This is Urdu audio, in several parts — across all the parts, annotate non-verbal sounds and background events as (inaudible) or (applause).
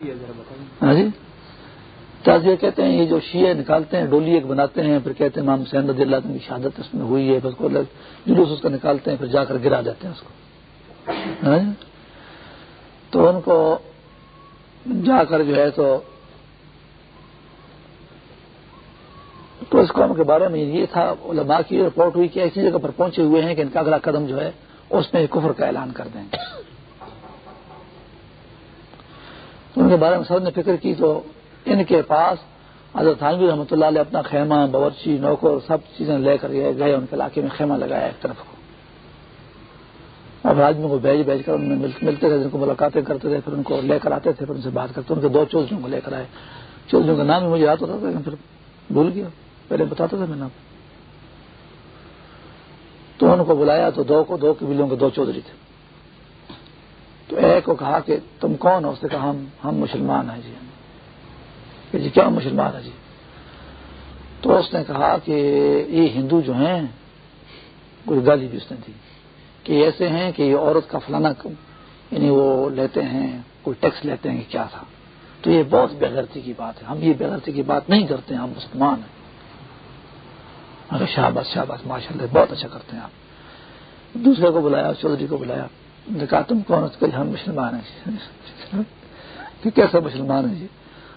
ہاں جی؟ تازیہ کہتے ہیں یہ جو شیعہ نکالتے ہیں، ڈولی ایک بناتے ہیں، پھر کہتے ہیں امام حسین رضی اللہ کی شہادت اس میں ہوئی ہے، پھر جلوس اس کا نکالتے ہیں، پھر جا کر گرا دیتے ہیں اس کو۔ ہاں جی؟ تو ان کو جا کر جو ہے تو تو اس قوم کے بارے میں یہ تھا، علماء کی رپورٹ ہوئی کہ ایسی جگہ پر پہنچے ہوئے ہیں کہ ان کا اگلا قدم جو ہے اس میں کفر کا اعلان کر دیں تو ان کے بارے میں سب نے فکر کی تو ان کے پاس حضرت تھانوی رحمۃ اللہ علیہ اپنا خیمہ، باورچی، نوکر، سب چیزیں لے کر گئے ان کے علاقے میں خیمہ لگایا ایک طرف کو۔ اور آدمی کو بھیج بھیج کر ان میں ملتے تھے، جن کو ملاقاتیں کرتے تھے، پھر ان کو لے کر آتے تھے، پھر ان سے بات کرتے ان کے دو چودھریوں کو لے کر آئے۔ چودھریوں کا نام مجھے یاد ہوتا تھا، لیکن پھر بھول گیا۔ پہلے بتاتا تھا میں نام۔ تو ان کو بلایا تو دو کو دو قبیلوں کے دو چودھری تھے۔ تو ایک کو کہا کہ تم کون ہو؟ اس نے کہا، ہم ہم مسلمان ہیں جی۔ کہ جی کیا مسلمان ہے جی؟ تو اس نے کہا کہ یہ ہندو جو ہیں، کوئی گالی بھی اس نے دی۔ کہ ایسے ہیں کہ یہ عورت کا فلانا یعنی وہ لیتے ہیں، کوئی ٹیکس لیتے ہیں کہ کیا تھا۔ تو یہ بہت بےغرتی کی بات ہے۔ ہم یہ بےغرتی کی بات نہیں کرتے ہیں ہم مسلمان ہیں۔ ارے شہباز ماشاء اللہ بہت اچھا کرتے ہیں آپ۔ دوسرے کو بلایا، چودھری کو بلایا۔ کہا، تم کون ہم مسلمان ہیں. (laughs) کہ کیسے مسلمان ہیں جی؟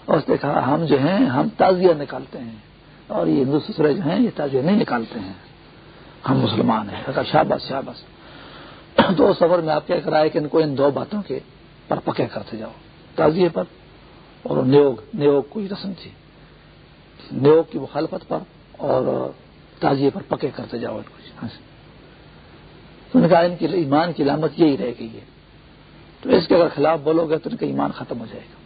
اور اس نے کہا، ہم جو ہیں، ہم تازیہ نکالتے ہیں اور یہ ہندو سسرے جو ہیں، یہ تازیہ نہیں نکالتے ہیں۔ ہم مسلمان ہیں. کہا شہباز شہباز دو سفر میں آپ کیا کرائے کہ ان کو ان دو باتوں کے پر پکے کرتے جاؤ تازیے پر اور نیوگ نیوگ کوئی رسم تھی۔ نیوگ کی مخالفت پر اور تازیے پر پکے کرتے جاؤ۔ ان کو تو نے کہا ان کی ایمان کی علامت یہی رہ گئی ہے۔ تو اس کے اگر خلاف بولو گے تو ان کا ایمان ختم ہو جائے گا۔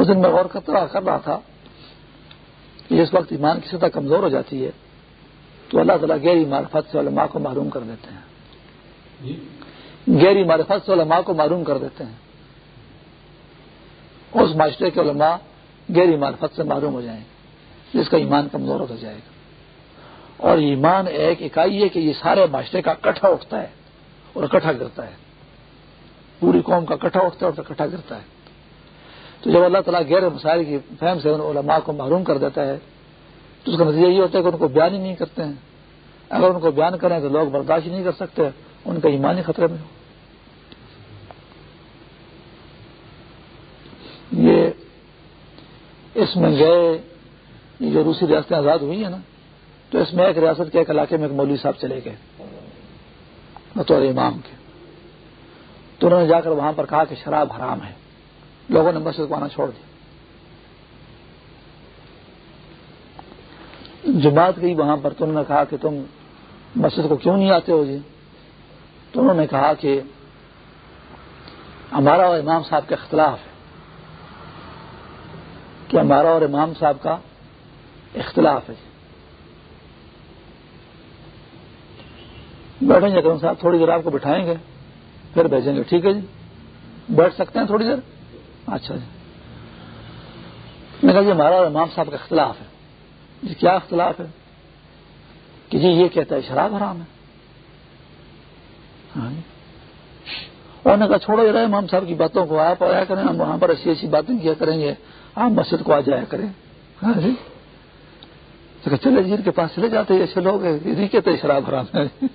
اس دن میں غور کر رہا تھا کہ اس وقت ایمان کی سطح کمزور ہو جاتی ہے تو اللہ تعالیٰ گہری معرفت سے علماء کو معروم کر دیتے ہیں۔ جی۔ گہری معرفت سے علماء کو معروم کر دیتے ہیں۔ اس معاشرے کے علماء گہری معرفت سے معروم ہو جائیں جس کا ایمان کمزور ہوتا جائے گا۔ اور ایمان ایک اکائی ہے کہ یہ سارے معاشرے کا کٹھا اٹھتا ہے اور اکٹھا کرتا ہے۔ پوری قوم کا کٹھا اٹھتا ہے اور کٹھا کرتا ہے۔ تو جب اللہ تعالیٰ غیر مسائل کی فہم سے ان علماء کو محروم کر دیتا ہے، تو اس کا نتیجہ یہ ہوتا ہے کہ ان کو بیان ہی نہیں کرتے ہیں۔ اگر ان کو بیان کریں تو لوگ برداشت نہیں کر سکتے، ان کا ایمانی خطرے میں ہو۔ یہ اس میں گئے، یہ جو روسی ریاستیں آزاد ہوئی ہیں نا تو اس میں ایک ریاست کے ایک علاقے میں ایک مولوی صاحب چلے گئے بطور امام کے۔ تو انہوں نے جا کر وہاں پر کہا کہ شراب حرام ہے۔ لوگوں نے مسجد کو آنا چھوڑ دیا۔ جو بات گئی وہاں پر تو انہوں نے کہا کہ تم مسجد کو کیوں نہیں آتے ہو جی؟ تو انہوں نے کہا کہ ہمارا اور امام صاحب کا اختلاف ہے۔ کہ ہمارا اور امام صاحب کا اختلاف ہے۔ بیٹھیں گے تو صاحب تھوڑی دیر آپ کو بٹھائیں گے، پھر بھیجیں گے۔ ٹھیک ہے جی؟ بیٹھ سکتے ہیں تھوڑی دیر؟ اچھا جی۔ میں کہا جی ہمارا اور امام صاحب کا اختلاف ہے۔ جی کیا اختلاف ہے؟ کہ جی یہ کہتا ہے شراب حرام ہے۔ ہاں جی۔ اور نے کہا چھوڑو، ذرا امام صاحب کی باتوں کو آپ آیا کریں، ہم وہاں پر ایسی ایسی باتیں کیا کریں گے۔ آپ مسجد کو آ جایا کریں۔ ہاں جی۔ چلے جی ان کے پاس چلے جاتے ایسے لوگ کہتے شراب حرام ہے۔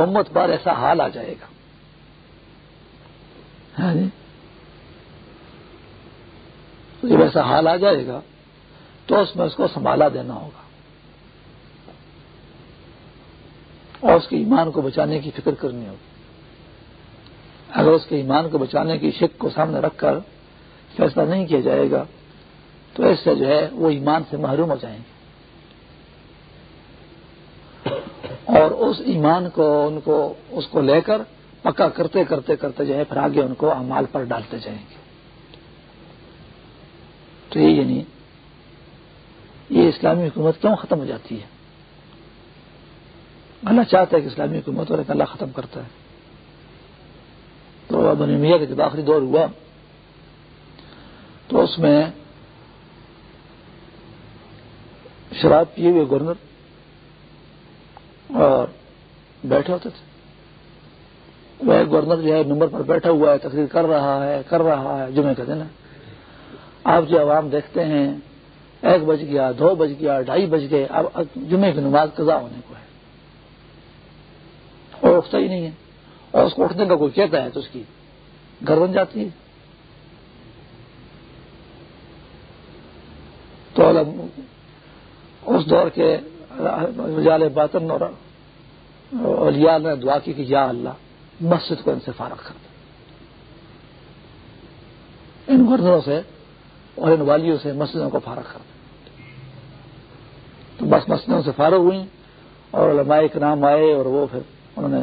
تو امت بار ایسا حال آ جائے گا۔ ہاں جی؟ جب ایسا حال آ جائے گا تو اس میں اس کو سنبھالا دینا ہوگا۔ اور اس کے ایمان کو بچانے کی فکر کرنی ہوگی۔ اگر اس کے ایمان کو بچانے کی شک کو سامنے رکھ کر فیصلہ نہیں کیا جائے گا تو اس سے جو ہے وہ ایمان سے محروم ہو جائیں گے۔ اور اس ایمان کو، ان کو، اس کو لے کر پکا کرتے کرتے کرتے جو ہے پھر آگے ان کو امال پر ڈالتے جائیں گے۔ تو یہ یعنی یہ اسلامی حکومت کیوں ختم ہو جاتی ہے؟ اللہ چاہتا ہے کہ اسلامی حکومت اور ایک اللہ ختم کرتا ہے۔ تو بنی میاں کا جب آخری دور ہوا، تو اس میں شراب پیے ہوئے گورنر بیٹھے ہوتے تھے۔ وہ گورنر جو ہے نمبر پر بیٹھا ہوا ہے، تقریر کر رہا ہے، کر رہا ہے جمعے کا دن آپ جو عوام دیکھتے ہیں، ایک بج گیا، دو بج گیا، ڈھائی بج گئے، اب جمعے کی نماز قضا ہونے کو ہے۔ اور اٹھتا ہی نہیں ہے۔ اور اس کو اٹھنے کا کوئی کہتا ہے تو اس کی گھر بن جاتی ہے۔ تو اس دور کے رجال باطن اور اولیاء نے دعا کی کہ یا اللہ، مسجد کو ان سے فارغ کر دے۔ ان گردنوں سے اور ان والیوں سے مسجدوں کو فارغ کر دے۔ تو بس مسجدوں سے فارغ ہوئی اور علماء کے نام آئے اور وہ پھر انہوں نے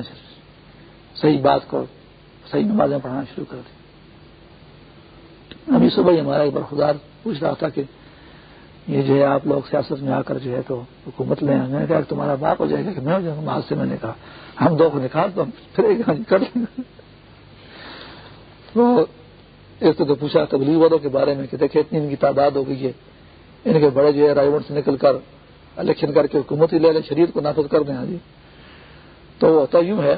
صحیح بات کو، صحیح نمازیں پڑھانا شروع کر دی۔ ابھی صبح ہی ہمارا ایک بار خدا پوچھ رہا تھا کہ یہ جو ہے آپ لوگ سیاست میں آ کر جو ہے تو حکومت لیں۔ میں نے کہا کہ تمہارا باپ ہو جائے گا کہ میں ہو جاؤں گا؟ سے میں نے کہا۔ ہم دو کو نکال تو ہم پھر کر لیں گے۔ تو ایک تو پوچھا تبلیغ والوں کے بارے میں کہ دیکھیں اتنی ان کی تعداد ہو گئی ہے۔ ان کے بڑے جو ہے رائے سے نکل کر الیکشن کر کے حکومت ہی لے لیں، شریعت کو نافذ کر دیں۔ ہاں جی۔ تو وہ ہوتا یوں ہے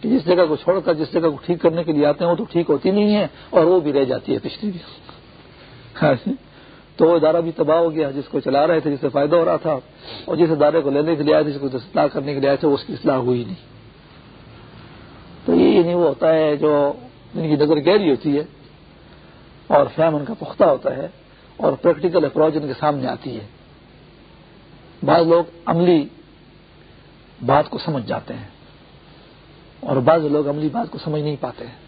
کہ جس جگہ کو چھوڑ کر جس جگہ کو ٹھیک کرنے کے لیے آتے ہیں، وہ تو ٹھیک ہوتی نہیں ہے اور وہ بھی رہ جاتی ہے پچھلی بھی تو وہ ادارہ بھی تباہ ہو گیا جس کو چلا رہے تھے، جس سے فائدہ ہو رہا تھا، اور جس ادارے کو لینے کے لیے آئے تھے، جس کو اصلاح کرنے کے لیے آئے تھے، اس کی اصلاح ہوئی نہیں۔ تو یہ نہیں وہ ہوتا ہے جو جن کی نظر گہری ہوتی ہے، اور فہم ان کا پختہ ہوتا ہے، اور پریکٹیکل اپروچ ان کے سامنے آتی ہے۔ بعض لوگ عملی بات کو سمجھ جاتے ہیں، اور بعض لوگ عملی بات کو سمجھ نہیں پاتے ہیں۔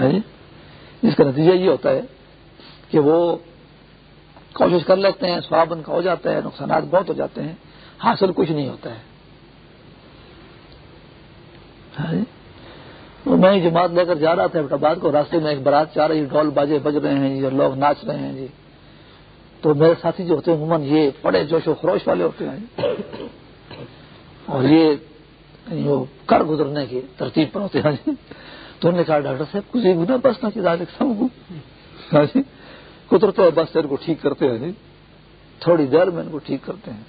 (laughs) جی؟ اس کا نتیجہ یہ ہوتا ہے کہ وہ کوشش کر لیتے ہیں سواب ان کا ہو جاتا ہے، نقصانات بہت ہو جاتے ہیں، حاصل کچھ نہیں ہوتا ہے۔ ہاں جی؟ میں جماعت لے کر جا رہا تھا بعد کو، راستے میں ایک برات چاہ رہی، ڈھول باجے بج رہے ہیں جی اور لوگ ناچ رہے ہیں جی۔ تو میرے ساتھی جو ہوتے ہیں، عموماً یہ بڑے جوش و خروش والے ہوتے ہیں۔ اور یہ یعنی وہ کر گزرنے کی ترتیب پر ہوتے ہیں۔ جی تو انہوں نے کہا، ڈاکٹر صاحب، کچھ گنا بس نہ کہ سب ہاں جی قدرتے بس ان کو ٹھیک کرتے ہیں جی تھوڑی دیر میں ان کو ٹھیک کرتے ہیں۔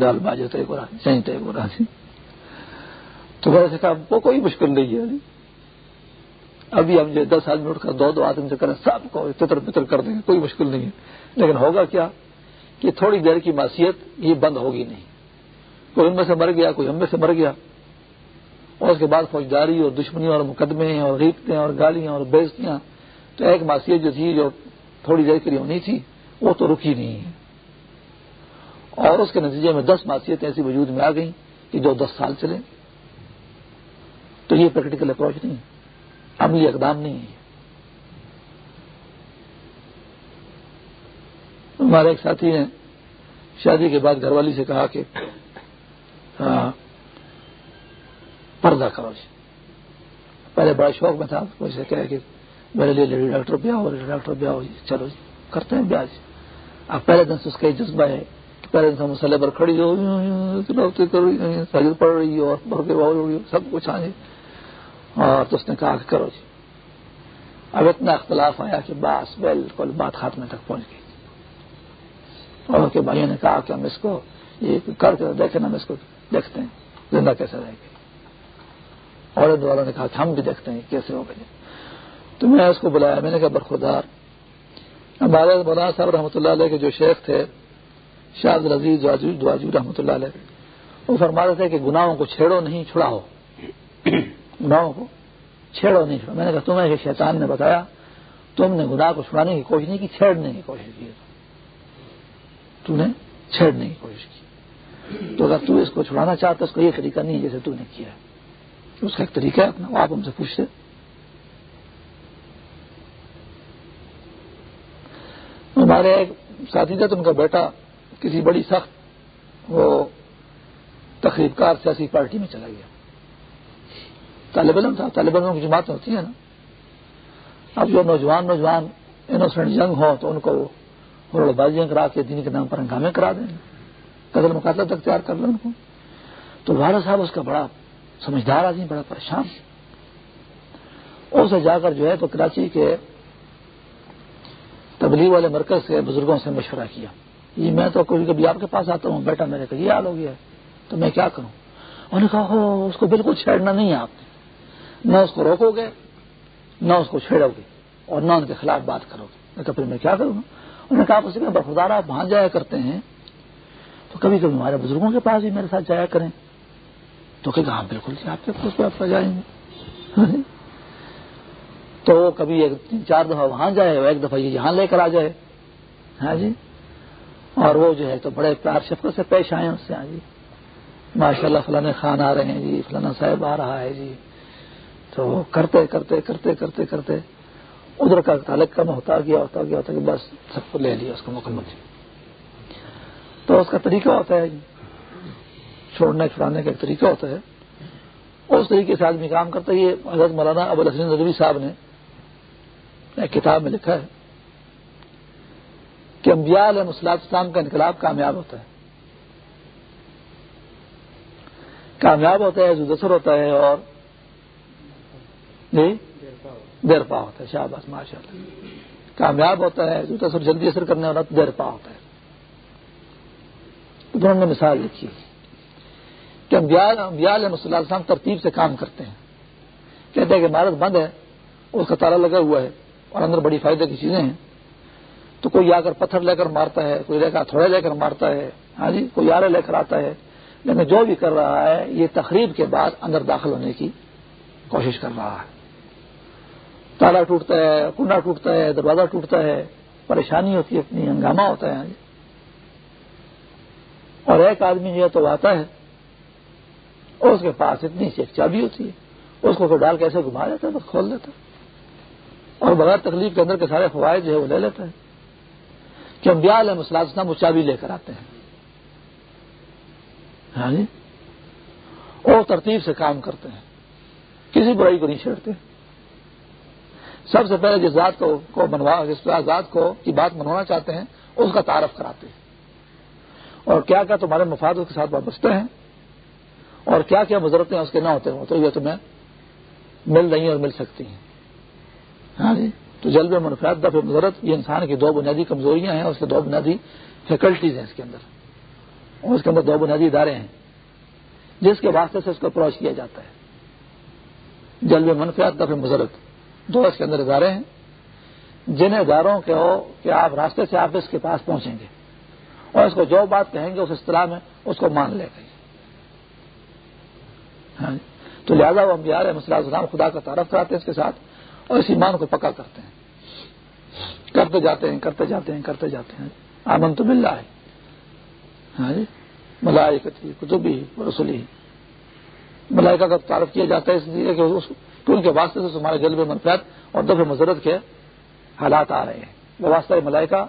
دال باجے تو ایک بار تو ایک بار تو میں نے کہا، وہ کوئی مشکل نہیں ہے۔ جی ابھی ہم جو دس آدمی اٹھ کر دو دو آدمی سے کریں، سب کو تتر پتر کر دیں گے، کوئی مشکل نہیں ہے۔ لیکن ہوگا کیا؟ کہ تھوڑی دیر کی معصیت یہ بند ہوگی نہیں۔ کوئی ان میں سے مر گیا، کوئی ہم میں سے مر گیا۔ اور اس کے بعد فوجداری اور دشمنی اور مقدمے اور ریتیں اور گالیاں اور بیزتیاں تو ایک معصیت جو تھی جو تھوڑی دیر کے لیے ہونی تھی، وہ تو رکی نہیں۔ ہے اور اس کے نتیجے میں دس معصیتیں ایسی وجود میں آ گئیں کہ جو دس سال چلے۔ تو یہ پریکٹیکل اپروچ نہیں، عملی اقدام نہیں ہے۔ ہمارے ایک ساتھی نے شادی کے بعد گھر والی سے کہا کہ ہاں، پردہ کرو پہلے بڑا شوق میں تھا مجھے کہا کہ میرے لیے لیڈی ڈاکٹر بھی آؤ لیڈی ڈاکٹر بھی آؤ چلو جی کرتے ہیں بیاج۔ اب پہلے دن سے اس کا یہ جذبہ ہے پہلے دن سے مسئلے پر کھڑی ہو پڑھ رہی ہو اور سب کچھ آئے اور تو اس نے کہا کہ کرو جی۔ اب اتنا اختلاف آیا کہ بس بالکل بات خاتمے تک پہنچ گئی۔ اور کے بھائیوں نے کہا کہ ہم اس کو یہ کر کے دیکھیں، ہم اس کو دیکھتے ہیں، زندہ کیسے رہے گی۔ عورت والوں نے کہا کہ ہم بھی دیکھتے ہیں کیسے ہو گئے۔ تو میں اس کو بلایا، میں نے کہا برخودار ہمارے مولانا صاحب رحمۃ اللہ علیہ کے جو شیخ تھے شاہد رضیز دواجو رحمۃ اللہ علیہ، وہ فرماتے تھے کہ گناہوں کو چھیڑو نہیں، چھڑاؤ۔ گناہوں کو چھیڑو نہیں چھوڑو میں نے کہا، تمہیں کہ شیطان نے بتایا، تم نے گناہ کو چھڑانے کی کوشش نہیں کی، چھیڑنے کی کوشش کی۔ تو نے چھیڑنے کی کوشش کی۔ تو اگر تو اس کو چھڑانا چاہتا، اس کو یہ طریقہ نہیں جیسے تو نے کیا۔ اس کا ایک طریقہ ہے اپنا آپ ہم سے پوچھتے۔ ہمارے ایک ساتھی تھے تو ان کا بیٹا کسی بڑی سخت وہ تقریب کار سیاسی پارٹی میں چلا گیا۔ طالب علم تھا، طالب علموں کی جماعتیں ہوتی ہیں نا۔ اب جو نوجوان نوجوان انوسنٹ جنگ ہو تو ان کو روڈ بازیاں کرا کے دین کے نام پر ہنگامے کرا دیں۔ قدر مقابلہ تک تیار کر لیں ان کو۔ تو بھارت صاحب اس کا بڑا سمجھدار آدمی، بڑا پریشان۔ اسے جا کر جو ہے تو کراچی کے تبلیغ والے مرکز سے بزرگوں سے مشورہ کیا۔ یہ میں تو کبھی کبھی آپ کے پاس آتا ہوں، بیٹا میرے کا یہ حال ہو گیا ہے، تو میں کیا کروں؟ انہوں نے کہا ہو اس کو بالکل چھیڑنا نہیں ہے آپ نے۔ نہ اس کو روکو گے، نہ اس کو چھیڑو گے، اور نہ ان کے خلاف بات کرو گے۔ میں کہا، پھر میں کیا کروں؟ گا انہوں نے کہا اس میں برخدار آپ وہاں جایا کرتے ہیں۔ تو کبھی کبھی ہمارے بزرگوں کے پاس بھی میرے ساتھ جایا کریں۔ تو کہ ہاں بالکل جی، آپ کے پاس جائیں گے۔ تو کبھی ایک تین چار دفعہ وہاں جائے ایک دفعہ یہ یہاں لے کر آ جائے۔ ہاں جی؟ اور وہ جو ہے تو بڑے پیار شفقت سے پیش آئے اس سے ہاں جی۔ ماشاء اللہ فلاں خان آ رہے ہیں جی فلانا صاحب آ رہا ہے جی۔ تو کرتے کرتے کرتے کرتے کرتے۔ ادھر کا تعلق کم ہوتا گیا ہوتا گیا، ہوتا کہ بس سب کو لے لیا اس کو مکمل۔ جی تو اس کا طریقہ ہوتا ہے جی۔ چھوڑنے چھڑانے کا ایک طریقہ ہوتا ہے۔ اس طریقے سے آدمی کام کرتا ہے۔ یہ حضرت مولانا ابو الحسن ندوی صاحب نے کتاب میں لکھا ہے کہ انبیاء علیہ مسلط اسلام کا انقلاب کامیاب ہوتا ہے۔ کامیاب ہوتا ہے جو ہوتا ہے اور جی؟ دیر پا ہوتا ہے شاہباز ماشاء اللہ کامیاب ہوتا ہے جو جلدی اثر کرنے والا دیر پا ہوتا ہے۔ دونوں نے مثال لکھی کہ انبیاء علیہ مسلح السلام ترتیب سے کام کرتے ہیں۔ کہتے ہیں کہ عمارت بند ہے، اس کا تالا لگا ہوا ہے۔ اور اندر بڑی فائدے کی چیزیں ہیں۔ تو کوئی آ کر پتھر لے کر مارتا ہے، کوئی لے کر تھوڑے لے کر مارتا ہے ہاں جی؟ کوئی آرے لے کر آتا ہے۔ لیکن جو بھی کر رہا ہے، یہ تقریب کے بعد اندر داخل ہونے کی کوشش کر رہا ہے۔ تالا ٹوٹتا ہے، کنڈا ٹوٹتا ہے، دروازہ ٹوٹتا ہے، پریشانی ہوتی ہے اتنی ہنگامہ ہوتا ہے۔ ہاں جی؟ اور ایک آدمی جو ہے تو آتا ہے، اور اس کے پاس اتنی سی ایک چابی ہوتی ہے، اس کو ڈال کے ایسے گھما دیتا ہے، بس کھول دیتا ہے۔ اور بغیر تکلیف کے اندر کے سارے فوائد جو ہے وہ لے لیتا ہے۔ کہ ہم بیال ہے مسلاسنا وہ چابی لے کر آتے ہیں۔ ہاں جی؟ اور ترتیب سے کام کرتے ہیں۔ کسی برائی کو نہیں چھیڑتے۔ سب سے پہلے جس ذات کو منوا جس ذات کو کی بات منوانا چاہتے ہیں، اس کا تعارف کراتے ہیں۔ اور کیا کیا تمہارے مفاد کے ساتھ وابستہ ہیں۔ اور کیا کیا مضرتیں اس کے نہ ہوتے ہوں تو یہ تمہیں مل رہی ہیں اور مل سکتی ہیں۔ تو جلد منفیات دفع مضرت، یہ انسان کی دو بنیادی کمزوریاں ہیں اس کے دو بنیادی فیکلٹیز ہیں اس کے اندر۔ اور اس کے اندر دو بنیادی ادارے ہیں۔ جس کے واسطے سے اس کو اپروچ کیا جاتا ہے۔ جلد منفیات دفع مضرت۔ دو اس کے اندر ادارے ہیں۔ جن اداروں کے ہو کہ آپ راستے سے آپ اس کے پاس پہنچیں گے۔ اور اس کو جو بات کہیں گے، اس اصطلاح میں اس کو مان لے گا ہاں جی۔ تو لہٰذا وہ امبیار مسئلہ خدا کا تعارف کراتے ہیں اس کے ساتھ۔ اور اس ایمان کو پکا کرتے ہیں۔ کرتے جاتے ہیں، کرتے جاتے ہیں، کرتے جاتے ہیں۔ آمن تو مل رہا ہے ہاں جی۔ کتبی رسولی ملائکہ کا تعارف کیا جاتا ہے اس لیے کہ ان کے واسطے سے تمہارے جلب منفیات اور دفع مذرت کے حالات آ رہے ہیں۔ وہ واسطہ ملائکہ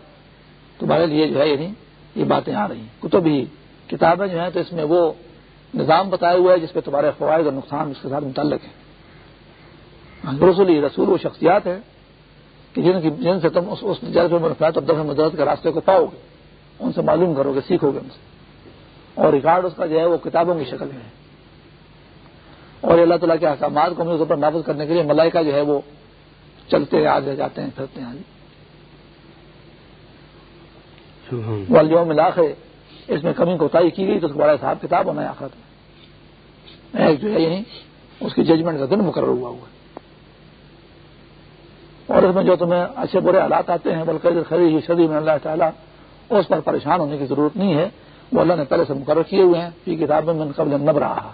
تمہارے لیے جو ہے یعنی یہ باتیں آ رہی ہیں۔ کتب ہی کتابیں جو ہیں تو اس میں وہ نظام بتایا ہوا ہے جس پہ تمہارے فوائد اور نقصان اس کے ساتھ متعلق ہیں۔ رسول رسول وہ شخصیات ہیں کہ جن کی جن سے تم اس جلد منفیات اور دفع مدد کے راستے کو پاؤ گے ان سے معلوم کرو گے سیکھو گے ان سے۔ اور ریکارڈ اس کا جو ہے وہ کتابوں کی شکل میں ہے۔ اور اللہ تعالیٰ کے احکامات کو ہمیں اس پر نافذ کرنے کے لیے ملائکہ جو ہے وہ چلتے آگے جاتے ہیں پھرتے ہیں۔ والیوم ہے اس میں کمی کوتاہی کی گئی تو اس کو بڑا صاحب کتاب ہونا ہے آخرت۔ میں ایک جو ہے یعنی اس کی ججمنٹ کا دن مقرر ہوا ہوا ہے۔ اور اس میں جو تمہیں اچھے برے حالات آتے ہیں بلکہ خرید شدی میں اللہ تعالیٰ، اس پر پریشان ہونے کی ضرورت نہیں ہے۔ وہ اللہ نے پہلے سے مقرر کیے ہوئے ہیں۔ یہ کتاب میں قبل نب رہا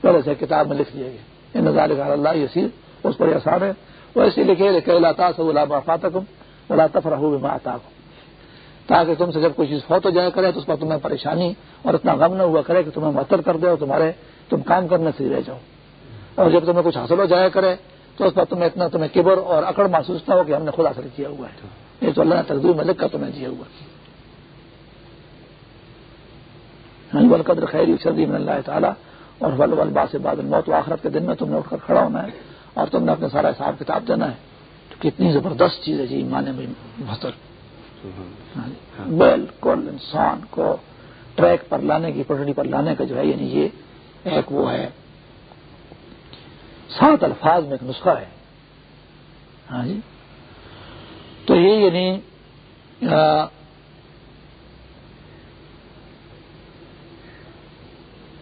پہلے سے کتاب میں لکھ لیے گئے۔ نظار اللہ یسیر۔ اس پر آسان ہے وہ ایسے لکھے کہ اللہ تعالیٰ فاتکم اللہ تفرح آتا تاکہ تم سے جب کوئی چیز فوت ہو جایا کرے تو اس پر تمہیں پریشانی اور اتنا غم نہ ہوا کرے کہ تمہیں معطل کر دے اور تمہارے تم کام کرنے سے رہ جاؤ۔ اور جب تمہیں کچھ حاصل ہو جایا کرے تو اس پر تمہیں اتنا تمہیں کبر اور اکڑ محسوس نہ ہو کہ ہم نے خود حاصل کیا ہوا ہے۔ یہ تو اللہ نے تقدیر میں لکھ کر تمہیں دیا ہوا ہاں، قدر خیر سردی میں اللہ تعالیٰ، اور ول ولبا سے بعد موت و آخرت کے دن میں تم نے اٹھ کر کھڑا ہونا ہے، اور تم نے اپنے سارا حساب کتاب دینا ہے۔ تو کتنی زبردست چیز ہے جی مانے میں بہتر ہاں، بالکل انسان کو ٹریک پر لانے کی پٹڑی پر لانے کا جو ہے یعنی یہ ایک وہ ہے۔ سات الفاظ میں ایک نسخہ ہے۔ ہاں جی۔ تو یہ یعنی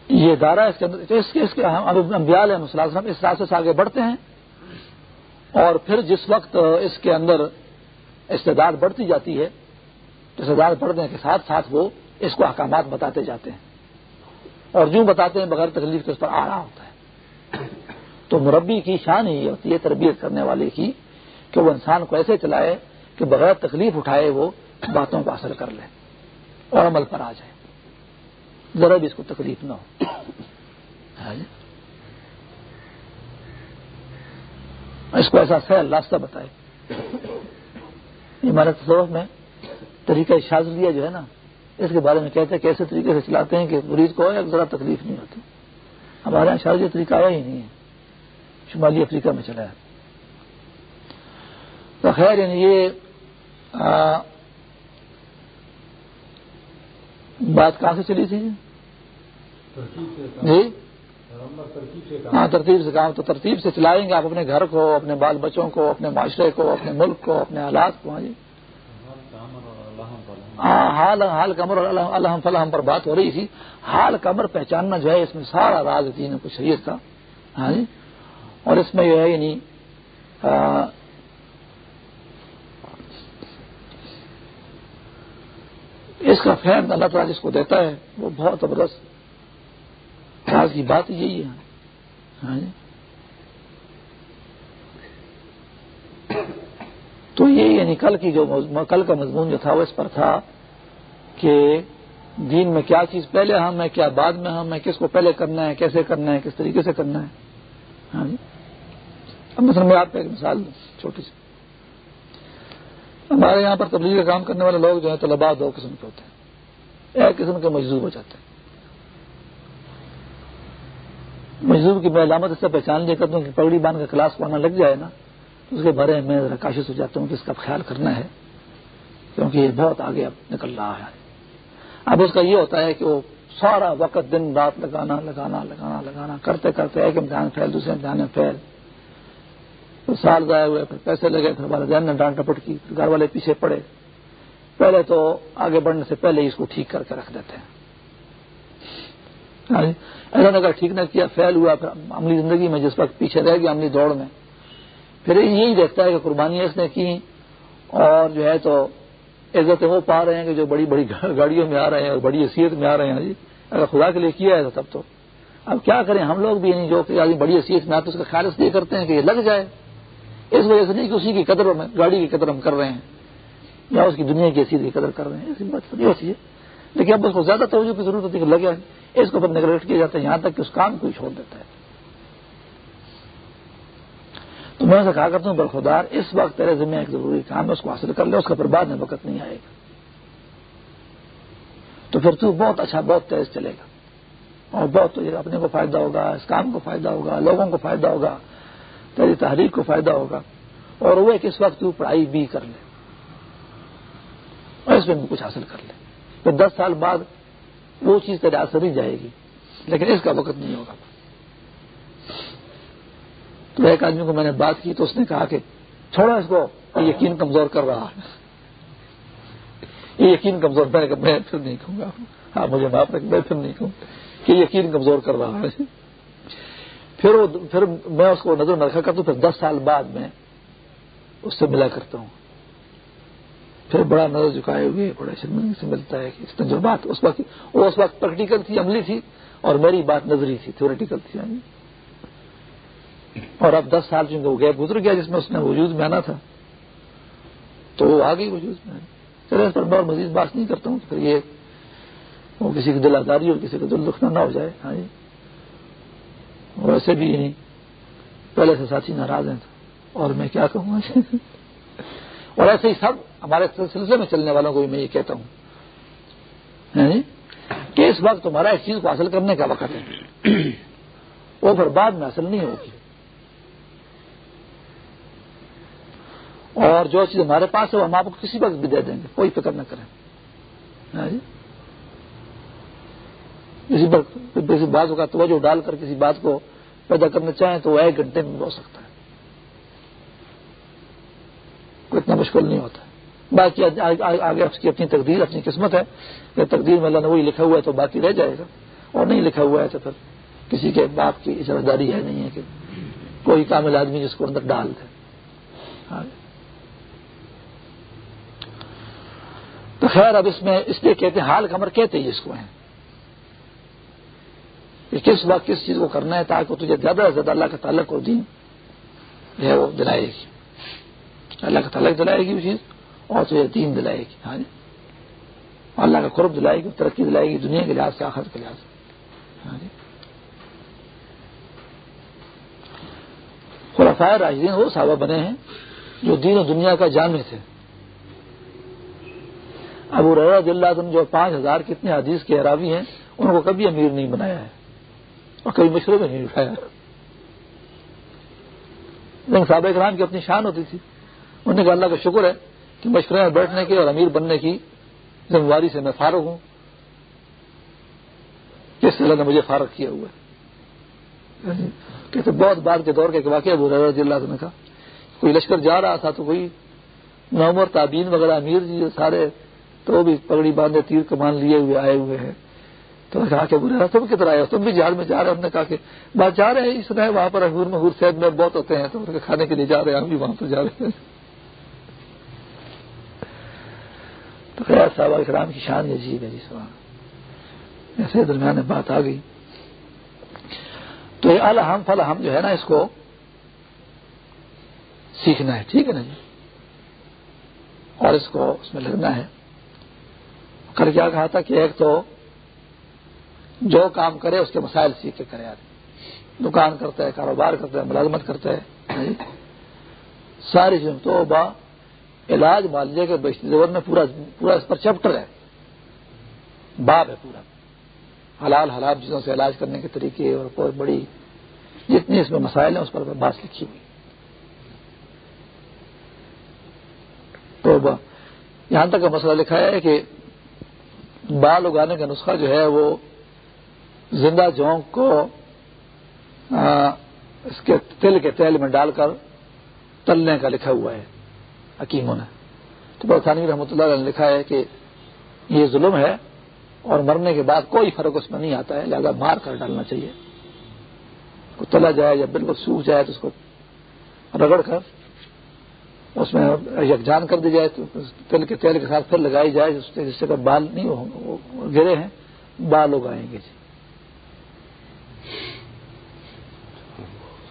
یہ ادارہ اس کے اندر اس کے اس کے امبیال ہے مسلم اس راستے سے آگے بڑھتے ہیں اور پھر جس وقت اس کے اندر استعداد بڑھتی جاتی ہے استعداد بڑھنے کے ساتھ ساتھ وہ اس کو احکامات بتاتے جاتے ہیں۔ اور جو بتاتے ہیں بغیر تکلیف کے اس پر آ رہا ہوتا ہے۔ تو مربی کی شان ہی ہوتی ہے تربیت کرنے والے کی کہ وہ انسان کو ایسے چلائے کہ بغیر تکلیف اٹھائے وہ باتوں کو حاصل کر لے اور عمل پر آ جائے۔ ذرا بھی اس کو تکلیف نہ ہو۔ ہاں جی۔ اس کو ایسا سہل راستہ بتائے۔ ہمارے تصور میں طریقہ شاذلیہ جو ہے نا، اس کے بارے میں کہتے ہیں کہ ایسے طریقے سے چلاتے ہیں کہ مریض کو ذرا تکلیف نہیں ہوتی۔ ہمارے یہاں شاذ طریقہ آیا ہی نہیں ہے۔ شمالی افریقہ میں چلا ہے۔ تو خیر یعنی یہ بات کہاں سے چلی تھی؟ جی؟ ہاں ترتیب سے کام تو ترتیب سے چلائیں گے۔ آپ اپنے گھر کو، اپنے بال بچوں کو، اپنے معاشرے کو، اپنے ملک کو، اپنے حالات کو ہاں جی۔ ہاں حال حال کمر اور الحم فلحم پر بات ہو رہی تھی۔ حال کمر پہچاننا جو ہے، اس میں سارا راز دین کو شریعت کا ہاں جی۔ اور اس میں جو ہے یعنی اس کا فہم اللہ تعالیٰ جس کو دیتا ہے، وہ بہت زبردست آج کی بات یہی ہے۔ ہاں جی۔ تو یہ یعنی کل کی جو کل کا مضمون جو تھا، وہ اس پر تھا کہ دین میں کیا چیز پہلے ہم ہے کیا بعد میں ہم ہے کس کو پہلے کرنا ہے، کیسے کرنا ہے، کس طریقے سے کرنا ہے۔ ہاں جی۔ مثلا میں آپ کو ایک مثال دوں چھوٹی سی۔ ہمارے یہاں پر تبلیغ کا کام کرنے والے لوگ جو ہیں طلبا دو قسم کے ہوتے ہیں۔ ایک قسم کے مجذوب ہو جاتے ہیں۔ مجذوب کی میں علامت اس سے پہچان لیا کرتا ہوں کہ پگڑی باندھ کا کلاس پڑھنا لگ جائے نا، تو اس کے بارے میں ذرا کاشت ہو جاتا ہوں کہ اس کا خیال کرنا ہے، کیونکہ یہ بہت آگے اب نکل رہا ہے۔ اب اس کا یہ ہوتا ہے کہ وہ سارا وقت دن رات لگانا لگانا لگانا لگانا، کرتے کرتے ایک امتحان پھیل دوسرے امتحان میں پھیل سال ضائع ہوئے، پھر پیسے لگے، پھر والدین نے ڈانٹ ٹپٹ کی گھر والے پیچھے پڑے۔ پہلے تو آگے بڑھنے سے پہلے ہی اس کو ٹھیک کر کے رکھ دیتے ہیں۔ ہاں جی؟ نے اگر ٹھیک نہ کیا، فیل ہوا، پھر عملی زندگی میں جس وقت پیچھے رہ گیا عملی دوڑ میں، پھر یہی دیکھتا ہے کہ قربانیاں اس نے کی اور جو ہے تو عزت وہ پا رہے ہیں کہ جو بڑی بڑی گاڑیوں میں آ رہے ہیں اور بڑی حیثیت میں آ رہے ہیں۔ ہاں جی؟ اگر خدا کے لیے کیا ہے تو تب تو۔ اب کیا کریں؟ ہم لوگ بھی یعنی جو کہ بڑی حیثیت میں آتے اس کا خیال اس لیے کرتے ہیں کہ یہ لگ جائے۔ اس وجہ سے نہیں کہ اسی کی قدر میں گاڑی کی قدر ہم کر رہے ہیں، یا اس کی دنیا کی حیثیت کی قدر کر رہے ہیں، ایسی بات نہیں ہوتی ہے لیکن اب اس کو زیادہ توجہ کی ضرورت ہوتی ہے لگے۔ اس کو پھر نگلیکٹ کیا جاتا ہے یہاں تک کہ اس کام کو ہی چھوڑ دیتا ہے۔ تو میں اسے کہا کرتا ہوں برخودار اس وقت تیرے ذمہ ایک ضروری کام ہے، اس کو حاصل کر لے، اس کا پھر بعد میں وقت نہیں آئے گا۔ تو پھر تو بہت اچھا بہت تیز چلے گا۔ اور بہت اپنے کو فائدہ ہوگا، اس کام کو فائدہ ہوگا، لوگوں کو فائدہ ہوگا۔ تیری تحریک کو فائدہ ہوگا اور وہ کس وقت تو پڑھائی بھی کر لے اور اس میں بھی کچھ حاصل کر لے پھر دس سال بعد وہ چیز تیرے اثر ہی جائے گی، لیکن اس کا وقت نہیں ہوگا۔ تو ایک آدمی کو میں نے بات کی تو اس نے کہا کہ چھوڑا اس کو، یہ یقین کمزور کر رہا ہے۔ یہ یقین کمزور، میں میں پھر نہیں کہوں گا۔ ہاں مجھے معاف رکھ میں پھر نہیں کہوں کہ یقین کمزور کر رہا ہے۔ پھر وہ پھر میں اس کو نظر میں رکھا کرتا ہوں، پھر دس سال بعد میں اس سے ملا کرتا ہوں۔ پھر بڑا نظر جھکائے ہوئے، بڑا شرمندگی سے ملتا ہے کہ اس نے جو بات اس وقت وہ اس وقت پریکٹیکل تھی، عملی تھی، اور میری بات نظری تھی تھیوریٹیکل تھی یعنی۔ اور اب دس سال چونکہ وہ گیا گزر گیا، جس میں اس نے وجود میں آنا تھا، تو وہ آ گئی وجود میں۔ چلے، اس پر میں اور مزید بات نہیں کرتا ہوں پھر یہ وہ کسی کی دل آزاری اور کسی کا دل دکھنا نہ ہو جائے۔ ہاں جی۔ ویسے بھی نہیں پہلے سے ساتھی ناراض ہیں اور میں کیا کہوں؟ (laughs) اور ایسے ہی سب ہمارے سلسلے میں چلنے والوں کو بھی میں یہ کہتا ہوں۔ ہاں جی؟ کہ اس وقت تمہارا اس چیز کو حاصل کرنے کا وقت ہے۔ (clears throat) وہ پھر بعد میں حاصل نہیں ہوگی۔ اور جو چیز ہمارے پاس ہے، وہ ہم آپ کو کسی وقت بھی دے دیں گے۔ کوئی فکر نہ کریں۔ ہاں جی؟ کسی پر کسی بات کا توجہ ڈال کر کسی بات کو پیدا کرنا چاہیں تو وہ ایک گھنٹے میں ہو سکتا ہے۔ کوئی اتنا مشکل نہیں ہوتا۔ باقی آگے اس کی اپنی تقدیر، اپنی قسمت ہے کہ تقدیر میں اللہ نے وہی لکھا ہوا ہے تو باقی رہ جائے گا۔ اور نہیں لکھا ہوا ہے تو پھر کسی کے باپ کی اجازت داری ہے نہیں ہے کہ کوئی کامل آدمی جس کو اندر ڈال دے۔ ہاں۔ تو خیر، اب اس میں اس لیے کہتے ہیں، حال کمر کہتے ہی اس کو ہیں۔ کہ کس وقت کس چیز کو کرنا ہے تاکہ تجھے زیادہ سے زیادہ اللہ کا تعلق اور دین جو ہے وہ دلائے گی۔ اللہ کا تعلق دلائے گی وہ چیز اور تجھے دین دلائے گی۔ ہاں جی؟ اللہ کا قرب دلائے گی، ترقی دلائے گی دنیا کے لحاظ سے آخر کے لحاظ سے۔ ہاں جی؟ خلفائے راجدین وہ صحابہ بنے ہیں جو دین و دنیا کا جامع تھے۔ ابو رضی اللہ عنہ جو پانچ ہزار کتنے حدیث کے عرابی ہیں، ان کو کبھی امیر نہیں بنایا ہے۔ اور کئی مشورے میں نہیں اٹھایا۔ لیکن صحابہ کرام کی اپنی شان ہوتی تھی۔ انہوں نے کہا اللہ کا شکر ہے کہ مشورے میں بیٹھنے کے اور امیر بننے کی ذمہ داری سے میں فارغ ہوں۔ کس اللہ نے مجھے فارغ کیا ہوا ہے۔ کہتے بہت بعد کے دور کے ایک واقعہ ابو رضی اللہ عنہ کا۔ کوئی لشکر جا رہا تھا تو کوئی نومر تعبین وغیرہ، امیر جی سارے تو بھی پگڑی باندھے تیر کمان لیے ہوئے، آئے ہوئے ہیں۔ تو نے کہا کہ برے تم کدھر آئے تم بھی جہاز میں جا رہے ہم نے کہا کہ بات جا رہے ہیں، اس نے وہاں پر حور محور صحت میں بہت ہوتے ہیں، تو کھانے کے لیے جا رہے ہیں، ہم بھی وہاں پر جا رہے ہیں۔ تو خیر صاحب، اکرام کی شان عجیب ہے جی سوال ایسے درمیان میں بات آ گئی۔ تو یہ الحم فلحم جو ہے نا، اس کو سیکھنا ہے، ٹھیک ہے نا جی؟ اور اس کو اس میں لگنا ہے۔ کل کیا کہا تھا کہ ایک تو جو کام کرے اس کے مسائل سیکھ کے کرے آدمی۔ دکان کرتا ہے، کاروبار کرتا ہے، ملازمت کرتا ہے ساری چیزیں تو با علاج معالجے کے زبر میں پورا پورا اس پر چیپٹر ہے۔ باب ہے پورا۔ حلال حلال چیزوں سے علاج کرنے کے طریقے اور کوئی بڑی جتنی اس میں مسائل ہیں اس پر بات لکھی ہوئی۔ تو یہاں تک کا مسئلہ لکھا ہے کہ بال اگانے کا نسخہ جو ہے وہ زندہ جونک کو اس کے تل کے تیل میں ڈال کر تلنے کا لکھا ہوا ہے حکیموں نے۔ تو برطانوی رحمۃ اللہ نے لکھا ہے کہ یہ ظلم ہے اور مرنے کے بعد کوئی فرق اس میں نہیں آتا ہے، لہذا مار کر ڈالنا چاہیے۔ کو تلا جائے یا بالکل سوکھ جائے تو اس کو رگڑ کر اس میں یکجان کر دی جائے تو تل کے تیل کے ساتھ پھر لگائی جائے، جس سے بال نہیں گرے ہیں، بال اگائیں گے۔ جی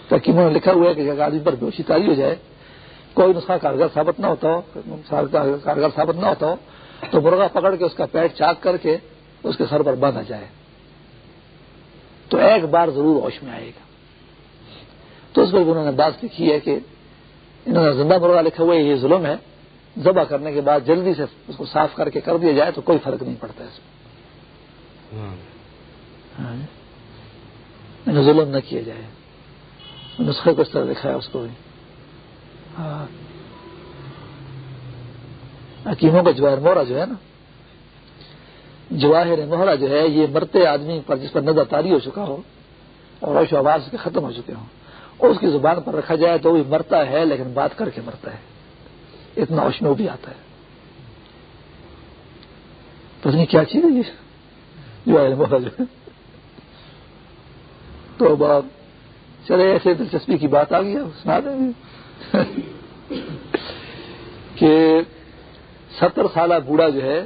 تاکہ نے لکھا ہوا ہے کہ آدمی پر دوشی تاری ہو جائے کوئی نسخہ کارگر ثابت نہ ہوتا ہو کارگر ثابت نہ ہوتا ہو تو مرغا پکڑ کے اس کا پیٹ چاک کر کے اس کے سر پر باندھا جائے۔ تو ایک بار ضرور ہوش میں آئے گا۔ تو اس پر انہوں نے بات لکھی ہے کہ انہوں نے زندہ مرغا لکھا ہوا ہے یہ ظلم ہے۔ ذبح کرنے کے بعد جلدی سے اس کو صاف کر کے کر دیا جائے تو کوئی فرق نہیں پڑتا اس میں۔ ہاں ظلم نہ کیا جائے۔ نسخے کو اس طرح لکھا ہے اس کو بھی۔ ہاں۔ حکیموں کا جواہر مورا جو ہے نا، جواہر مہرا جو ہے، یہ مرتے آدمی پر جس پر نظر تاری ہو چکا ہو اور روش آواز کے ختم ہو چکے ہوں۔ اور اس کی زبان پر رکھا جائے تو وہ مرتا ہے، لیکن بات کر کے مرتا ہے۔ اتنا اوشنو بھی آتا ہے۔ پتنی کیا چیز ہے یہ؟ جواہر مہرا جو ہے۔ تو بات چلے، ایسے دلچسپی کی بات آ گئی سنا دیں گے۔ کہ ستر سالہ بوڑھا جو ہے،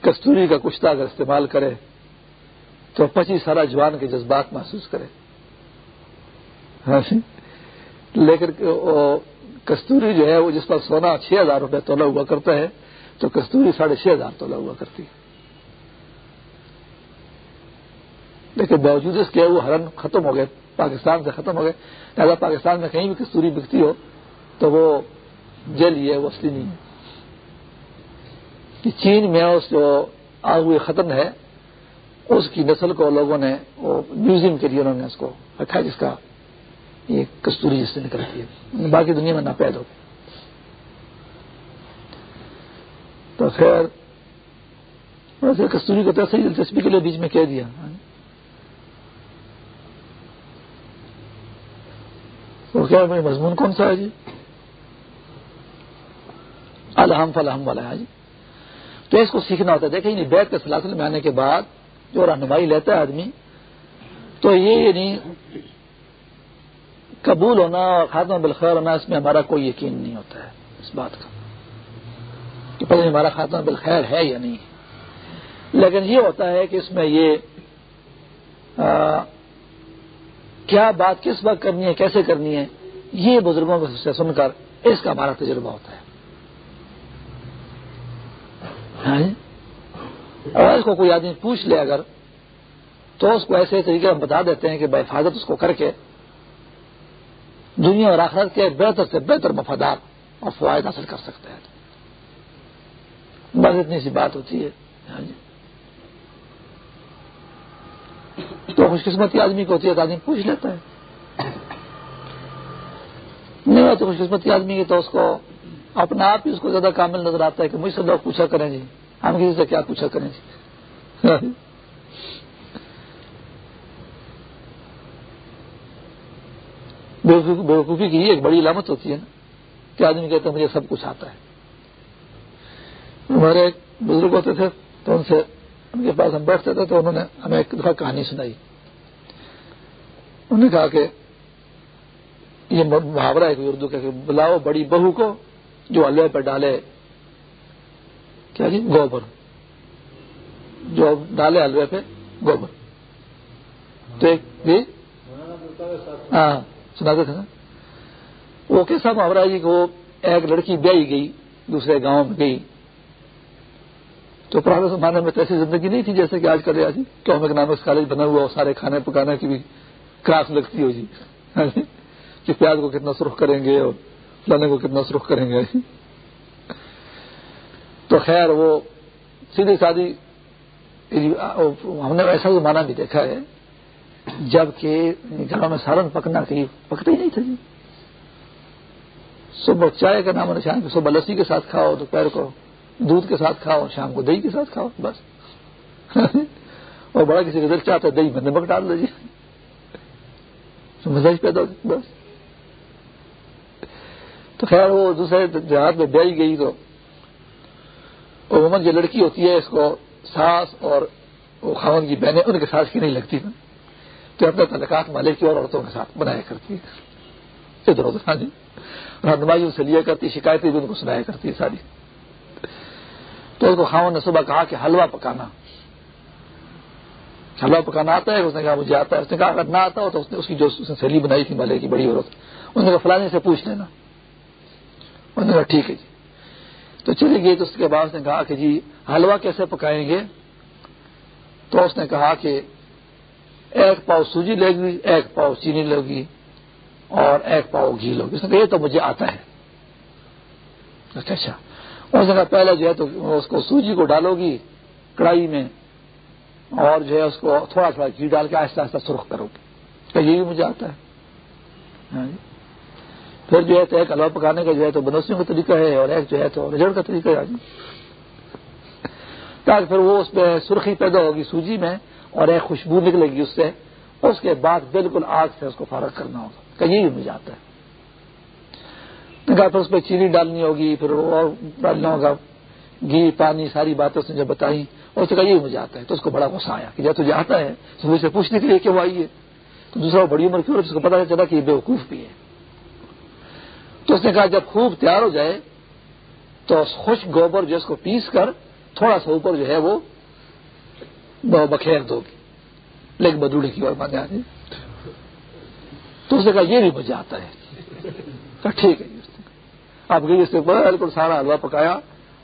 کستوری کا کشتہ اگر استعمال کرے، تو پچیس سالہ جوان کے جذبات محسوس کرے۔ ہاں جی۔ لیکن کستوری جو ہے، وہ جس پر سونا چھ ہزار روپے تولا ہوا کرتا ہے، تو کستوری ساڑھے چھ ہزار تولا ہوا کرتی ہے۔ لیکن باوجود اس کے وہ ہرن ختم ہو گئے، پاکستان سے ختم ہو گئے۔ لہٰذا پاکستان میں کہیں بھی کستوری بکتی ہو تو وہ جیل ہے، وہ اصلی نہیں ہے۔ کہ چین میں اس جو آگ ہوئی ختم ہے، اس کی نسل کو لوگوں نے، وہ میوزیم کے لیے انہوں نے اس کو رکھا جس کا یہ کستوری جس سے نکلتی ہے۔ یعنی باقی دنیا میں ناپید ہو۔ تو خیر ویسے کستوری کو تو صحیح دلچسپی کے لیے بیچ میں کہہ دیا۔ تو کیا مضمون کون سا ہے جی؟ الحم فلحم والا ہے جی۔ تو اس کو سیکھنا ہوتا ہے۔ دیکھیں جی، بیت کے سلاسل میں آنے کے بعد جو رہنمائی لیتا ہے آدمی، تو یہ نہیں قبول ہونا اور خاتمہ بالخیر ہونا، اس میں ہمارا کوئی یقین نہیں ہوتا ہے اس بات کا۔ کہ پہلے ہمارا خاتمہ بالخیر ہے یا نہیں۔ لیکن یہ ہوتا ہے کہ اس میں یہ کیا بات کس وقت کرنی ہے، کیسے کرنی ہے؟ یہ بزرگوں سے سن کر اس کا ہمارا تجربہ ہوتا ہے۔ ہاں جی؟ اور اس کو کوئی آدمی پوچھ لے اگر، تو اس کو ایسے طریقے ہم بتا دیتے ہیں کہ بحفاظت اس کو کر کے دنیا اور آخرت کے بہتر سے بہتر مفادات اور فوائد حاصل کر سکتے ہیں۔ بس اتنی سی بات ہوتی ہے۔ ہاں جی؟ تو خوش قسمتی آدمی کو ہوتی ہے تو آدمی پوچھ لیتا ہے۔ نہیں ہوتی خوش قسمتی آدمی کی تو اس کو اپنا آپ ہی اس کو زیادہ کامل نظر آتا ہے کہ مجھ سے لوگ پوچھا کریں جی۔ ہم کسی سے کیا پوچھا کریں جی؟ (laughs) بیوقوفی کی ایک بڑی علامت ہوتی ہے نا کہ آدمی کہتے ہیں مجھے سب کچھ آتا ہے۔ ہمارے ایک بزرگ ہوتے تھے تو ان سے ان کے پاس ہم بیٹھتے تھے تو انہوں نے ہمیں ایک دفعہ کہانی سنائی۔ انہوں نے کہا کہ یہ محاورہ ہے اردو کہ بلاؤ بڑی بہو کو جو الوے پہ ڈالے، کیا جی؟ گوبر۔ جو ڈالے الوے پہ، گوبر۔ تو ایک جی ہاں سناتے تھے نا۔ وہ کیسا محاورہ جی کہ وہ ایک لڑکی بیائی گئی، دوسرے گاؤں میں گئی۔ تو پرانے زمانے میں تو ایسی زندگی نہیں تھی جیسے کہ آج کل جی کیوں اکنامکس کالج بنا ہوا سارے کھانے پکانے کی بھی کراس لگتی ہو جی۔, ہاں جی۔ کہ پیاز کو کتنا سرخ کریں گے اور فلانے کو کتنا سرخ کریں گے۔ تو خیر وہ سیدھی سادی یعنی ہم نے ایسا زمانہ بھی دیکھا ہے، جبکہ گھروں میں سالن پکنا تھی پکتا ہی نہیں تھا جی۔ صبح چائے کا نام نشان، صبح لسی کے ساتھ کھاؤ دوپہر کو دودھ کے ساتھ کھاؤ، شام کو دہی کے ساتھ کھاؤ، بس۔ اور بڑا کسی کا دل چاہتا ہے دہی میں نمک ڈال دیجیے مزاج پیدا ہو بس۔ تو خیر، وہ دوسرے دیہات میں بیائی گئی تو عموماً جو لڑکی ہوتی ہے، اس کو ساس اور وہ خاون کی بہنیں ان کے ساتھ کی نہیں لگتی نا تو اپنے تعلقات مالک کی اور عورتوں کے ساتھ بنایا کرتی ہے ادھر ادھر ہاں جی رہنمائی ان سے لیا کرتی، شکایتیں بھی ان کو سنایا کرتی ہے ساری۔ تو اس کو خاون نے صبح کہا کہ حلوہ پکانا۔ حلوہ پکانا آتا ہے، اس نے کہا مجھے آتا ہے۔ اس نے کہا اگر نہ آتا ہو تو اس نے اس کی جو اس نے سیلی بنائی تھی مالے کی بڑی عورت۔ اس نے کہا فلانے سے پوچھ لینا۔ اس نے کہا ٹھیک ہے جی۔ تو چلی گئی تو اس کے بعد اس نے کہا کہ جی حلوہ کیسے پکائیں گے؟ تو اس نے کہا کہ ایک پاؤ سوجی لے گی، ایک پاؤ چینی لے گی اور ایک پاؤ گھی لوگی اس نے کہا یہ تو مجھے آتا ہے۔ اچھا اچھا۔ اس نے پہلے جو ہے تو اس کو سوجی کو ڈالو گی کڑائی میں اور جو ہے اس کو تھوڑا تھوڑا گھی ڈال کے آہستہ آہستہ سرخ کرو گی۔ کہ یہ بھی مجھے آتا ہے۔ ہاں جی۔ پھر جو ہے تو ایک حلوا پکانے کا جو ہے تو بنوسیوں کا طریقہ ہے اور ایک جو ہے تو رجڑ کا طریقہ ہے۔ تاکہ پھر وہ اس میں سرخی پیدا ہوگی سوجی میں اور ایک خوشبو نکلے گی اس سے، اس کے بعد بالکل آگ سے اس کو فارغ کرنا ہوگا۔ کہ یہ بھی مجھے آتا ہے۔ کہا پھر اس پہ چینی ڈالنی ہوگی، پھر اور ڈالنا ہوگا۔ گھی، پانی، ساری باتیں اس نے جب بتائی اور اس نے کہا یہ مجھے آتا ہے۔ تو اس کو بڑا غصہ آیا کہ جب تجھے آتا ہے تو مجھ سے پوچھنے کے لیے کیوں آئی ہے۔ تو دوسرا بڑی عمر کی اور اس کو پتا چلا کہ یہ بے وقوف بھی ہے۔ تو اس نے کہا جب خوب تیار ہو جائے، تو خشک گوبر جو اس کو پیس کر تھوڑا سا اوپر جو ہے وہ بخیر دو گی۔ لیکن بدوڑے کی اور بن جاتی تو اس نے کہا یہ بھی مجھے آتا ہے۔ ٹھیک ہے۔ اب گئی اس نے بالکل سارا حلوا پکایا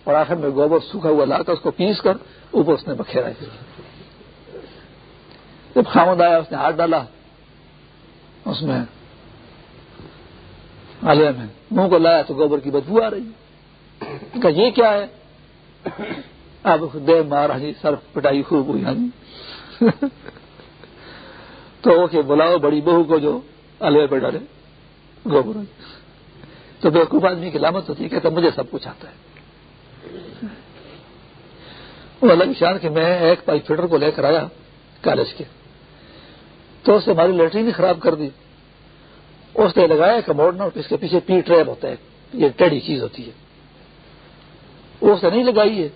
اور آخر میں گوبر سوکھا ہوا لا کر اس کو پیس کر اوپر اس نے بکھیرا جب خامد آیا، اس نے ہاتھ ڈالا۔ اس میں آلے میں منہ کو لایا تو گوبر کی بدبو آ رہی۔ کہ یہ کیا ہے؟ اب دے مار جی سر پٹائی خوب ہوئی ہاں جی تو کہ بلاؤ بڑی بہو کو جو الوے پہ ڈالے، گوبر۔ تو بیوقوف آدمی کی علامت ہوتی ہے کہ مجھے سب کچھ آتا ہے۔ وہ الگ شان کہ میں ایک پائپ فلٹر کو لے کر آیا کالج کے۔ تو اس سے ہماری لیٹرین خراب کر دی۔ اس نے لگایا کموڈ اس کے پیچھے پی ٹریپ ہوتا ہے۔ یہ ٹیڑھی چیز ہوتی ہے۔ وہ اس نے نہیں لگائی ہے۔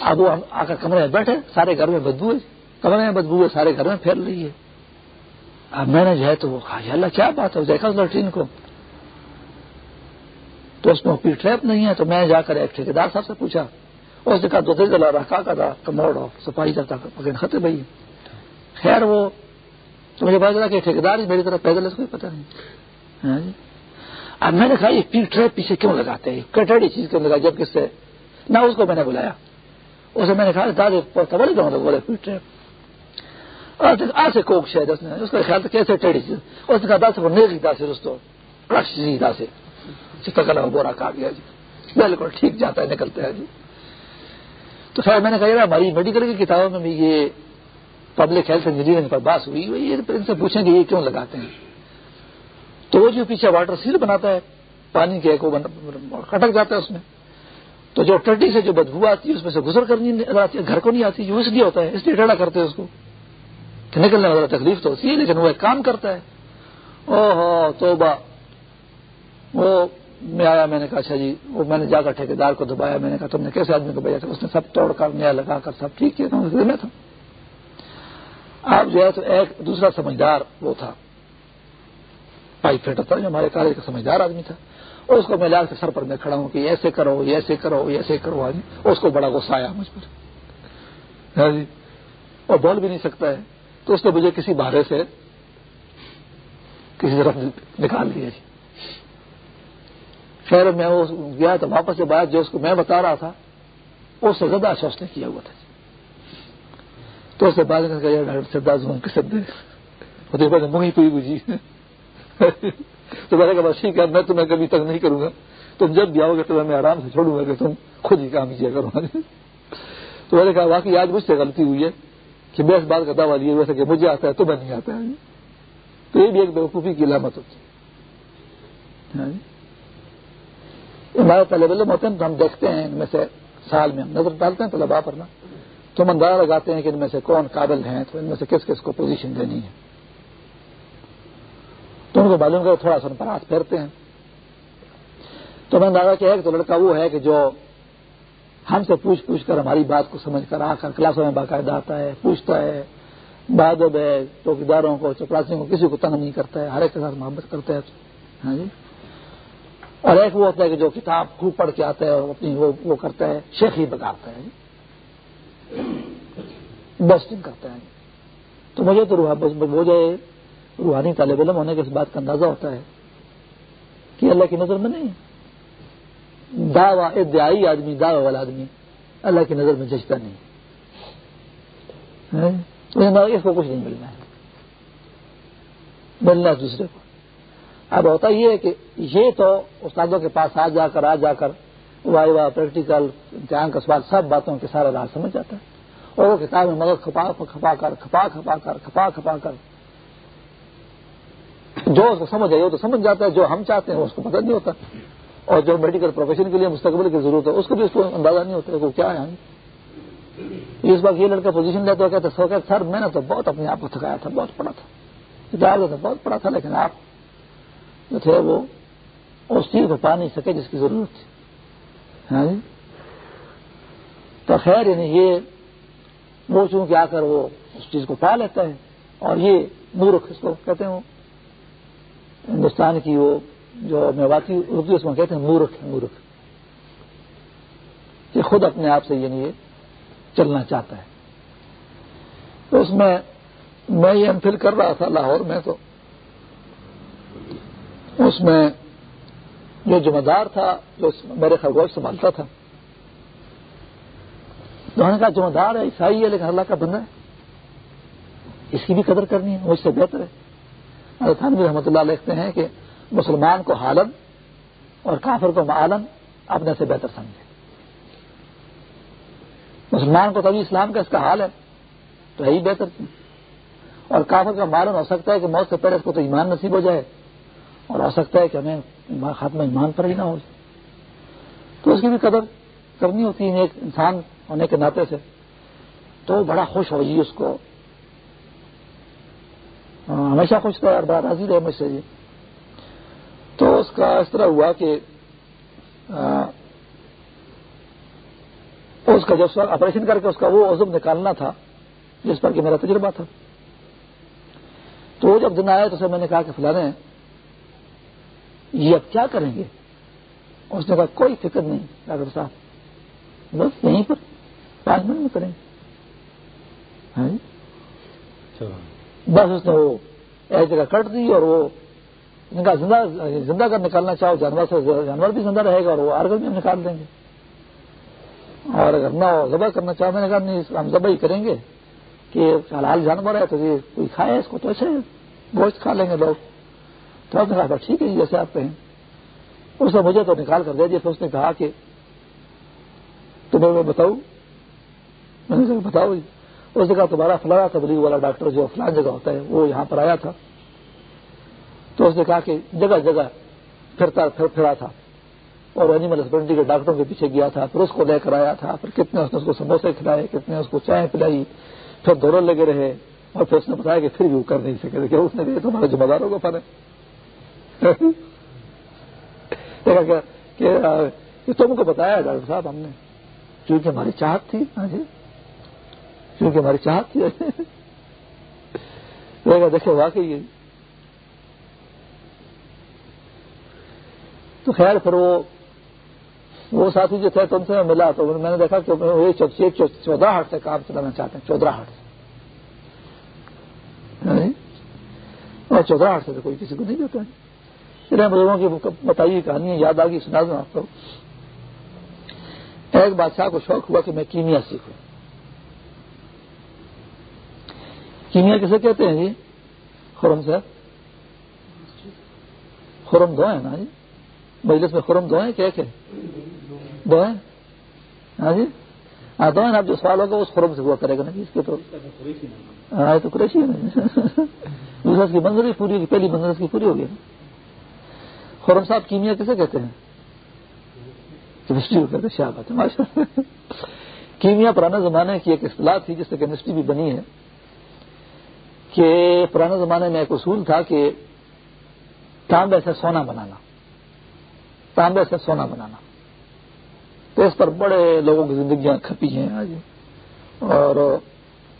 اب وہ آ کر کمرے میں بیٹھے، سارے گھر میں بدبو ہے۔ کمرے میں بدبو ہے، سارے گھر میں پھیل رہی ہے۔ اب میں نے جو ہے تو وہ کہا اللہ کیا بات ہے؟ دیکھا اس لٹرین کو۔ تو اس میں کوئی ٹریپ نہیں ہے تو میں جا کر ایک ٹھیکیدار صاحب سے پوچھا، اس نے کہا، دو دل دلا رکھا کا تھا کموڈ اور صفائی کرتا خطے بھائی۔ خیر وہ، تو مجھے پتا چلا کہ ٹھیکیدار میری طرف پیدل اس کو پتا نہیں۔ ہاں جی۔ اب میں نے کہا، یہ پی ٹریپ پیچھے کیوں لگاتے ہیں؟ کٹڑی چیز کیوں لگا جب کس سے نہ اس کو میں نے بلایا۔ اسے میں نے کہا دادے خبر ہی بولے پی ٹریپ۔ آج کوک شاید اس نے، اس کا خیال تھا کیسے ٹیڑھی چیز۔ اس نے کہا دس کو نیل دا سے اس کو رش دا سے چکا بورا کاٹ گیا جی۔ بالکل ٹھیک جاتا ہے نکلتے ہیں جی۔ تو خیر، میں نے کہا ہماری میڈیکل کی کتابوں میں بھی یہ پبلک ہیلتھ انجینئرنگ پر بات ہوئی ہوئی ان سے پوچھیں گے یہ کیوں لگاتے ہیں۔ تو وہ جو پیچھے واٹر سیل بناتا ہے، پانی کے کٹک جاتا ہے اس میں۔ تو جو ٹڈی سے جو بدبو آتی ہے، اس میں سے گزر کرنی آتی ہے گھر کو نہیں آتی، جو اس لیے ہوتا ہے، اس لیے ٹیڑھا کرتے ہیں اس کو۔ کہ نکلنے میں تکلیف تو ہوتی ہے، لیکن وہ ایک کام کرتا ہے۔ او ہو تو وہ میں آیا، میں نے کہا اچھا جی وہ میں نے جا کر ٹھیکیدار کو دبایا، میں نے کہا تم نے کیسے آدمی کو بھیجا تھا؟ اس نے سب توڑ کر نیا لگا کر سب ٹھیک کیا تھا، میں تھا۔ آپ جو ہے تو ایک دوسرا سمجھدار وہ تھا پائپ فیٹر تھا، جو ہمارے کالج کا سمجھدار آدمی تھا۔ اور اس کو میں لاگ کے سر پر میں کھڑا ہوں کہ ایسے کرو ایسے کرو ایسے کرو آدمی۔ اس کو بڑا غصہ آیا مجھ پر۔ ہاں جی اور بول بھی نہیں سکتا ہے۔ تو اس نے مجھے کسی بارے سے کسی طرف نکال دیا جی۔ خیر میں وہ گیا تو واپس سے بات جو اس کو میں بتا رہا تھا اس سے زیادہ آشواس نے کیا ہوا تھا۔ تو اس سے بعد منگی پوئی بجی۔ تو میں نے کہا، بس ٹھیک ہے، میں تمہیں کبھی تک نہیں کروں گا۔ تم جب بھی آؤ گے تو میں آرام سے چھوڑوں گا کہ تم خود ہی کام کیا کرو۔ تو میں نے کہا، واقعی آج مجھ سے غلطی ہوئی ہے کہ میں اس بات کا دعویٰ لیے ویسے کہ مجھے آتا ہے تمہیں نہیں آتا ہے۔ تو یہ بھی ایک بیوقوفی کی علامت ہوتی ہے۔ ہاں جی۔ ہمارے طالب علم ہوتے ہیں تو ہم دیکھتے ہیں ان میں سے سال میں ہم نظر ڈالتے ہیں طلبا پر نا، تو ہم اندازہ لگاتے ہیں کہ ان میں سے کون قابل ہیں، تو ان میں سے کس کس کو پوزیشن دینی ہے۔ تو ان کو معلوم کر تھوڑا سا ان پر ہاتھ پھیرتے ہیں۔ تو میں اندازہ کیا ہے کہ تو لڑکا وہ ہے کہ جو ہم سے پوچھ پوچھ کر ہماری بات کو سمجھ کر آ کر کلاسوں میں باقاعدہ آتا ہے، پوچھتا ہے، بہادر ہے چوکیداروں کو چپراسیوں کو، کسی کو تنگ نہیں کرتا ہے، ہر ایک کے ساتھ محبت کرتا ہے۔ ہاں جی؟ اور ایک وہ ہوتا ہے کہ جو کتاب خوب پڑھ کے آتا ہے اور اپنی وہ وہ کرتا ہے شیخی بگاڑتا ہے بیسٹنگ کرتا ہے تو مجھے تو روح مجھے روحانی طالب علم ہونے کے اس بات کا اندازہ ہوتا ہے کہ اللہ کی نظر میں نہیں۔ دعوی ادعائی آدمی، دعوی والا آدمی، اللہ کی نظر میں جچتا نہیں۔ ہاں؟ اس کو کچھ نہیں ملنا ہے۔ ملنا دوسرے کو۔ اب ہوتا یہ ہے کہ یہ تو استادوں کے پاس آ جا کر، آ جا کر وائی واہ پریکٹیکل امتحان کا سوال، سب باتوں کے سارا راز سمجھ جاتا ہے۔ اور وہ کتاب میں مدد کھپا کھپا کر، کھپا کھپا کر، کھپا کھپا کر۔ جو اس کو سمجھ آئی، وہ تو سمجھ جاتا ہے، جو ہم چاہتے ہیں، اس کو پتہ نہیں ہوتا۔ اور جو میڈیکل پروفیشن کے لیے مستقبل کی ضرورت ہے، اس کو بھی اس کو اندازہ نہیں ہوتا وہ کیا ہے۔ اس وقت یہ لڑکا پوزیشن لیتا ہے کہتے سر میں نے تو بہت اپنے آپ کو تھکایا تھا، بہت پڑا تھا۔ کتاب تو بہت پڑا تھا، لیکن آپ جو تھے وہ اس چیز کو پا نہیں سکے جس کی ضرورت تھی۔ ہاں جی؟ تو خیر یعنی یہ وہ چونکہ آ کر وہ اس چیز کو پا لیتا ہے اور یہ مورخ اس کو کہتے ہیں وہ۔ ہندوستان کی وہ جو میواتی اردو اس میں کہتے ہیں مورخ ہے مورخ۔ یہ خود اپنے آپ سے یعنی یہ چلنا چاہتا ہے۔ تو اس میں میں یہ انفل کر رہا تھا لاہور میں تو اس میں جو ذمہ دار تھا، جو میرے خرگوش سنبھالتا تھا۔ تو نے کہا، ذمہ دار ہے، عیسائی ہے، لیکن اللہ کا بندہ ہے۔ اس کی بھی قدر کرنی ہے، مجھ سے بہتر ہے۔ تھانوی رحمۃ اللہ لکھتے ہیں کہ مسلمان کو حالن اور کافر کو معالن اپنے سے بہتر سمجھے۔ مسلمان کو کبھی اسلام کا اس کا حال ہے، تو یہی بہتر۔ اور کافر کا معلوم ہو سکتا ہے کہ موت سے پہلے اس کو تو ایمان نصیب ہو جائے۔ اور ہو سکتا ہے کہ ہمیں خاتمہ ایمان پر ہی نہ ہو۔ تو اس کی بھی قدر کرنی ہوتی ہے ایک انسان ہونے کے ناطے سے۔ تو بڑا خوش ہو جی اس کو۔ ہاں، ہمیشہ خوش تھا اور راضی رہے مجھ سے جی۔ تو اس کا اس طرح ہوا کہ اس کا جب آپریشن کر کے اس کا وہ عزم نکالنا تھا، جس پر کہ میرا تجربہ تھا۔ تو وہ جب دن آیا تو میں نے کہا کہ فلانے یہ اب کیا کریں گے؟ اس نے کہا کوئی فکر نہیں ڈاکٹر صاحب۔ بس یہیں پر پانچ منٹ میں کریں۔ گے ہاں جی؟ بس اس نے وہ ایک جگہ کٹ دی اور وہ ان کا زندہ زندہ کر نکالنا چاہو جانور سے جانور بھی زندہ رہے گا اور وہ آرگن بھی ہم نکال دیں گے۔ اور اگر نہ ذبح کرنا چاہو میں نے کہا نہیں ہم ذبح ہی کریں گے کہ حلال جانور ہے تو یہ کوئی کھائے اس کو تو ایسے گوشت کھا لیں گے لوگ۔ تو آپ نے کہا اچھا، ٹھیک ہے جی جیسے آپ کہیں۔ اس نے مجھے تو نکال کر دے دیا، پھر اس نے کہا کہ تمہیں میں بتاؤں۔ میں نے کہا بتاؤ جی۔ اس نے کہا تمہارا فلاں تبلیغ والا ڈاکٹر جو فلان جگہ ہوتا ہے، وہ یہاں پر آیا تھا۔ تو اس نے کہا کہ جگہ جگہ، پھرتا، پھر، پھرا تھا۔ اور اینیمل ہسبینڈری کے ڈاکٹروں کے پیچھے گیا تھا، پھر اس کو لے کر آیا تھا۔ پھر کتنے اس نے اس کو سموسے کھلائے، کتنے اس کو چائے پلائی۔ پھر دوروں لگے رہے۔ اور پھر اس نے بتایا کہ پھر بھی وہ کر نہیں سکے کہ اس نے بھی تمہارے ذمہ داروں کو پڑے کہ تم کو بتایا ڈاکٹر صاحب ہم نے۔ کیونکہ ہماری چاہت تھی ہاں جی۔ ہماری چاہت تھی۔ دیکھے واقعی تو خیر، پھر وہ وہ ساتھی جو تھے تم سے، میں ملا تو میں نے دیکھا کہ چودہ ہٹ سے کام چلانا چاہتے ہیں، چودہ ہٹ سے۔ ہاں جی۔ اور چودہ ہٹ سے تو کوئی کسی کو نہیں دیتا ہے۔ بزرگوں کی بتائیے کہانی یاد آ گئی سنا دوں آپ کو ایک بادشاہ کو شوق ہوا کہ میں کیمیا سیکھوں۔ کیمیا کسے کہتے ہیں جی؟ خورم صاحب خورم دو ہے نا جی؟ مجلس میں خورم دو ہیں کیا کہ؟ دو ہیں ہاں جی؟ ہاں دو ہیں آپ جو سوال ہوگا اس خورم سے ہوا کرے گا نا جی اس کے تو ہاں تو قریشی ہے نا جی۔ (laughs) کی منظر پوری ہوگی، پہلی منظر کی پوری ہوگی۔ نا خورم صاحب کیمیا کسے کہتے ہیں؟ کیمسٹری کو کہتے شاہ بات ہے، ماشاء کیمیا پرانے زمانے کی ایک اصطلاح تھی جس سے کیمسٹری بھی بنی ہے کہ پرانے زمانے میں ایک اصول تھا کہ تانبے سے سونا بنانا۔ تانبے سے سونا بنانا۔ تو اس پر بڑے لوگوں کی زندگیاں کھپی ہیں آج۔ اور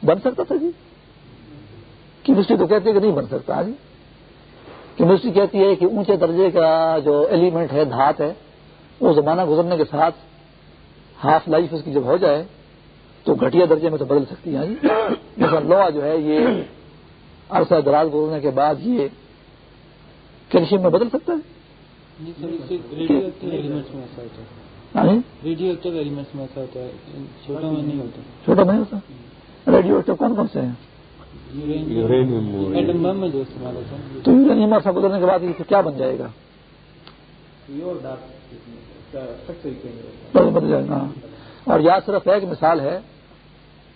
بن سکتا تھا جی؟ کیمسٹری تو کہتی کہ نہیں بن سکتا جی کیمسٹری کہتی ہے کہ اونچے درجے کا جو ایلیمنٹ ہے دھات ہے وہ زمانہ گزرنے کے ساتھ ہاف لائف اس کی جب ہو جائے تو گھٹیا درجے میں تو بدل سکتی ہے جی مثلا لوہا جو ہے یہ عرصہ دراز گزرنے کے بعد یہ کیلشیم میں بدل سکتا ہے۔ چھوٹا نہیں ہوتا۔ ریڈیو ایکٹو کون کون سے ہیں؟ تو یورینیم عرصہ گزرنے کے بعد یہ کیا بن جائے گا؟ بدل جائے گا اور یاد صرف ایک مثال ہے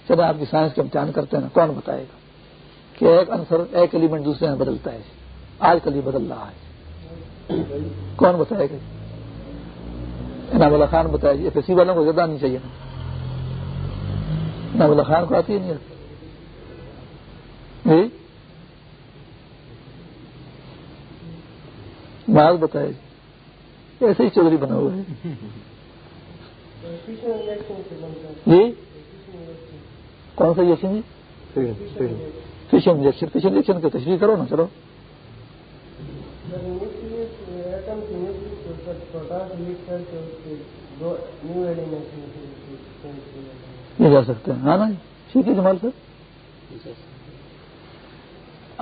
چلے آپ کی سائنس کے امتحان کرتے ہیں کون بتائے گا کہ ایک انسر ایک ایلیمنٹ دوسرے میں بدلتا ہے؟ آج کل یہ بدل رہا ہے۔ کون بتائے گا؟ انعام اللہ خان بتایا جی ایف والوں کو زیادہ نہیں چاہیے۔ انعام اللہ خان کو آتی ہے نہیں آتی جی معاذ بتائے جی ایسے ہی چودھری بنا ہوا ہے۔ جی؟ کون سا یشن جی فش انجیکشن فش انجیکشن کی تشریح کرو نا، چلو۔ یہ جا سکتے ہیں ہاں نا، ٹھیک ہے جمال سر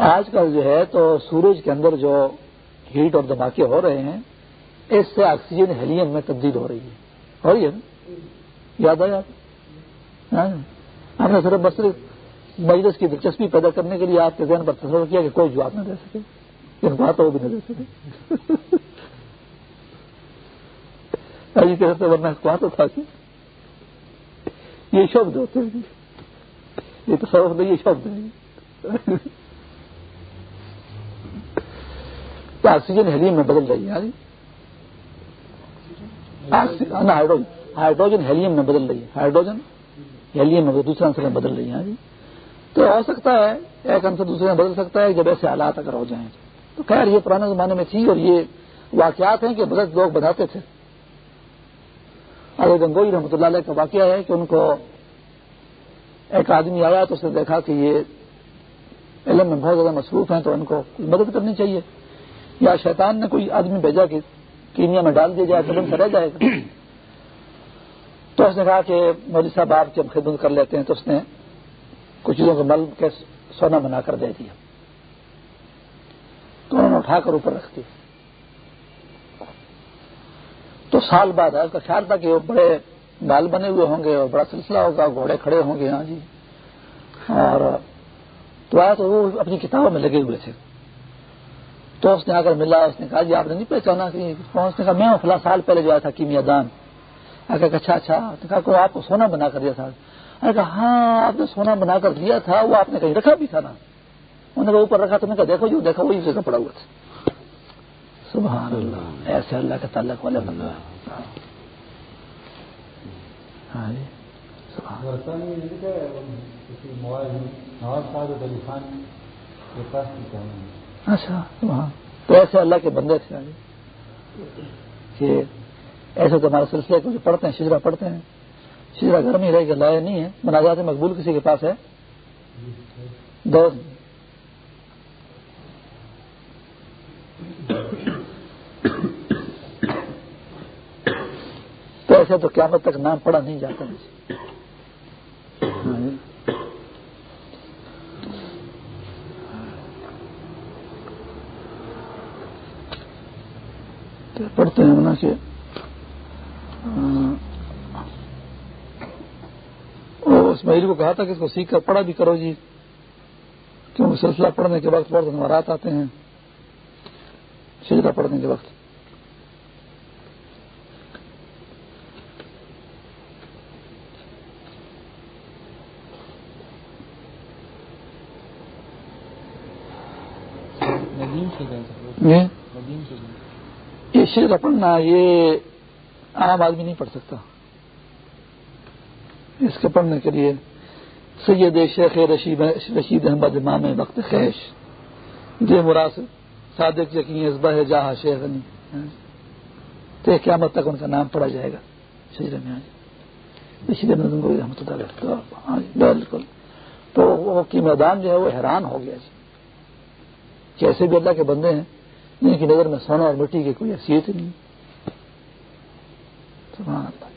آج کل جو ہے تو سورج کے اندر جو ہیٹ اور دھماکے ہو رہے ہیں، اس سے آکسیجن ہیلیم میں تبدیل ہو رہی ہے۔ ہو رہی ہے یاد آیا ہاں۔ ہم نے صرف بس مجلس کی دلچسپی پیدا کرنے کے لیے آپ کے ذہن پر تصور کیا کہ کوئی جواب نہ دے سکے۔ ان بات وہ بھی نہ دے سکے۔ (laughs) سے ورنہ کہا تو تھا کہ یہ شبد ہوتے ہیں۔ یہ تصور نہیں یہ شبد ہے۔ (laughs) تو آکسیجن ہیلیم میں بدل رہی ہے ہاں جی۔ ہائیڈروجن۔ ہیلیم میں بدل رہی ہے۔ ہائیڈروجن ہیلیم میں دوسرے انسر میں بدل رہی ہے ہاں جی۔ تو ہو سکتا ہے، ایک انسر دوسرے میں بدل سکتا ہے، جب ایسے حالات اگر ہو جائیں۔ تو خیر، یہ پرانے زمانے میں تھی اور یہ واقعات ہیں کہ بزرگ لوگ بتاتے تھے۔ اور گنگوئی رحمۃ اللہ علیہ کا واقعہ ہے کہ ان کو ایک آدمی آیا تو اس نے دیکھا کہ یہ علم میں بہت زیادہ مصروف ہیں، تو ان کو مدد کرنی چاہیے۔ یا شیطان نے کوئی آدمی بھیجا کہ کینیا میں ڈال دیا جائے قدم سے رہ جائے گا۔ تو اس نے کہا کہ مودی صاحب آپ جب خدمت کر لیتے ہیں تو اس نے کچھ چیزوں کو مل کے سونا بنا کر دے دیا۔ تو انہوں نے اٹھا کر اوپر رکھ دیا۔ تو سال بعد اس کا خیال تھا کہ وہ بڑے بال بنے ہوئے ہوں گے اور بڑا سلسلہ ہوگا، گھوڑے کھڑے ہوں گے ہاں جی۔ اور تو آیا تو وہ اپنی کتابوں میں لگے ہوئے تھے۔ تو اس نے آ کر ملا اس نے کہا جی آپ نے نہیں پہچانا کہ اس نے کہا میں فلاں سال پہلے جو آیا تھا کیمیا دان۔ اچھا اچھا۔ کہا کہ آپ کو سونا بنا کر دیا تھا؟ کہا ہاں آپ نے سونا بنا کر دیا تھا وہ آپ نے کہیں رکھا بھی تھا نا۔ انہوں نے اوپر رکھا تو میں کہا دیکھو جو دیکھا وہی جگہ پڑا ہوا تھا۔ سبحان اللہ۔ ایسے اللہ کے تعلق والے بندہ ہاں جی۔ اچھا تو ایسے اللہ کے بندے تھے کہ ایسے تو ہمارے سلسلے کو جو پڑھتے ہیں شجرا پڑھتے ہیں۔ شجرا گھر میں رہ کے لائے نہیں ہے مناجات مقبول کسی کے پاس ہے؟ دو تو ایسے تو قیامت تک نام پڑھا نہیں جاتا پڑھتے ہیں کہ اسماعیل کو کہا تھا کہ اس کو سیکھ کر پڑھا بھی کرو جی۔ کیونکہ سلسلہ پڑھنے کے وقت بہت ہمارات آتے ہیں۔ سجدہ پڑھنے کے وقت۔ یہ شیر پڑھنا یہ عام آدمی نہیں پڑھ سکتا۔ اس کے پڑھنے کے لیے سید شیخ رشید احمد امام وقت خیش۔ جے مراد صادق یقین ازبا ہے جہاں شیخ تو قیامت تک ان کا نام پڑا جائے گا۔ شجر میں رشید احمد کو رحمۃ اللہ بالکل۔ تو وہ کی میدان جو ہے وہ حیران ہو گیا جی۔ کیسے بھی اللہ کے بندے ہیں جن کی نظر میں سونا اور مٹی کی کوئی حیثیت نہیں۔ سبحان اللہ۔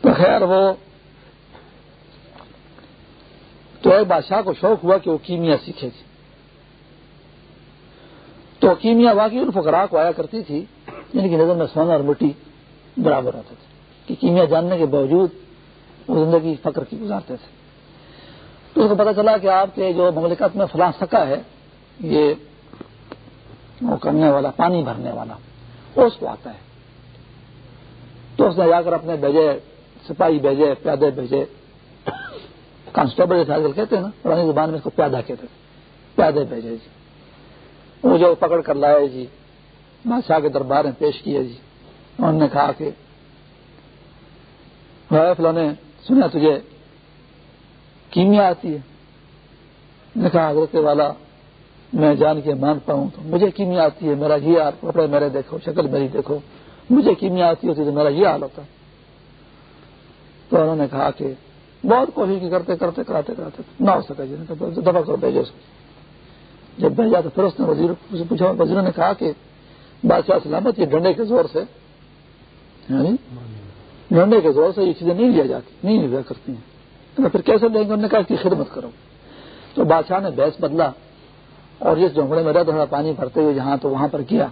تو خیر وہ تو ایک بادشاہ کو شوق ہوا کہ وہ کیمیا سیکھے تھی۔ تو کیمیا واقعی ان فقراء کو آیا کرتی تھی جن کی نظر میں سونا اور مٹی برابر ہوتے تھے کہ کیمیا جاننے کے باوجود وہ زندگی فقر کی گزارتے تھے۔ تو اس کو پتا چلا کہ آپ کے جو مملکت میں فلاں سکا ہے، یہ کرنے والا، پانی بھرنے والا۔ وہ اس کو آتا ہے۔ تو اس نے جا کر اپنے بیجے سپاہی بھیجے، پیادے بھیجے۔ کانسٹیبل جیسے آج کل کہتے ہیں نا، پرانی زبان میں اس کو پیادہ کہتے تھے پیادے بھیجے جی۔ وہ جو پکڑ کر لائے جی بادشاہ کے دربار میں پیش کیے جی۔ انہوں نے کہا کہ فلو نے سنا تجھے، کیمیا آتی ہے۔ نے کہا، حضرت والا میں جان کے مانتا ہوں تو مجھے کیمیا آتی ہے، میرا یہ کپڑے میرے دیکھو، شکل میری دیکھو، مجھے کیمیا آتی ہوتی تو میرا یہ حال ہوتا تو انہوں نے کہا کہ بہت کوشش کرتے کرتے، کراتے کراتے، نہ ہو سکا جی دفاع کرو بھیجو اس کو۔ جب بھیجا تو پھر اس نے وزیر سے پوچھا وزیر نے کہا کہ بادشاہ سلامت، یہ ڈنڈے کے زور سے یعنی ڈنڈے کے زور سے یہ چیزیں نہیں لیا جاتی، نہیں لیا کرتی ہیں۔ پھر کیسے لیں گے؟ انہوں نے کہا کہ خدمت کرو۔ تو بادشاہ نے بحث بدلا۔ اور جس جھونپڑے میں رہتا تھوڑا پانی بھرتے ہوئے جہاں تو وہاں پر کیا۔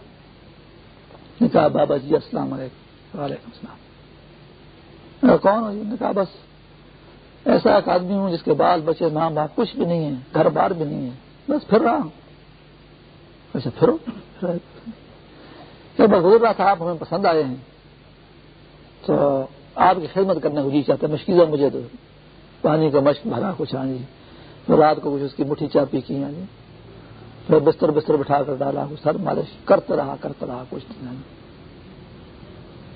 کہا، بابا جی السلام علیکم۔ وعلیکم السلام۔ کون ہو جی؟ نے کہا، بس ایسا ایک آدمی ہوں جس کے بال بچے، ماں باپ کچھ بھی نہیں ہے گھر بار بھی نہیں ہے بس پھر رہا ہوں۔ اچھا پھرو جب گزر رہا تھا، آپ ہمیں پسند آئے ہیں۔ تو آپ کی خدمت کرنے کو جی چاہتے مشکل مجھے تو۔ پانی کا مشق بھرا کچھ ہاں جی۔ رات کو کچھ اس کی مٹھی چاپی کی ہاں جی۔ پھر بستر بستر بٹھا کر ڈالا سر مالش کرتا رہا کرتا رہا، کچھ نہیں۔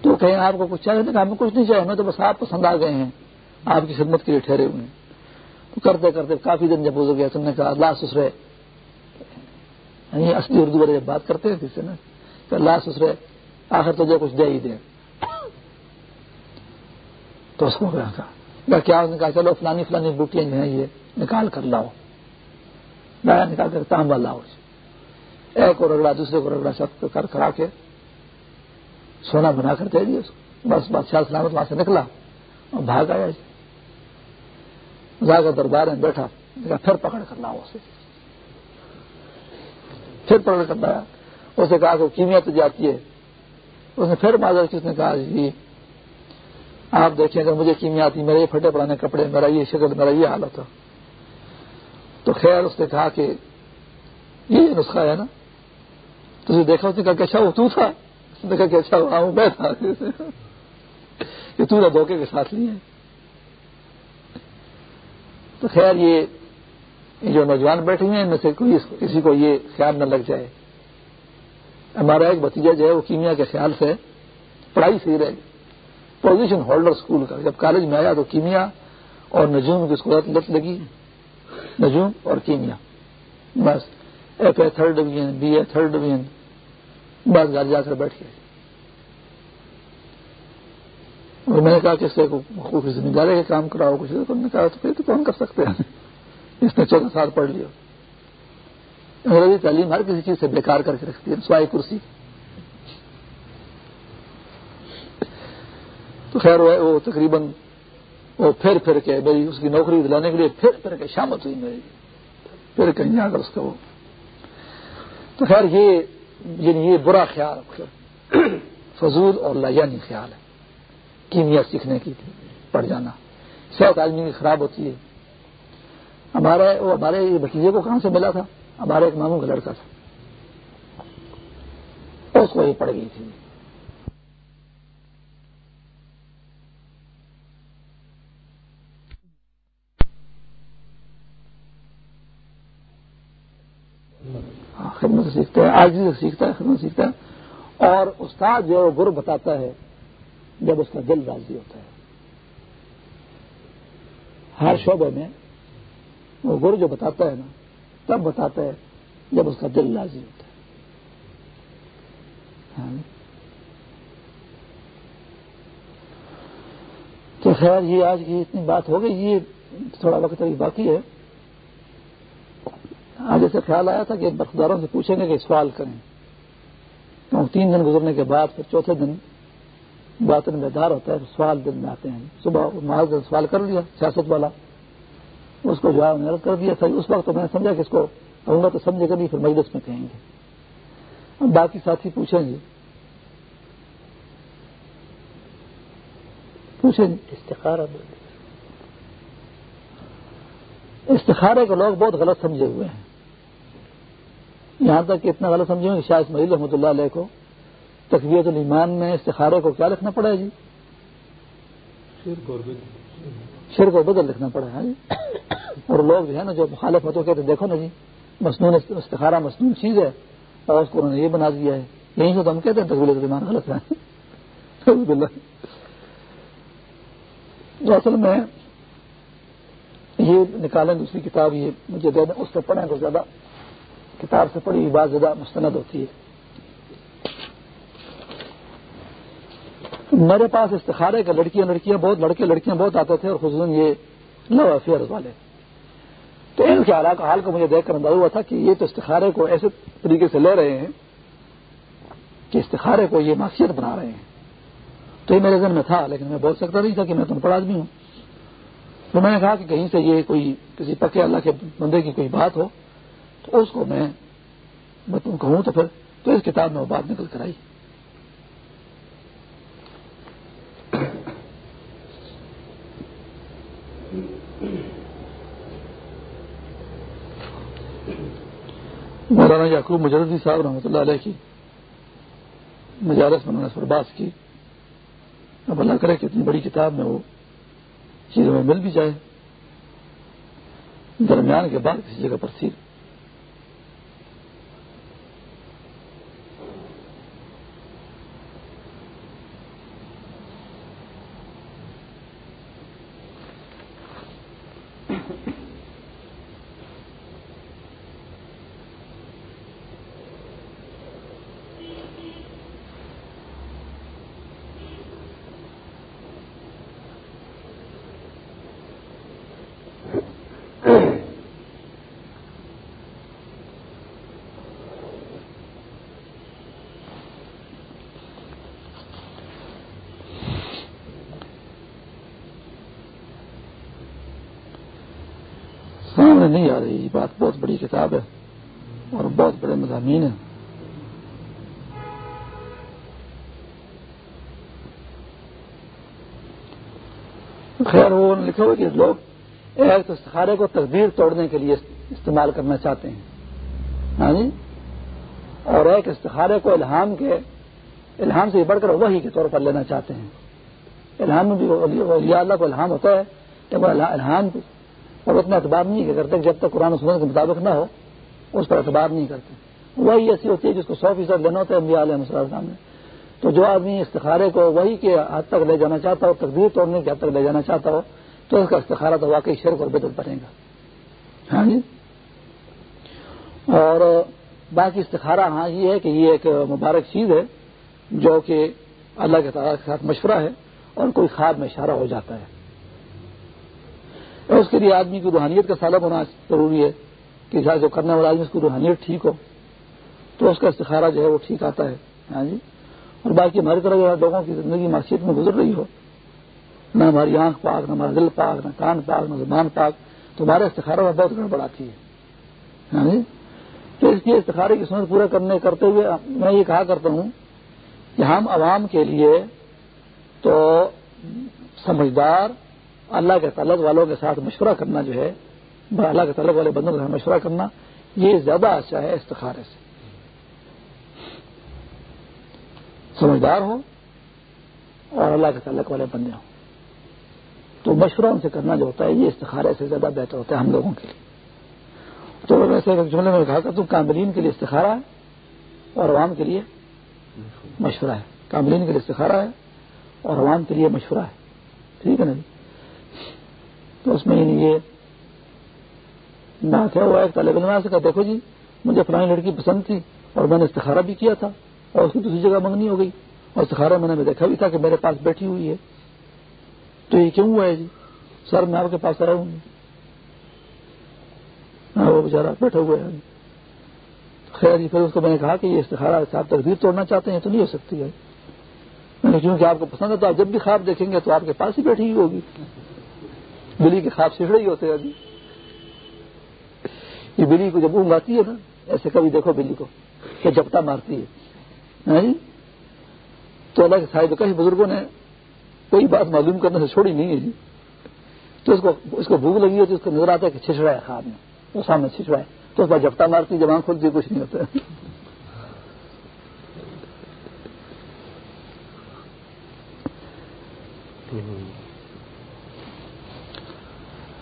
تو کہیں آپ کو کچھ چاہیے؟ ہمیں کچھ نہیں چاہیے، ہمیں تو بس آپ پسند آ گئے ہیں، آپ کی خدمت کے لیے ٹھہرے ہوئے ہیں۔ تو کرتے کرتے کافی دن جب گزر گیا تم نے کہا اللہ سسرے یعنی اصلی اردو والے جب بات کرتے ہیں سے نا، کہ اللہ سسرے، آخر تو جو کچھ دے ہی دے۔ تو اس کو کہا تھا کیا؟ اس نے کہا، چلو، فلانی فلانی بوٹیاں جو ہیں یہ نکال کر لاؤ۔ لایا نکال کر تانبا لاؤ ایک اور رگڑا، دوسرے کو رگڑا سب کر کرا کے سونا بنا کر دے دیا۔ بس بادشاہ سلامت، وہاں سے نکلا۔ اور بھاگ آیا۔ جا کر دربار میں بیٹھا۔ پھر پکڑ کر لاؤ اسے۔ پھر پکڑ کر لایا۔ اسے کہا کہ کیمیا تو جاتی ہے۔ اس نے پھر معذرت کس نے کہا جی آپ دیکھیں اگر مجھے کیمیا آتی، میرے یہ پھٹے پڑانے کپڑے، میرا یہ شکل، میرا یہ حالت۔ ہے تو خیر اس نے کہا کہ یہ نسخہ ہے نا۔ تو دیکھا اس نے کہا کہ اچھا وہ تو تھا۔ اس نے کہا کہ اچھا ہاں میں تھا۔ کہ تو نے دھوکے کے ساتھ لیے۔ تو خیر یہ جو نوجوان بیٹھے ہیں، ان میں سے کوئی کسی کو یہ خیال نہ لگ جائے۔ ہمارا ایک بتیجا جو ہے، وہ کیمیا کے خیال سے پڑھائی سے ہی رہے پوزیشن ہولڈر اسکول کا۔ جب کالج میں آیا تو کیمیا اور نجوم کی اسکول لت لگی۔ نجوم اور کیمیا بس F A third division B A third division بس گھر جا کر بیٹھ گئے اور میں نے کہا کہ اس سے ذمہ داری کا کام کراؤ کچھ تو نے کہا تو پھر تو کون کر سکتے ہیں اس نے چودہ سال پڑھ لیا انگریزی تعلیم ہر کسی چیز سے بیکار کر کے رکھتی ہے سوائے کرسی تو خیر وہ تقریباً وہ پھر پھر کے میری اس کی نوکری دلانے کے لیے پھر پھر کے شامت ہوئی میری۔ پھر کہیں جا کر اس کا وہ۔ تو خیر یہ یعنی یہ برا خیال فضول اور لایانی خیال ہے۔ کیمیا سیکھنے کی پڑ جانا۔ صحت آدمی کی خراب ہوتی ہے۔ ہمارے وہ ہمارے بھتیجے کو کہاں سے ملا تھا؟ ہمارے ایک ماموں کا لڑکا تھا۔ اس کو یہ پڑ گئی تھی ہاں، خدمت سیکھتا ہے، آج سے سیکھتا ہے، خدمت سیکھتا ہے۔ اور استاد جو گر بتاتا ہے جب اس کا دل راضی ہوتا ہے۔ ہر شعبے میں وہ گر جو بتاتا ہے نا، تب بتاتا ہے جب اس کا دل راضی ہوتا ہے۔ ہاں۔ تو خیر، یہ آج کی اتنی بات ہو گئی، یہ تھوڑا وقت ابھی باقی ہے۔ آج ایسے خیال آیا تھا کہ برفداروں سے پوچھیں گے کہ سوال کریں۔ کیوں تین دن گزرنے کے بعد پھر چوتھے دن بات میں بیدار ہوتا ہے سوال دن میں آتے ہیں۔ صبح محاذ سوال کر لیا سیاست والا۔ اس کو جواب محنت کر دیا تھا اس وقت تو میں نے سمجھا کہ اس کو کہوں گا تو سمجھے گا نہیں پھر مجلس میں کہیں گے۔ باقی ساتھی پوچھیں گے۔ پوچھیں استخارہ۔ استخارے کو لوگ بہت غلط سمجھے ہوئے ہیں۔ یہاں تک کہ اتنا غلط سمجھے کہ شاہ اسماعیل رحمۃ اللہ علیہ کو تقویت الایمان میں استخارے کو کیا لکھنا پڑا ہے جی؟ شیر کو بدل لکھنا پڑا ہے جی؟ اور لوگ جو ہے نا جو مخالف ہوتے کہتے دیکھو نا جی مصنون استخارہ مصنون چیز ہے اور اس کو انہوں نے یہ بنا دیا ہے۔ یہیں سے تو ہم کہتے ہیں تقویت الایمان غلط ہے۔ اصل میں یہ نکالیں دوسری کتاب یہ مجھے دے دیں اس سے پڑھیں تو زیادہ کتاب سے پڑھی بات زیادہ مستند ہوتی ہے۔ میرے پاس استخارے کے لڑکیاں لڑکیاں بہت، لڑکے، لڑکیاں بہت آتے تھے اور خصوصاً یہ لو افیئر والے۔ تو ان کے حالات حال کو مجھے دیکھ کر اندازہ ہوا تھا کہ یہ تو استخارے کو ایسے طریقے سے لے رہے ہیں کہ استخارے کو یہ معاشیت بنا رہے ہیں۔ تو یہ میرے ذہن میں تھا، لیکن میں بول سکتا نہیں تھا کہ میں تم پڑھ آدمی ہوں۔ تو میں نے کہا کہ کہیں سے یہ کوئی کسی پکے اللہ کے بندے کی کوئی بات ہو تو اس کو میں تم کہوں تو پھر تو اس کتاب میں وہ بات نکل کر آئی۔ مولانا یعقوب مجردی صاحب رحمۃ اللہ علیہ کی مجالس میں نے باس کی۔ اب اللہ کرے کہ اتنی بڑی کتاب میں وہ چیزوں میں مل بھی جائے درمیان کے بعد کسی جگہ پر سیکھ سمجھ نہیں آ رہی، یہ بات بہت بڑی کتاب ہے اور بہت بڑے مضامین ہیں۔ خیر، وہ لکھا ہوا کہ لوگ ایک استخارے کو تقدیر توڑنے کے لیے استعمال کرنا چاہتے ہیں۔ ہاں جی؟ اور ایک استخارے کو الہام کے، الہام سے بڑھ کر وہی کے طور پر لینا چاہتے ہیں۔ الہام میں بھی ولی اللہ کو الہام ہوتا ہے کہ وہ الہام اور اتنا اعتبار نہیں کرتے، جب تک قرآن سنت کے مطابق نہ ہو، اس پر اعتبار نہیں کرتے۔ وہی ایسی ہوتی ہے جس کو سو فیصد لینا ہوتا ہے انبیاء علیہ السلام نے تو جو آدمی استخارے کو وہی کے حد تک لے جانا چاہتا ہو، تقدیر توڑنے کے حد تک لے جانا چاہتا ہو، تو اس کا استخارہ تو واقعی شرک اور بدل بنے گا ہاں جی؟ اور باقی استخارہ ہاں یہ ہے کہ یہ ایک مبارک چیز ہے، جو کہ اللہ کے تعالیٰ کے ساتھ مشورہ ہے اور کوئی خواب میں اشارہ ہو جاتا ہے۔ اور اس کے لیے آدمی کی روحانیت کا سالب ہونا ضروری ہے کہ جو کرنے والا آدمی اس کی روحانیت ٹھیک ہو، تو اس کا استخارہ جو ہے وہ ٹھیک آتا ہے۔ ہاں جی؟ اور باقی ہماری طرح جو لوگوں کی زندگی معاشیت میں گزر رہی ہو، نہ ہماری آنکھ پاک، نہ ہمارا دل پاک، نہ کان پاک، نہ زبان پاک، تو ہمارے استخاروں میں بہت گڑبڑ آتی ہے۔ ہاں جی؟ تو اس لیے استخارے کی سنت پورا کرنے، کرتے ہوئے میں یہ کہا کرتا ہوں کہ ہم عوام کے لیے تو سمجھدار اللہ کے تعلق والوں کے ساتھ مشورہ کرنا جو ہے اللہ کے تعلق والے بندوں کے ساتھ مشورہ کرنا، یہ زیادہ اچھا ہے استخارے سے۔ سمجھدار ہو اور اللہ کے تعلق والے بندے ہوں۔ تو مشورہ ان سے کرنا جو ہوتا ہے، یہ استخارے سے زیادہ بہتر ہوتا ہے ہم لوگوں کے لیے۔ تو ویسے جملے میں کہا کرتا ہوں، کاملین کے لیے استخارہ ہے اور عوام کے لیے مشورہ ہے۔ کاملین کے لیے استخارہ ہے اور عوام کے لیے مشورہ ہے۔ ٹھیک ہے نا جی؟ تو اس میں یہ بات ہے، وہ ایک طالب علم سے کہا دیکھو جی مجھے فلانی لڑکی پسند تھی اور میں نے استخارہ بھی کیا تھا اور اس کی دوسری جگہ منگنی ہو گئی اور استخارہ میں نے دیکھا بھی تھا کہ میرے پاس بیٹھی ہوئی ہے۔ تو یہ کیوں ہوا ہے جی؟ سر، میں آپ کے پاس آیا ہوں۔ ہاں وہ بےچارا بیٹھا ہوا ہے۔ خیر جی پھر اس کو میں نے کہا کہ یہ استخارہ آپ تقدیر توڑنا چاہتے ہیں تو نہیں ہو سکتی ہے۔ میں نے کیونکہ آپ کو پسند ہے تو آپ جب بھی خواب دیکھیں گے تو آپ کے پاس ہی بیٹھی ہوئی ہوگی۔ بلی کے خواب سکھ رہی ہوتے ہیں ابھی۔ یہ بلی کو جب اونگ آتی ہے نا، ایسے کبھی دیکھو بلی کو، کہ جپٹا مارتی ہے۔ تو اللہ کے صاحب کئی بزرگوں نے کوئی بات معلوم کرنے سے چھوڑی نہیں ہے جی۔ تو اس کو اس کو بھوک لگی ہے تو اس کو نظر آتا ہے کہ چھچڑا ہے خواب میں وہ سامنے چھچڑا ہے تو اس بار جپٹا مارتی جب آنکھ کھولتی کچھ نہیں ہوتا۔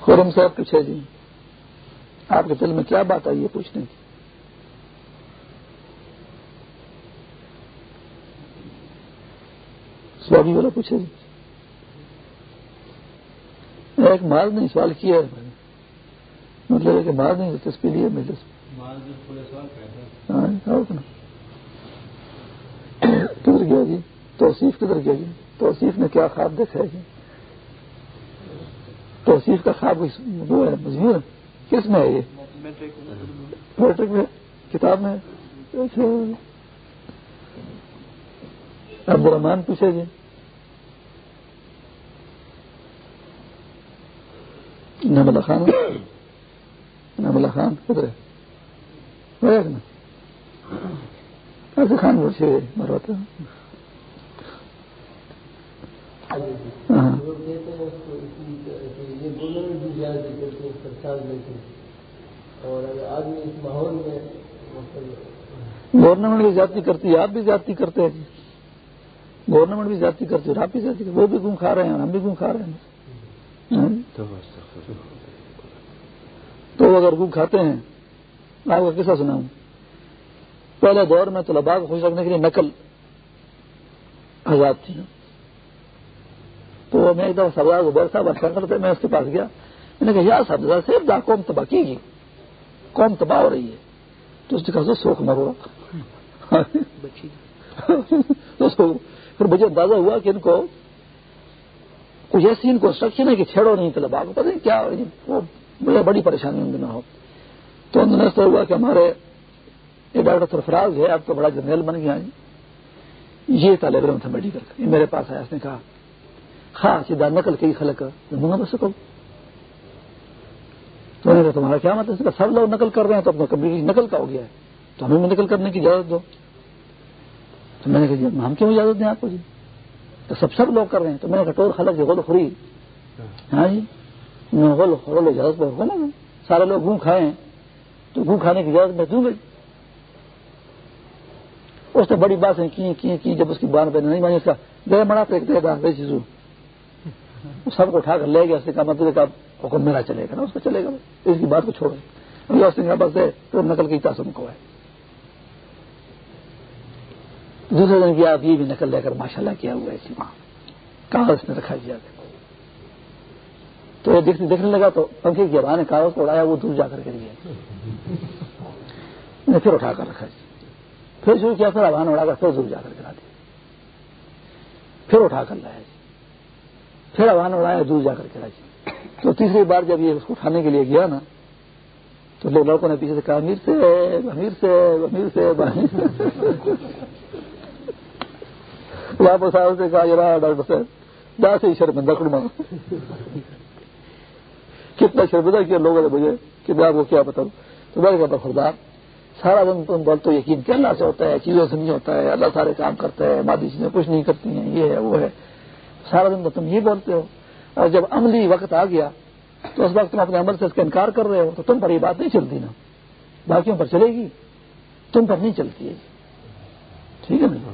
خورم صاحب پیچھے جی۔ آپ کے دل میں کیا بات آئی ہے پوچھنے کی؟ سوابی والا پوچھے جی۔ ایک مار نہیں سوال کیا ہے۔ مطلب ہے کہ مار نہیں دلچسپی لی ہے میرے ہاں، کدھر گیا جی؟ توصیف کدھر گیا جی؟ توصیف نے کیا خواب دیکھا ہے جی؟ توصیف کا خواب وہ ہے، مضمون کس میں ہے یہ؟ میٹرک میں، کتاب میں۔ اچھا۔ عبد الرحمان پوچھے جی۔ نملا خان۔ نملا خان کدھر ہے؟ ایسے خان پوچھے جی، مرواتا گورنمنٹ بھی زیادتی کرتی ہے، آپ بھی زیادتی کرتے ہیں۔ گورنمنٹ بھی زیادتی کرتی ہے آپ بھی زیادتی وہ بھی گم کھا رہے ہیں، ہم بھی گم کھا رہے ہیں۔ ہاں۔ تو اگر گم کھاتے ہیں آپ کا کیسا سنا ہوں پہلے دور میں طلبا کو خوش رکھنے کے لیے نقل آزاد تھی۔ تو میں ایک دفعہ سردار زبیر صاحب اچھا کرتے میں اس کے پاس گیا۔ میں نے کہا یار سردار صاحب دا قوم تباہ کی گی قوم تباہ ہو رہی ہے۔ تو اس نے کہا سوکھ مرو (laughs) پھر مجھے اندازہ ہوا کہ ان کو کچھ ایسی ان کو انسٹرکشن ہے کہ چھیڑو نہیں طلبا کو پتہ نہیں کیا وہ مجھے بڑی پریشانی ان دنوں ہو۔ تو انہوں نے ہوا کہ ہمارے یہ ڈاکٹر سرفراز ہے، اب تو بڑا جنرل بن گیا یہ طالب علم تھا میڈیکل یہ میرے پاس آیا، اس نے کہا، خاص یہ نقل کئی خلق منگا بس کو تو نے کہا، تمہارا کیا مطلب اس کا سب لوگ نقل کر رہے ہیں تو اپنا کبھی نقل کا ہو گیا ہے۔ تو ہمیں بھی نقل کرنے کی اجازت دو۔ تو میں نے کہا جی ہم کیوں اجازت دیں آپ کو جی؟ تو سب سب لوگ کر رہے ہیں۔ تو میں نے کہا، ٹول خلق جو غل خوری۔ ہاں جی؟ غل خرول اجازت پر ہوگا نا۔ سارے لوگ گوں کھائے تو گوں کھانے کی اجازت میں دوں گی اس نے بڑی باتیں کی کی کی جب اس کی بات پہ نہیں مانی، اس کا دے مڑا پھینک دے گا سب کو اٹھا کر لے گیا، اس نے کہا مطلب کا حکم میرا چلے گا نا، اس کا چلے گا اس کی بات کو چھوڑے اس نے بس دے تو نقل کی تاسم کو ہے۔ دوسرے دن کی آپ یہ بھی نقل لے کر ماشاء اللہ کیا ہوا ہے کاغذ نے رکھا دیا تو یہ دیکھنے لگا تو پنکھے کی نے کاغذ کو اڑایا، وہ دور جا کر کے (laughs) نے پھر اٹھا کر رکھا۔ پھر شروع کیا، پھر آبان اڑا کر پھر دور جا کر کرا دیا۔ پھر اٹھا کر لایا۔ جی پھر آبان اڑایا، دور جا کر کرا جی تو تیسری بار جب یہ اس کو اٹھانے کے لیے گیا نا، تو لوگ لڑکوں نے پیچھے سے کہا، امیر سے امیر سے امیر سے واپس آئے سے کہا، یہ ڈاکٹر صاحب، جا سے شرمندہ کرنا کتنا شرمندہ کیا لوگوں نے مجھے کہ میں آپ کو کیا بتاؤں۔ تو میں کہتا خدا سارا دن تم بول تو یقین کہ اللہ سے ہوتا ہے، چیزوں سے نہیں ہوتا ہے، اللہ سارے کام کرتا ہے، مادی چیزیں کچھ نہیں کرتی ہیں، یہ ہے، وہ ہے۔ سارا دن تو تم یہ بولتے ہو۔ اور جب عملی وقت آ گیا تو اس وقت تم اپنے عمل سے اس کا انکار کر رہے ہو تو تم پر یہ بات نہیں چلتی نا۔ باقیوں پر چلے گی، تم پر نہیں چلتی ہے ٹھیک ہے نا؟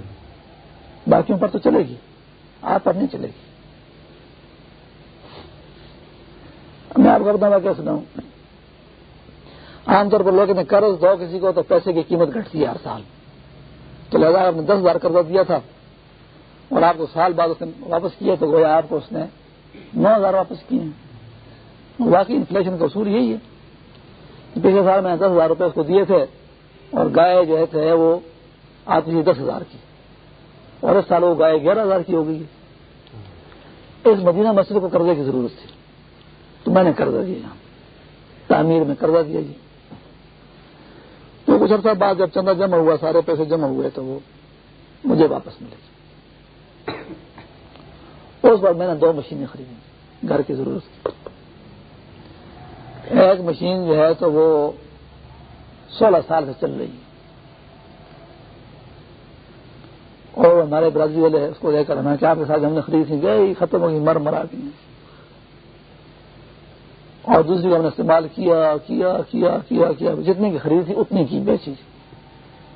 باقیوں پر تو چلے گی، آپ پر نہیں چلے گی۔ میں آپ کو بتاؤں کیا سناؤں۔ عام طور پر لوگوں نے قرض دو کسی کو تو پیسے کی قیمت گھٹتی ہے ہر سال۔ تو لہٰذا آپ نے دس ہزار قرضہ دیا تھا اور آپ کو سال بعد اس نے واپس کیا تو گویا آپ کو اس نے نو ہزار واپس کیے ہیں۔ باقی انفلیشن کا اصول یہی ہے۔ پچھلے سال میں دس ہزار روپے اس کو دیے تھے اور گائے جو ہے وہ آپ کی دس ہزار کی۔ اور اس سال وہ گائے گیارہ ہزار کی ہو گئی اس مدینہ مسجد کو قرضے کی ضرورت تھی۔ تو میں نے قرضہ دیا۔ تعمیر میں قرضہ دیا جی۔ تو کچھ عرصہ بعد جب چندہ جمع ہوا، سارے پیسے جمع ہوئے تو وہ مجھے واپس ملے۔ اس بار میں نے دو مشینیں خریدی گھر کی ضرورت ایک مشین جو ہے تو وہ سولہ سال سے چل رہی ہے۔ اور ہمارے برازیل والے اس کو لے کر ہمیں کیا کے ساتھ ہم نے خرید تھی گئی ختم ہوگی مر مرا دی اور دوسری ہم نے استعمال کیا کیا کیا کیا کیا، جتنی کی خرید تھی، اتنی کی بیچی۔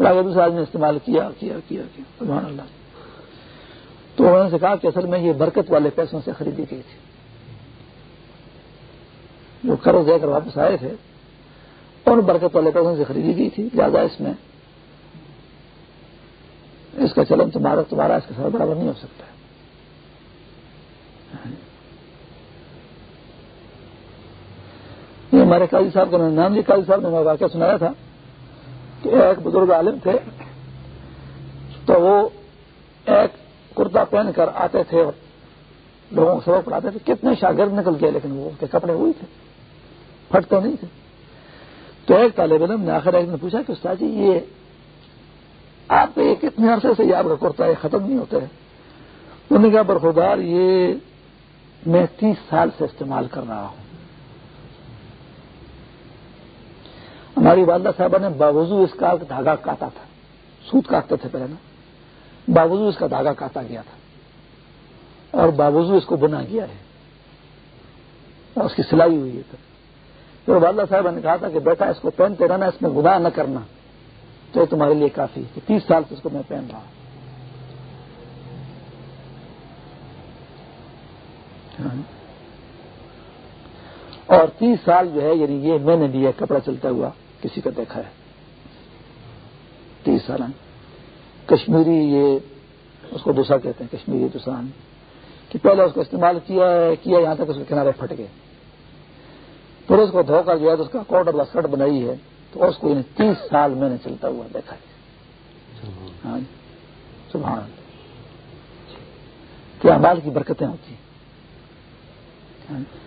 آگے دوسرے آدمی نے استعمال کیا کیا کیا کیا۔ سبحان اللہ۔ تو انہوں نے کہا کہ اصل میں یہ برکت والے پیسوں سے خریدی گئی تھی۔ جو قرض دے کر واپس آئے تھے۔ ان برکت والے پیسوں سے خریدی گئی تھی۔ لہٰذا اس میں اس کا چلن تمہارا تمہارا اس کے ساتھ برابر نہیں ہو سکتا۔ یہ ہمارے قاضی صاحب کا نام جی قاضی صاحب نے واقعہ سنایا تھا کہ ایک بزرگ عالم تھے۔ تو وہ ایک کرتا پہن کر آتے تھے اور لوگوں کو سبق پڑھاتے تھے۔ کتنے شاگرد نکل گئے لیکن وہ کے کپڑے ہوئے تھے۔ پھٹتے نہیں تھے۔ تو ایک طالب علم نے آخر ایک نے پوچھا کہ استاد جی یہ آپ یہ کتنے عرصے سے یہ آپ کا کرتا ہے؟ ختم نہیں ہوتا ہے انہوں نے کہا برخودار یہ میں تیس سال سے استعمال کر رہا ہوں۔ ہماری والدہ صاحبہ نے باوضو اس کا دھاگا کاٹا تھا۔ سوت کاٹتے تھے پہلے نا۔ باوضو اس کا دھاگا کاٹا گیا تھا۔ اور باوضو اس کو بنا گیا ہے۔ اور اس کی سلائی ہوئی ہے۔ پھر والدہ صاحبہ نے کہا تھا کہ بیٹا، اس کو پہنتے رہنا، اس میں گناہ نہ کرنا۔ تو تمہارے لیے کافی کہ تیس سال سے اس کو میں پہن رہا ہوں۔ ہاں۔ اور تیس سال جو ہے یعنی یہ میں نے بھی کپڑا چلتا ہوا کسی کا دیکھا ہے۔ تیس سال۔ کشمیری یہ اس کو دوسرا کہتے ہیں، کشمیری دوسرا کہ پہلے اس کو استعمال کیا ہے، کیا یہاں تک اس کے کنارے پھٹ گئے۔ پھر اس کو دھو کر جو ہے، تو اس کا کوٹ اور سکٹ بنائی ہے، تو اس کو یعنی تیس سال میں نے چلتا ہوا دیکھا ہے۔ ہاں جی۔ سبحان کیا مال کی برکتیں ہوتی ہیں۔ ہاں جی۔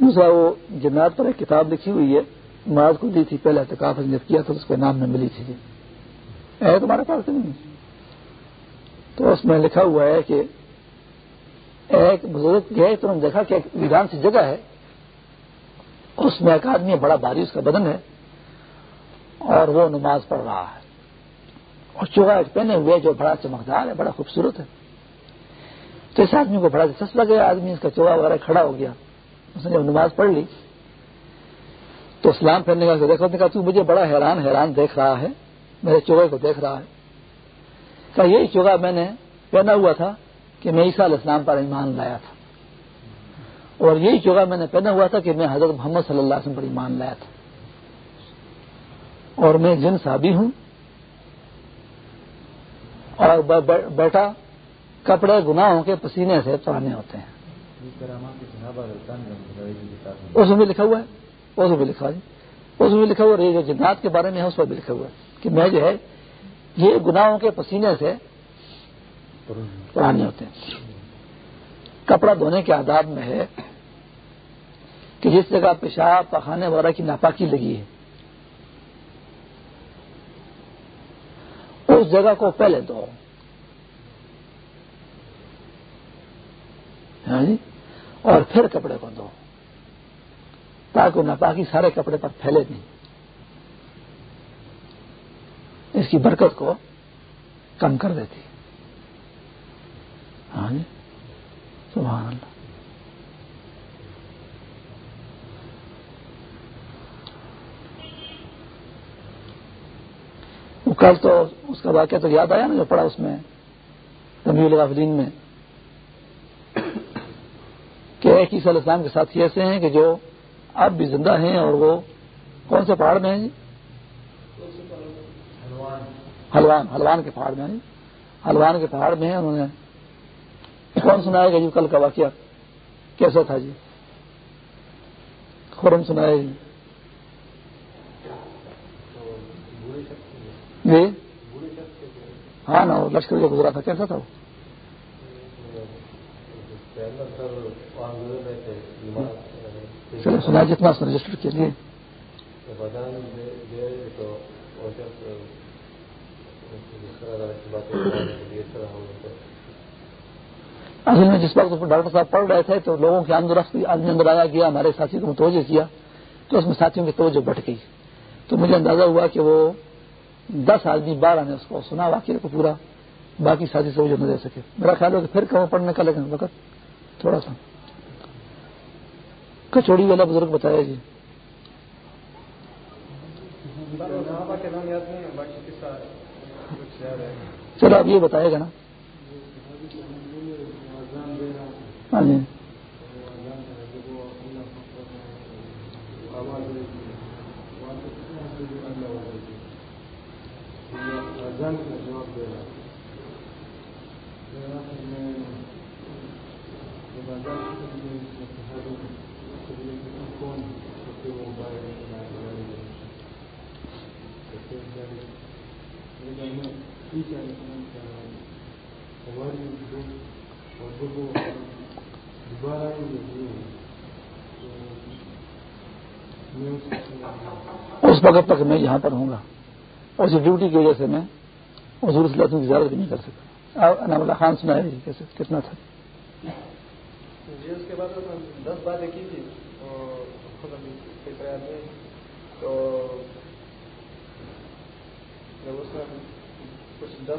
دوسرا، وہ جنات پر ایک کتاب لکھی ہوئی ہے۔ ماض کو دی تھی، پہلے اعتکاف جب کیا تھا اس کے نام میں ملی تھی۔ جی ہے تمہارے پاس نہیں؟ تو اس میں لکھا ہوا ہے کہ ایک بزرگ گئے تو انہوں نے دیکھا کہ ایک ویران سی جگہ ہے۔ اس میں ایک آدمی بڑا بھاری، اس کا بدن ہے اور وہ نماز پڑھ رہا ہے۔ اور چوہا پہنے ہوئے جو بڑا چمکدار ہے، بڑا خوبصورت ہے۔ تو اس آدمی کو بڑا دلچسپ لگے آدمی، اس کا چوہا وغیرہ کھڑا ہو گیا۔ اس نے جب نماز پڑھ لی تو اسلام پھیلنے کا دیکھا کہا، تو مجھے بڑا حیران حیران دیکھ رہا ہے۔ میرے چوہے کو دیکھ رہا ہے۔ کہ یہی چوہا میں نے پہنا ہوا تھا کہ میں عیسیٰ علیہ السلام پر ایمان لایا تھا۔ اور یہی چوہا میں نے پہنا ہوا تھا کہ میں حضرت محمد صلی اللہ علیہ وسلم پر ایمان لایا تھا۔ اور میں جن صابی ہوں۔ اور بیٹا کپڑے گناہوں کے پسینے سے پرانے ہوتے ہیں۔ اس میں بھی لکھا ہوا ہے۔ اس میں بھی لکھا ہے۔ اس میں لکھا ہوا ہے جو جنات کے بارے میں ہے، اس پر بھی لکھا ہوا ہے۔ کہ میں جو ہے یہ گناہوں کے پسینے سے پرانے ہوتے ہیں۔ کپڑا دھونے کے آداب میں ہے کہ جس جگہ پیشاب، پخانے وغیرہ کی ناپاکی لگی ہے، اس جگہ کو پہلے دو ہاں جی؟ اور پھر کپڑے کو دو تاکہ ناپاکی سارے کپڑے پر پھیلے نہیں۔ اس کی برکت کو کم کر دیتی۔ ہاں جی؟ سبحان اللہ۔ کل تو اس کا واقعہ تو یاد آیا نا جو پڑا اس میں رمی الغافلین میں، کہ ایک عیسی علیہ السلام کے ساتھی ایسے ہیں کہ جو اب بھی زندہ ہیں اور وہ کون سے پہاڑ میں ہیں جی؟ ہلوان ہلوان کے پہاڑ میں ہلوان کے پہاڑ میں انہوں نے کون سنایا گا جی کل کا واقعہ کیسا تھا جی؟ خورم سنایا جی۔ جی؟ ہاں نا لشکر جو گزرا تھا، کیسا تھا وہ؟ چلو سنا جتنا رجسٹر کے لیے اصل میں جس وقت ڈاکٹر صاحب پڑھ رہے تھے تو لوگوں کے اندر اندر آیا گیا، ہمارے ساتھی کو متوجہ کیا تو اس میں ساتھیوں کی توجہ بٹ گئی۔ تو مجھے اندازہ ہوا کہ وہ دس آدمی بارہ نے اس کو سنا، واقعے کو پورا، باقی ساتھی سے نہ دے سکے۔ میرا خیال ہے کہ پھر کہوں پڑھنے کا لیکن وقت تھوڑا سا۔ کچوڑی والا بزرگ بتایا جی۔ چلو اب یہ بتائے گا نا۔ ہاں جی۔ اس وقت تک میں یہاں پر ہوں گا اس ڈیوٹی کی وجہ سے میں حضور صلی اللہ علیہ وسلم کی زیادہ بھی نہیں کر سکتا۔ انعام اللہ خان سنا ہے کتنا تھا۔ جی اس کے بعد دس باتیں کی تھی تو تین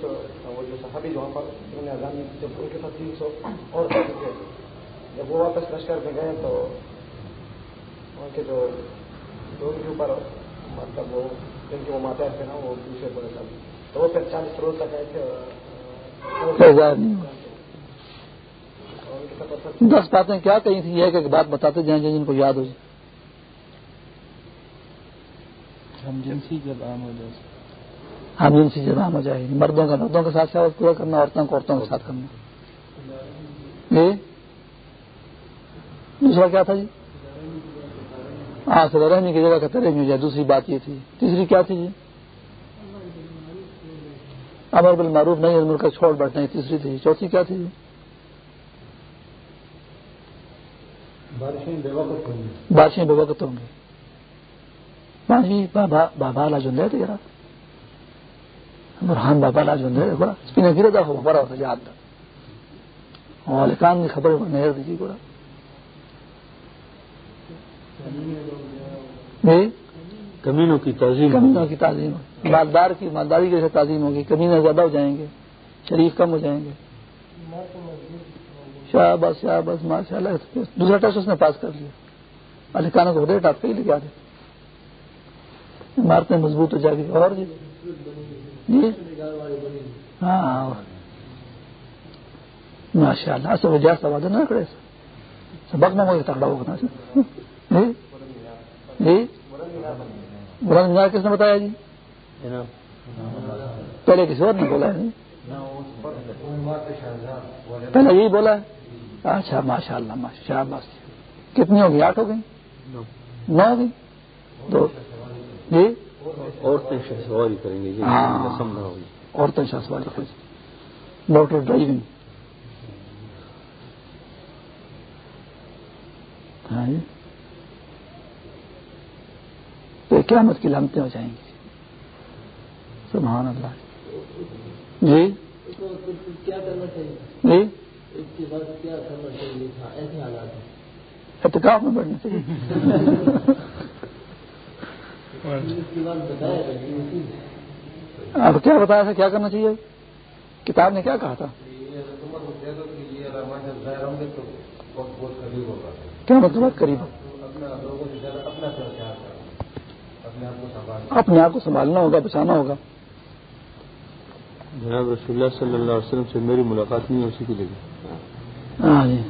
سو وہ جو صحابی جب ان کے ساتھ تین سو اور جب وہ واپس لشکر میں گئے تو ان کے جو دو کے اوپر مطلب وہ جن کے وہ ماتا تھے نا وہ دوسرے پڑے سب تو وہ پھر چالیس روز تک آئے تھے دس باتیں کیا کہی تھی یہ کہ بات بتاتے جائیں جن کو یاد ہو جائے۔ ہم جنسی جب عام ہو جائے۔ ہم جنسی جب عام ہو جائے۔ مردوں کا مردوں کے ساتھ ساتھ پورا کرنا عورتوں کو عورتوں کے ساتھ کرنا۔ جی؟ دوسرا کیا تھا جی؟ ہاں سر رحمی کی جگہ کا ترے ہو جائے۔ دوسری بات یہ تھی۔ تیسری کیا تھی جی؟ امر بل معروف نہیں عمر کا چھوڑ بیٹھنا تیسری تھی۔ چوتھی کیا تھی بارشیں بے وقت ہوں گی۔ بابا بابا لا جن تھے یار۔ برہان بابا لا جن بڑا گرے تھا بڑا ہوتا یاد تھا۔ کی خبر نہر دیجیے گوڑا۔ کمینوں کی تعظیم کمینوں کی تعظیم۔ مالدار کی مالداری کی تعظیم ہوگی۔ کمینہ زیادہ ہو جائیں گے۔ شریف کم ہو جائیں گے۔ شاہ بس شاہ بس ماشاء اللہ دوسرا ٹیسٹ اس نے پاس کر لیا۔ الکانوں کو ریٹ آپ کے لے کے آتے عمارتیں مضبوط ہو جائے گی اور جی؟ جی؟ ہاں ماشاء اللہ سے وجہ سواد نہ کھڑے سبق نہ مجھے تکڑا ہوگا جی؟ جی؟ بلند کس نے بتایا جی؟ پہلے کسی اور نے بولا ہے۔ پہلے یہی بولا ہے۔ اچھا ماشاء اللہ ماشاء اللہ کتنی ہوگی؟ آٹھ ہو گئی؟ نو۔ ہوگی دو۔ جی؟ عورتیں سواری کریں گے ہاں۔ عورتیں سواری کریں گے ڈاکٹر ڈرائیونگ۔ ہاں جی۔ تو قیامت کی لمتے ہو جائیں گی سبحان اللہ۔ جی؟ کیا کرنا چاہیے؟ جی؟ احتکاب میں بڑھنا چاہیے۔ (laughs) آپ کیا بتایا تھا؟ کیا کرنا چاہیے؟ کتاب نے کیا کہا تھا؟ کیا مطلب؟ قریب اپنے آپ کو سنبھالنا ہوگا بچانا ہوگا۔ جناب رسول اللہ صلی اللہ علیہ وسلم سے میری ملاقات نہیں اسی کے لیے۔ ہاں جی۔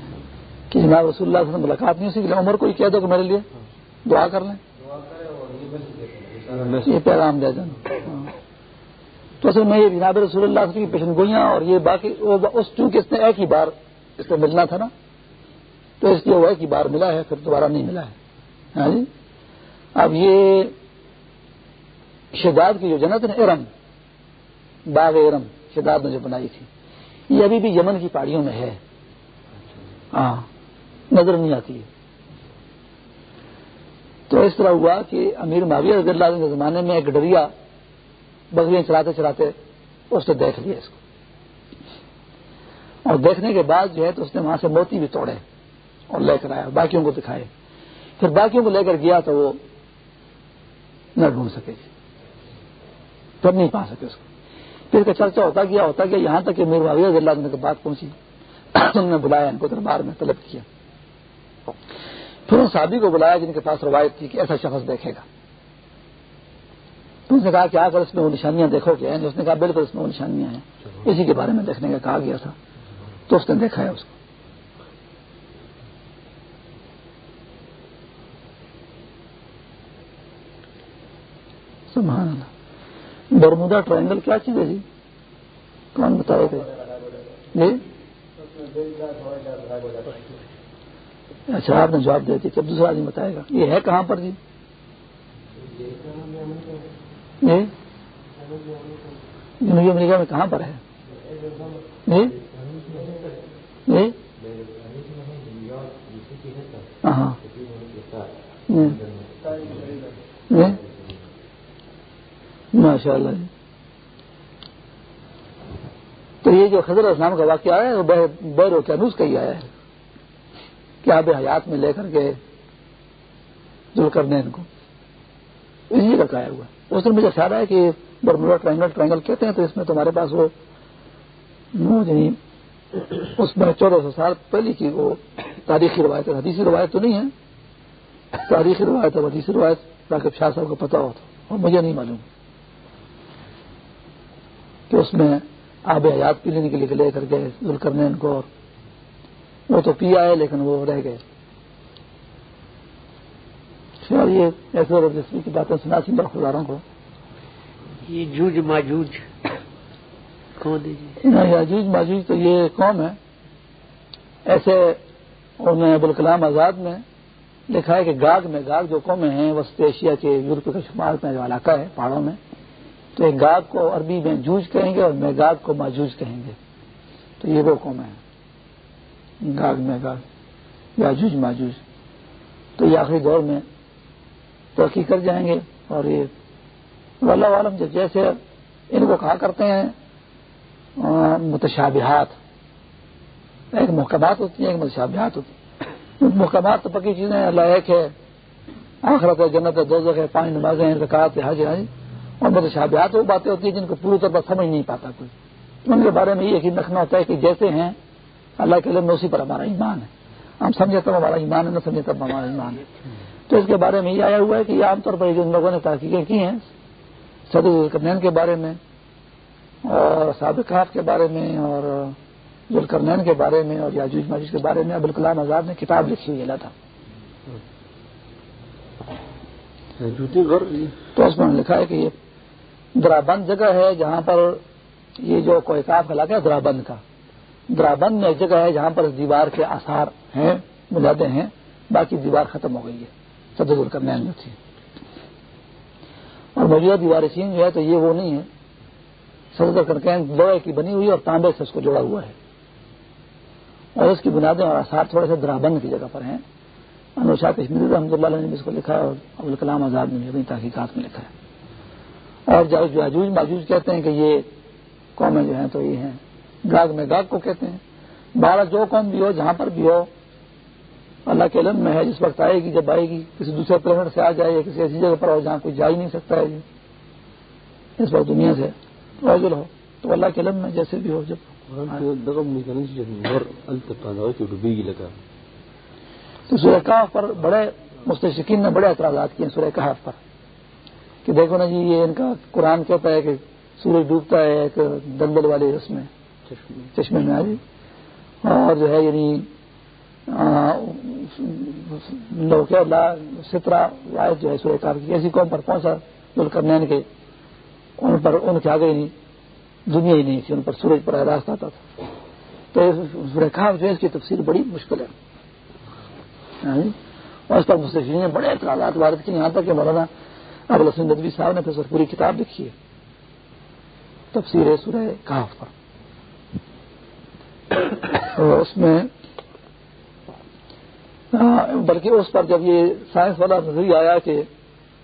کہ جناب رسول اللہ سے ملاقات نہیں اسی کے لیے؟ عمر کو ہی کہہ دو کہ میرے لیے دعا کر لیں۔ یہ پیغام دے دیں۔ ہاں۔ تو اصل میں یہ جناب رسول اللہ کی پیشن گوئیاں اور یہ باقی اس چونکہ اس نے ایک ہی بار اس سے ملنا تھا نا، تو اس لیے وہ ایک ہی بار ملا ہے، پھر دوبارہ نہیں ملا ہے۔ ہاں جی؟ اب یہ شداد کی جو جنت ہے ارم، باغ ارم، شداد نے جو بنائی تھی، یہ ابھی بھی یمن کی پہاڑیوں میں ہے۔ ہاں نظر نہیں آتی۔ ہے تو اس طرح ہوا کہ امیر معاویہ رضی اللہ کے زمانے میں ایک ڈریا بکریاں چلاتے چلاتے اس نے دیکھ لیا اس کو۔ اور دیکھنے کے بعد جو ہے تو اس نے وہاں سے موتی بھی توڑے اور لے کر آیا، باقیوں کو دکھائے۔ پھر باقیوں کو لے کر گیا تو وہ نہ ڈھونڈ سکے۔ پھر نہیں پا سکے اس کو۔ پھر کا چرچا ہوتا گیا ہوتا گیا، یہاں تک کہ میرے معاویہ رضی اللہ کی بات پہنچی۔ (coughs) انہوں نے بلایا ان کو دربار میں طلب کیا۔ پھر ان صحابی کو بلایا جن کے پاس روایت تھی کہ ایسا شخص دیکھے گا۔ تو اس نے کہا کہ آ کر اس میں وہ نشانیاں دیکھو گے یعنی اس نے کہا بالکل اس میں وہ نشانیاں ہیں۔ اسی کے بارے میں دیکھنے کا کہا گیا تھا۔ تو اس نے دیکھا ہے اس کو۔ سبحان اللہ۔ برمودا ٹرائنگل کیا چیز ہے جی؟ کون بتائے گا جی؟ اچھا آپ نے جواب دے دیا دوسرا آدمی بتائے گا۔ یہ ہے کہاں پر جی؟, جی؟ جنوبی امریکہ میں کہاں پر ہے؟ جی؟ جی؟ ہاں۔ ماشاء اللہ جی۔ تو یہ جو خضر اسلام کا واقعہ آیا ہے، وہ بیر و کینوس کا ہی آیا ہے۔ کیا بے حیات میں لے کر کے جڑ کرنے ان کو؟ اسی کا کہا ہوا؟ اس دن مجھے خیال ہے کہ برمولا ٹرائنگل ٹرائنگل کہتے ہیں تو اس میں تمہارے پاس وہ یعنی اس میں چودہ سو سال پہلے کی وہ تاریخی روایت ہے۔ حدیثی روایت تو نہیں ہے۔ تاریخی روایت ہے حدیثی روایت راکب شاہ صاحب کو پتا ہو تو۔ اور مجھے نہیں معلوم کہ اس میں آب حیات پی لینے کے لیے لے کر کے ذل کرنے ان کو وہ تو پی آئے لیکن وہ رہ گئے۔ یہ ایسے دلچسپی کی باتیں سنا سی برخداروں کو۔ یہ جوج ماجوج۔ یاجوج ماجوج تو یہ قوم ہے۔ ایسے انہوں نے ابوالکلام آزاد میں لکھا ہے کہ گاگ میں گاگ جو قومیں ہیں وسط ایشیا کے یورپ کے شمال میں جو علاقہ ہے پہاڑوں میں تو ایک گاگ کو عربی میں جوج کہیں گے اور میں گاگ کو ماجوج کہیں گے۔ تو یہ وہ قومیں ہیں۔ گاگ میں گاگ یاجوج ماجوج۔ تو یہ آخری دور میں ترقی کر جائیں گے اور یہ اللہ عالم جیسے ان کو کہا کرتے ہیں، متشابہات۔ ایک محکمات ہوتی ہیں، ایک متشابہات ہوتی ہیں۔ محکمات تو پکی چیزیں اللہ ایک ہے، آخرت ہے، جنت ہے، دوزخ ہے پانچ نمازیں ہیں زکات ہے، حج ہے اور متشابہات وہ باتیں ہوتی ہیں جن کو پوری طور پر سمجھ نہیں پاتا کوئی۔ ان کے بارے میں یہ یقین رکھنا ہوتا ہے کہ جیسے ہیں اللہ کے علم میں اسی پر ہمارا ایمان ہے۔ ہم سمجھے تب ہمارا ایمان ہے، نہ سمجھے تب ہمارا ایمان ہے۔ تو اس کے بارے میں یہ آیا ہوا ہے کہ یہ عام طور پر جن لوگوں نے تحقیقیں کی ہیں، صدر کرنین کے بارے میں اور سابقات کے بارے میں اور ذوالکرنین کے بارے میں اور یاجوج ماجوج کے بارے میں ابوالکلام آزاد نے کتاب لکھی ہوئی اللہ تھا۔ تو اس میں لکھا ہے کہ یہ درابند جگہ ہے جہاں پر یہ جو کوئی کا علاقہ ہے، درابند کا۔ درابند میں ایک جگہ ہے جہاں پر دیوار کے آثار ہیں مجادے ہیں، باقی دیوار ختم ہو گئی ہے صدر کرنین میں تھی۔ اور موجودہ دیوار چین جو ہے تو یہ وہ نہیں ہے۔ صدر کرکین لوہے کی بنی ہوئی اور تانبے سے اس کو جوڑا ہوا ہے۔ اور اس کی بنیادیں اور آثار تھوڑے سے درابند کی جگہ پر ہیں۔ انوشا کشمیر رحمۃ اللہ نے اس کو لکھا ہے اور ابوالکلام آزاد نے بھی اپنی تحقیقات میں لکھا ہے۔ اور جو عجوج ماجوج کہتے ہیں کہ یہ قومیں جو ہیں تو یہ ہیں۔ گاگ میں گاگ کو کہتے ہیں۔ بارہ جو قوم بھی ہو جہاں پر بھی ہو اللہ کے علم میں ہے جس وقت آئے گی جب آئے گی کسی دوسرے پلانٹ سے آ جائے یا کسی ایسی جگہ پر ہو جہاں کوئی جا ہی نہیں سکتا ہے۔ اس وقت دنیا سے روزل ہو تو اللہ کے علم میں جیسے بھی ہو جب۔ تو سورہ کہاف پر بڑے مستشقین نے بڑے اعتراضات کیے سورہ کہاف پر۔ کہ دیکھو نا جی یہ ان کا قرآن کہتا ہے کہ سورج ڈوبتا ہے ایک دلدل والے اس میں۔ چشمے میں آئی اور جو ہے یعنی لوکے سترا وائد جو ہے سورہ کہاف کی، ایسی قوم پر پہنچا دل کرنین کے، ان پر، ان کے آگے نہیں دنیا ہی نہیں تھی، ان پر سورج پر راست آتا تھا۔ تو سورہ کہاف جو ہے، اس کی تفصیل بڑی مشکل ہے۔ ہاں جی؟ اور اس پر مستقبل نے بڑے اعتراضات وارد کیے، یہاں تک کہ مولانا ابو الحسن ندوی صاحب نے پھر پوری کتاب لکھی ہے۔ تفسیر ہے سورہ کہاف پر۔ اس میں ہاں، بلکہ اس پر جب یہ سائنس والا نظریہ آیا کہ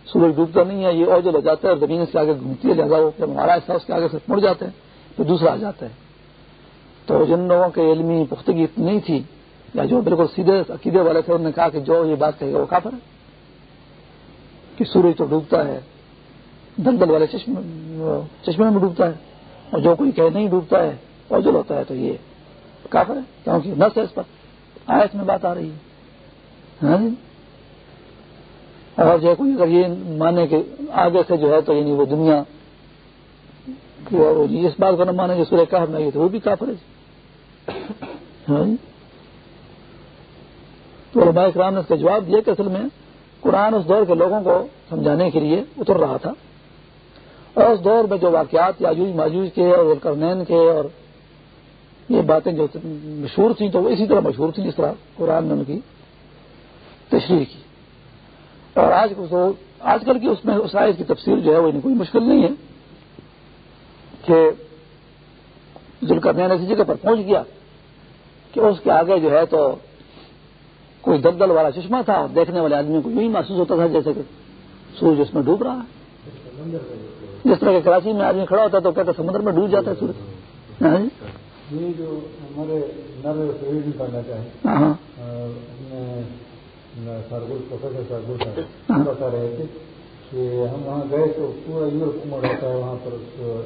سورج ڈوبتا نہیں ہے، یہ اوجل ہو جاتا ہے اور زمین سے آگے گھومتی ہے، لہٰذا وہ جب ہمارا حصہ اس کے آگے سے مڑ جاتے ہیں تو دوسرا آ جاتا ہے۔ تو جن لوگوں کے علمی پختگی نہیں تھی، یا جو بالکل سیدھے عقیدے والے تھے انہوں نے کہا کہ جو یہ بات کہے گا وہ کافر ہے، کہ سورج تو ڈوبتا ہے، دلدل والے چشمے چشمے میں ڈوبتا ہے، اور جو کوئی کہ نہیں ڈوبتا ہے اوجل ہوتا ہے، تو یہ کافر ہے؟ کیونکہ نس ہے اس پر۔ آئس میں بات آ رہی ہے۔ ہاں جی۔ اور جو کوئی اگر یہ مانے کہ آگے سے جو ہے تو یعنی وہ دنیا اس بات کو نہ مانے کہ سورہ کہف میں تو وہ بھی کافر ہے جی۔ ہاں جی۔ تو علماء اکرام نے اس کا جواب دیا کہ اصل میں قرآن اس دور کے لوگوں کو سمجھانے کے لیے اتر رہا تھا۔ اور اس دور میں جو واقعات یاجوج ماجوج کے اور کرنین کے اور یہ باتیں جو مشہور تھیں تو وہ اسی طرح مشہور تھیں جس طرح قرآن نے ان کی تشریح کی۔ اور آج آج کل کی اس میں اس آئے کی تفصیل جو ہے وہ کوئی مشکل نہیں ہے کہ ذوالکرنین ایسی جگہ پر پہنچ گیا کہ اس کے آگے جو ہے تو کوئی دلدل والا چشمہ تھا اور دیکھنے والے آدمی کو یوں محسوس ہوتا تھا جیسے کہ سورج اس میں ڈوب رہا ہے۔ جس طرح کہ کراچی میں آدمی کھڑا ہوتا ہے تو کہتا سمندر میں ڈوب جاتا ہے سورج۔ ہاں جی؟ ہاں۔ جی؟ ہاں۔ بتا رہے تھے کہ ہم وہاں گئے تو پورا یورپ میں رہتا ہے وہاں پر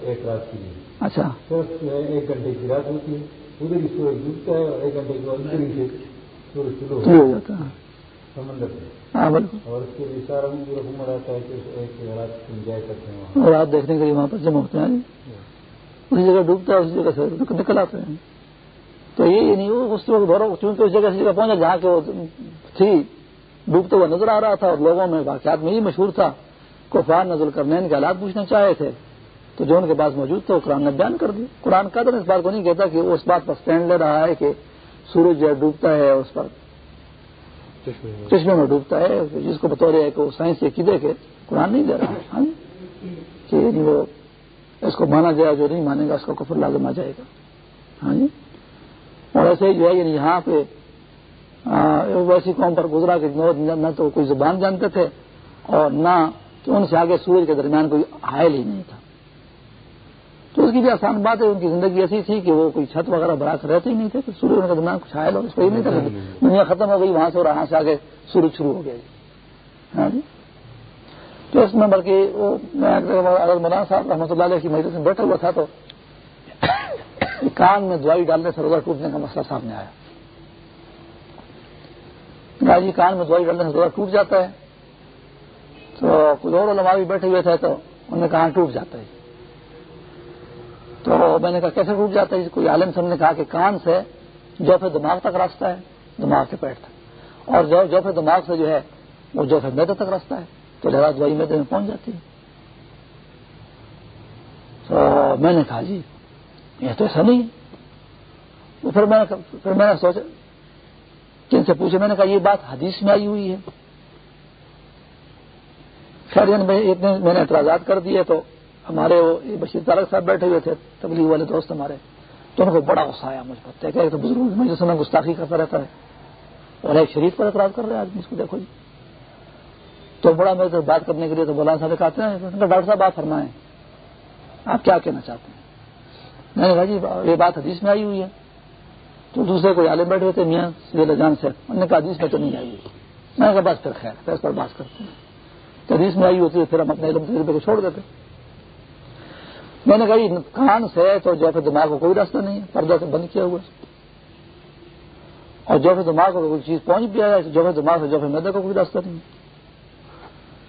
ایک رات کے لیے۔ اچھا۔ صرف ایک گھنٹے کی رات ہوتی ہے۔ ادھر ہی سورج ڈوبتا ہے اور ایک گھنٹے کے بعد ادھر ہی سورج شروع ہو جاتا ہے۔ سمندر سے اور اس کے لیے سارا یورپ میں رہتا ہے کہ ایک رات انجوائے کرتے ہیں رات دیکھنے کے لیے وہاں پر جمع ہوتے ہیں۔ اسی جگہ ڈوبتا ہے، اسی جگہ سے نکل آتے ہیں۔ تو یہ یعنی نہیں اس وقت دورہ، چونکہ اس جگہ سے جگہ پہنچا جہاں کہ وہ تھی ڈوبتے ہوا نظر آ رہا تھا اور لوگوں میں واقعات میں ہی مشہور تھا، کفار نزل کرنے کے حالات پوچھنا چاہے تھے۔ تو جو ان کے پاس موجود تھا، وہ قرآن نے بیان کر دیا۔ قرآن قدر اس بات کو نہیں کہتا کہ وہ اس بات پر اسٹینڈ لے رہا ہے کہ سورج جو ہے ڈوبتا ہے اس پر۔ چشمے میں ڈوبتا ہے، جس کو بطور ہے کہ وہ سائنس عقیدے کے قرآن نہیں دے رہا۔ ہے کہ یعنی وہ اس کو مانا جائے جو نہیں مانے گا اس کا کفر لازم آ جائے گا۔ ہاں جی؟ اور ایسے ہی جو ہے یعنی یہاں پہ ویسی قوم پر گزرا کہ نہ تو کوئی زبان جانتے تھے اور نہ کہ ان سے آگے سورج کے درمیان کوئی حائل ہی نہیں تھا۔ تو کی بھی آسان بات ہے ان کی زندگی ایسی تھی کہ وہ کوئی چھت وغیرہ بنا کر رہتے ہی نہیں تھے کہ سورج ان کا دماغ کچھ آئے اس کو یہ نہیں تھا۔ دنیا ختم ہو گئی وہاں سے اور وہاں سے آگے سورج شروع ہو گیا۔ جی ہاں جی؟ تو اس میں بلکہ اگر مولانا صاحب رحمۃ اللہ علیہ کی مجلس میں بیٹھا ہوا تھا تو کان میں دوائی ڈالنے سے روزہ ٹوٹنے کا مسئلہ سامنے آیا۔ جی کان میں دوائی ڈالنے سے روزہ ٹوٹ جاتا ہے۔ تو کچھ اور علماء بھی بیٹھے ہوئے تھے تو انہوں نے کہا ٹوٹ جاتا ہے۔ تو میں نے کہا، کیسے ٹوٹ جاتا ہے؟ کوئی عالم سب نے کہا کہ کان سے جو پھر دماغ تک راستہ ہے، دماغ کے پیٹ تک۔ اور جو جو پھر دماغ سے جو ہے، وہ جو پھر میدے تک راستہ ہے۔ تو لہٰذا دوائی میدے میں پہنچ جاتی۔ تو میں نے کہا جی یہ تو ایسا نہیں ہے پھر میں پھر میں نے سوچا، کن سے پوچھا؟ میں نے کہا، یہ بات حدیث میں آئی ہوئی ہے۔ خیر یعنی میں نے اعتراضات کر دیے تو ہمارے وہ بشیر تارک صاحب بیٹھے ہوئے تھے، تبلیغ والے دوست ہمارے۔ تو ان کو بڑا غصہ آیا مجھ پر۔ کہ تو بزرگ میں جیسے گستاخی کرتا رہتا ہے۔ اور ایک شریف پر اعتراض کر رہے ہیں آدمی اس کو، دیکھو جی تو بڑا میرے سے بات کرنے کے لیے تو مولانا صاحب کہتے اچھا، ہیں ڈاکٹر صاحب بات فرمائیں۔ آپ کیا کہنا چاہتے ہیں؟ میں نے کہا جی یہ بات حدیث میں آئی ہوئی ہے۔ تو دوسرے کوئی عالم بیٹھے ہوتے میاں سی جان سے، انہوں نے کہا، حدیث میں تو نہیں آئی ہوئی۔ میں نے کہا، بس پھر خیر پھر اس پر بات کرتے ہیں حدیث میں آئی ہوتی ہے، پھر ہم اپنے علم تجربے کو چھوڑ دیتے میں نے کہا، یہ کان سے تو جو دماغ کو کوئی راستہ نہیں ہے، پردہ سے بند کیا ہوا اور جو دماغ کو کوئی چیز پہنچ بھی آیا جو دماغ سے جو میدے کو کوئی راستہ نہیں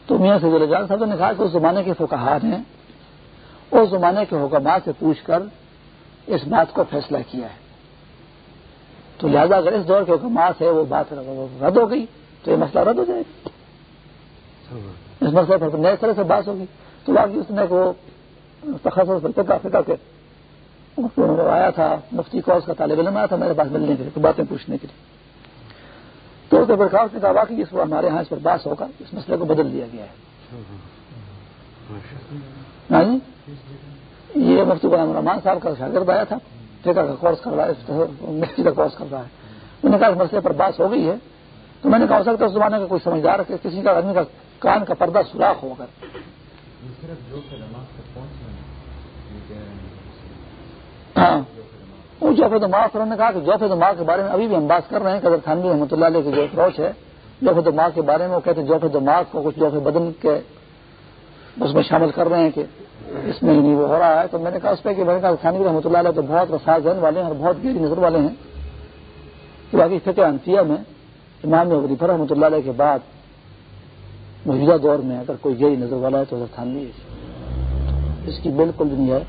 تو میاں سے جان صاحب نے کہا کہ اس زمانے کے فکار نے اس زمانے کے حکمات سے پوچھ کر اس بات کو فیصلہ کیا ہے۔ تو لہٰذا اگر اس دور کے حکمات ہے وہ بات رد ہو گئی تو یہ مسئلہ رد ہو جائے گا۔ اس مسئلے پر نئے طرح سے بات ہوگی۔ تو باقی اس نے کو کے آیا تھا، مفتی کورس کا طالب علم آیا تھا میرے پاس ملنے کے لیے باتیں پوچھنے کے لیے۔ تو برخاست نے کہا واقعی اس کو ہمارے یہاں اس پر باس ہوگا اس مسئلے کو بدل دیا گیا ہے۔ ہاں جی؟ یہ مفتی غلام الرحمان صاحب کا شاگرد آیا تھا ٹھیکہ کا کورس کر رہا ہے کا کورس کر رہا ہے۔ انہوں نے کہا اس مسئلے پر باس ہو گئی ہے تو میں نے کہا ہو سکتا ہے اس زمانے کا کوئی سمجھدار کسی کا آدمی کا کان کا پردہ سوراخ ہو کر۔ ہاں۔ وہ جوف دماغ انہوں نے کہا کہ جوف دماغ کے بارے میں ابھی بھی ہم بات کر رہے ہیں کہ خانوی رحمۃ اللہ علیہ کی جو اپروچ ہے جوف دماغ کے بارے میں وہ کہتے ہیں جوف دماغ کو کچھ جوف بدن کے اس میں شامل کر رہے ہیں کہ اس میں نہیں وہ ہو رہا ہے۔ تو میں نے کہا اس پہ کہ میں نے کہا خانوی رحمۃ اللہ علیہ تو بہت رسا ذہن والے ہیں اور بہت گہری نظر والے ہیں۔ کہ باقی فکر انتیا میں امام وظیفہ رحمۃ اللہ علیہ کے بعد موجودہ دور میں اگر کوئی گہری نظر والا ہے تو تھانوی اس کی بالکل نہیں ہے۔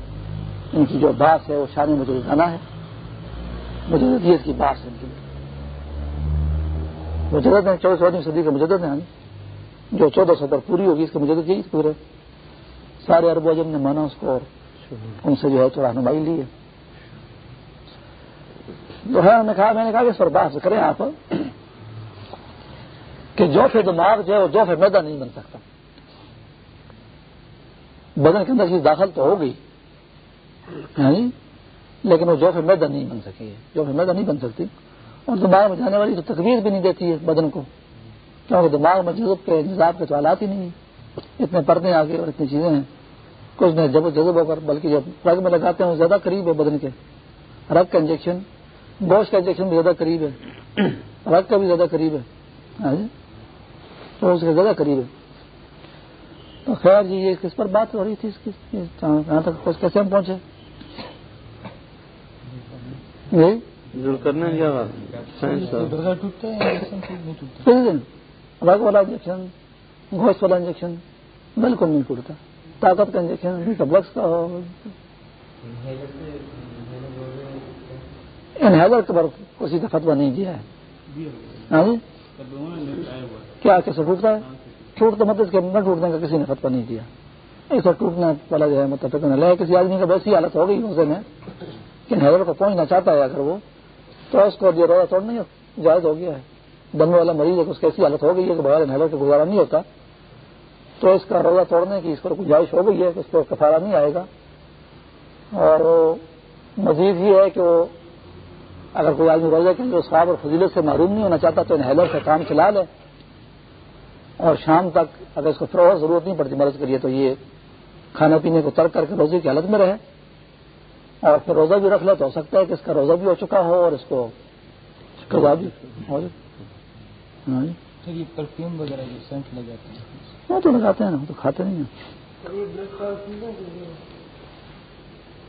ان کی جو بات ہے، وہ شان مجرانہ ہے۔ مجردیت کی بات ہے مجرد ہیں، چودہ چودہ صدی کے مجدد ہیں جو چودہ سو پوری ہوگی، اس کے مجدد یہی پورے۔ سارے ارب اجم نے مانا اس کو اور ان سے جو ہے تو رہنمائی لی ہے۔ تو ہاں، ہے نے کہا میں نے کہا کہ اس کریں آپ۔ کہ جو پھر دماغ جو ہے وہ دو پھر میدا نہیں بن سکتا۔ بدن کے اندر چیز داخل تو ہو گئی یعنی لیکن وہ جو پھر میدا نہیں بن سکی ہے، جو پھر میدا نہیں بن سکتی۔ اور دماغ میں جانے والی تو تقویر بھی نہیں دیتی ہے بدن کو، کیونکہ دماغ میں جذب کے نظام کے سوالات ہی نہیں اتنے پردے آگے اور اتنی چیزیں ہیں۔ کچھ نہیں جب جذب ہو کر، بلکہ جب رگ میں لگاتے ہیں، وہ زیادہ قریب ہے بدن کے۔ رگ کا انجیکشن، گوشت کا انجیکشن بھی زیادہ قریب ہے۔ رگ کا بھی زیادہ قریب ہے۔ ہاں جی؟ تو اس کے زیادہ قریب ہے۔ تو خیر جی یہ کس پر بات ہو رہی تھی؟ اس کی جہاں تک کیسے ہم پہنچے؟ والا انجیکشن گوشت والا انجیکشن بالکل نہیں ٹوٹتا۔ طاقت کا انجیکشن بلکس کا۔ انہیزر کے پر کسی کا فتوا نہیں دیا ہے۔ ہاں؟ کیا کیسے ٹوٹتا ہے؟ ٹوٹ تو مطلب کہ نہ ٹوٹنے کا کسی نے فتوا نہیں دیا۔ ایسا ٹوٹنا والا جو ہے مطلب لے کسی آدمی کا ویسی حالت ہو گئی اسے میں۔ کہ حیدر کو پہنچنا چاہتا ہے اگر وہ؟ تو اس کو جو روزہ توڑنا جائز ہو گیا ہے۔ دمے والا مریض ہے کہ اس کی ایسی حالت ہو گئی ہے کہ بغیر حیدر کے گزارا نہیں ہوتا۔ تو اس کا روزہ توڑنے کی اس پر گنجائش ہو گئی ہے کہ اس کو کفارہ نہیں آئے گا؟ اور مزید ہی ہے کہ وہ اگر کوئی آدمی روزہ کے جو صاحب اور فضیلت سے معروم نہیں ہونا چاہتا تو انہیلر سے کام چلا لے۔ اور شام تک اگر اس کو پھر اور ضرورت نہیں پڑتی مرض کے لیے تو یہ کھانا پینے کو ترک کر کے روزے کی حالت میں رہے۔ اور پھر روزہ بھی رکھ لے تو ہو سکتا ہے کہ اس کا روزہ بھی ہو چکا ہو اور اس کو قضا بھی ہو ہاں جی۔ پرفیوم وغیرہ جو سینٹ لگاتے ہیں۔ وہ تو لگاتے ہیں نا تو کھاتے نہیں ہیں۔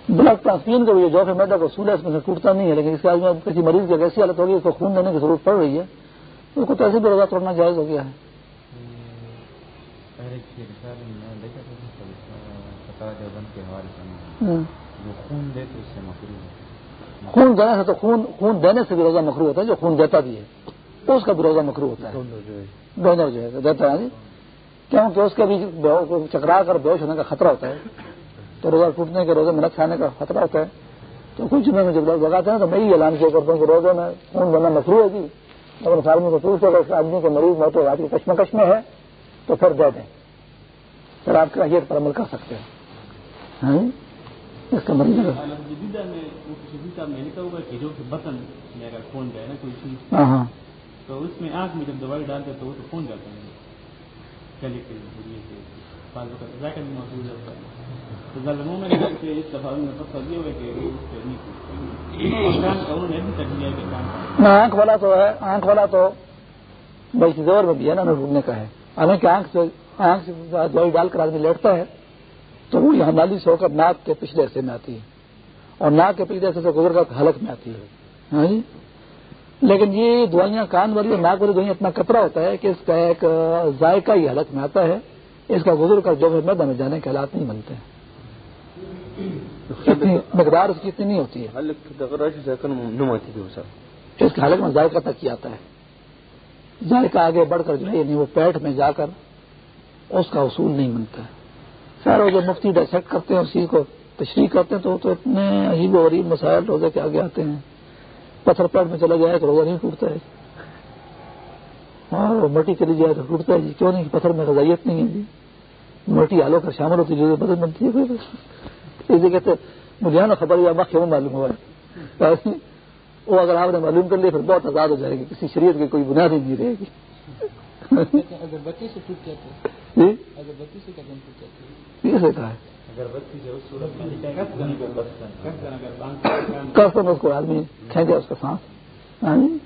بلڈ ٹرانسفیوژن کا جو ہے میڈا کو سولہ اس میں سے ٹوٹتا نہیں ہے لیکن اس کے آدمی کسی مریض کی ایسی حالت ہوگی اس کو خون دینے کی ضرورت پڑ رہی ہے تو اس کو ایسے بھی روزہ توڑنا جائز ہو گیا ہے۔ خون دینے سے تو خون خون دینے سے بھی روزہ مکرو ہوتا ہے جو خون دیتا بھی ہے تو اس کا بھی روزہ مکرو ہوتا ہے۔ دونوں جو ہے۔ دیتا ہے۔ کیونکہ اس کے بھی چکرا کر بیوش ہونے کا خطرہ ہوتا ہے تو روزہ ٹوٹنے کے روزے میں نہ کھانے کا خطرہ ہوتا ہے۔ تو کچھ میں جب لوگ لگاتے ہیں تو میں یہ اعلان کیا کرتا ہوں کہ روزے میں خون دینا مکرو ہوگی اگر اس آدمی کو ٹوٹ اگر آدمی کے مریض میں تو آپ کی کشمکش میں ہے تو پھر دے دیں۔ پھر آپ کا یہ پر عمل کر سکتے ہیں۔ ہاں؟ اس کا مریض ہاں ہاں۔ تو اس میں آنکھ میں جب دوائی ڈالتے تو وہ تو کھون جاتا ہے۔ آنکھ والا تو ہے آنکھ والا تو بلکہ زور میں بھی ہے نا ڈھونڈنے کا ہے۔ حالانکہ آنکھ سے آنکھ سے دوائی ڈال کر آدمی لیٹتا ہے۔ تو وہ یہاں نالی سے ہو کر ناک کے پچھلے حصے میں آتی ہے اور ناک کے پچھلے حصے سے گزر کر حلق میں آتی ہے۔ ہاں جی؟ لیکن یہ دوائیاں کان والی اور ناک والی دوائیاں اتنا کترا ہوتا ہے کہ اس کا ایک ذائقہ ہی حلق میں آتا ہے۔ اس کا گزر کر جو میدا میں جانے کے حالات نہیں بنتے۔ ہیں مقدار اس کی اتنی نہیں ہوتی ہے۔ اس کے حالت میں ذائقہ تک ہی آتا ہے۔ ذائقہ آگے بڑھ کر جو ہے یعنی وہ پیٹ میں جا کر اس کا اصول نہیں بنتا۔ ہے خیر وہ جو مفتی ڈائسیکٹ کرتے ہیں اس چیز کو تشریح کرتے ہیں، تو تو اتنے عجیب و غریب مسائل روزے کے آگے آتے ہیں۔ پتھر پیٹ میں چلا جائے تو روزہ نہیں ٹوٹتا ہے۔ ہاں، اور مٹی چلی جائے تو ٹوٹتا ہے جی کیوں نہیں؟ پتھر میں غذائیت نہیں ہے جی۔ مٹی آلو کر شامل ہوتی ہے بدل بنتی ہے اسے کہتے مجھے نا خبر یا کیوں معلوم ہوا ہے۔ (laughs) وہ اگر آپ نے معلوم کر لیا، پھر بہت آزاد ہو جائے گی، کسی شریعت کی کوئی بنیاد ہی نہیں رہے گی۔ اگر بچے سے کہا ہے۔ اس کو آدمی کھینچے اس کا سانس ہاں جی؟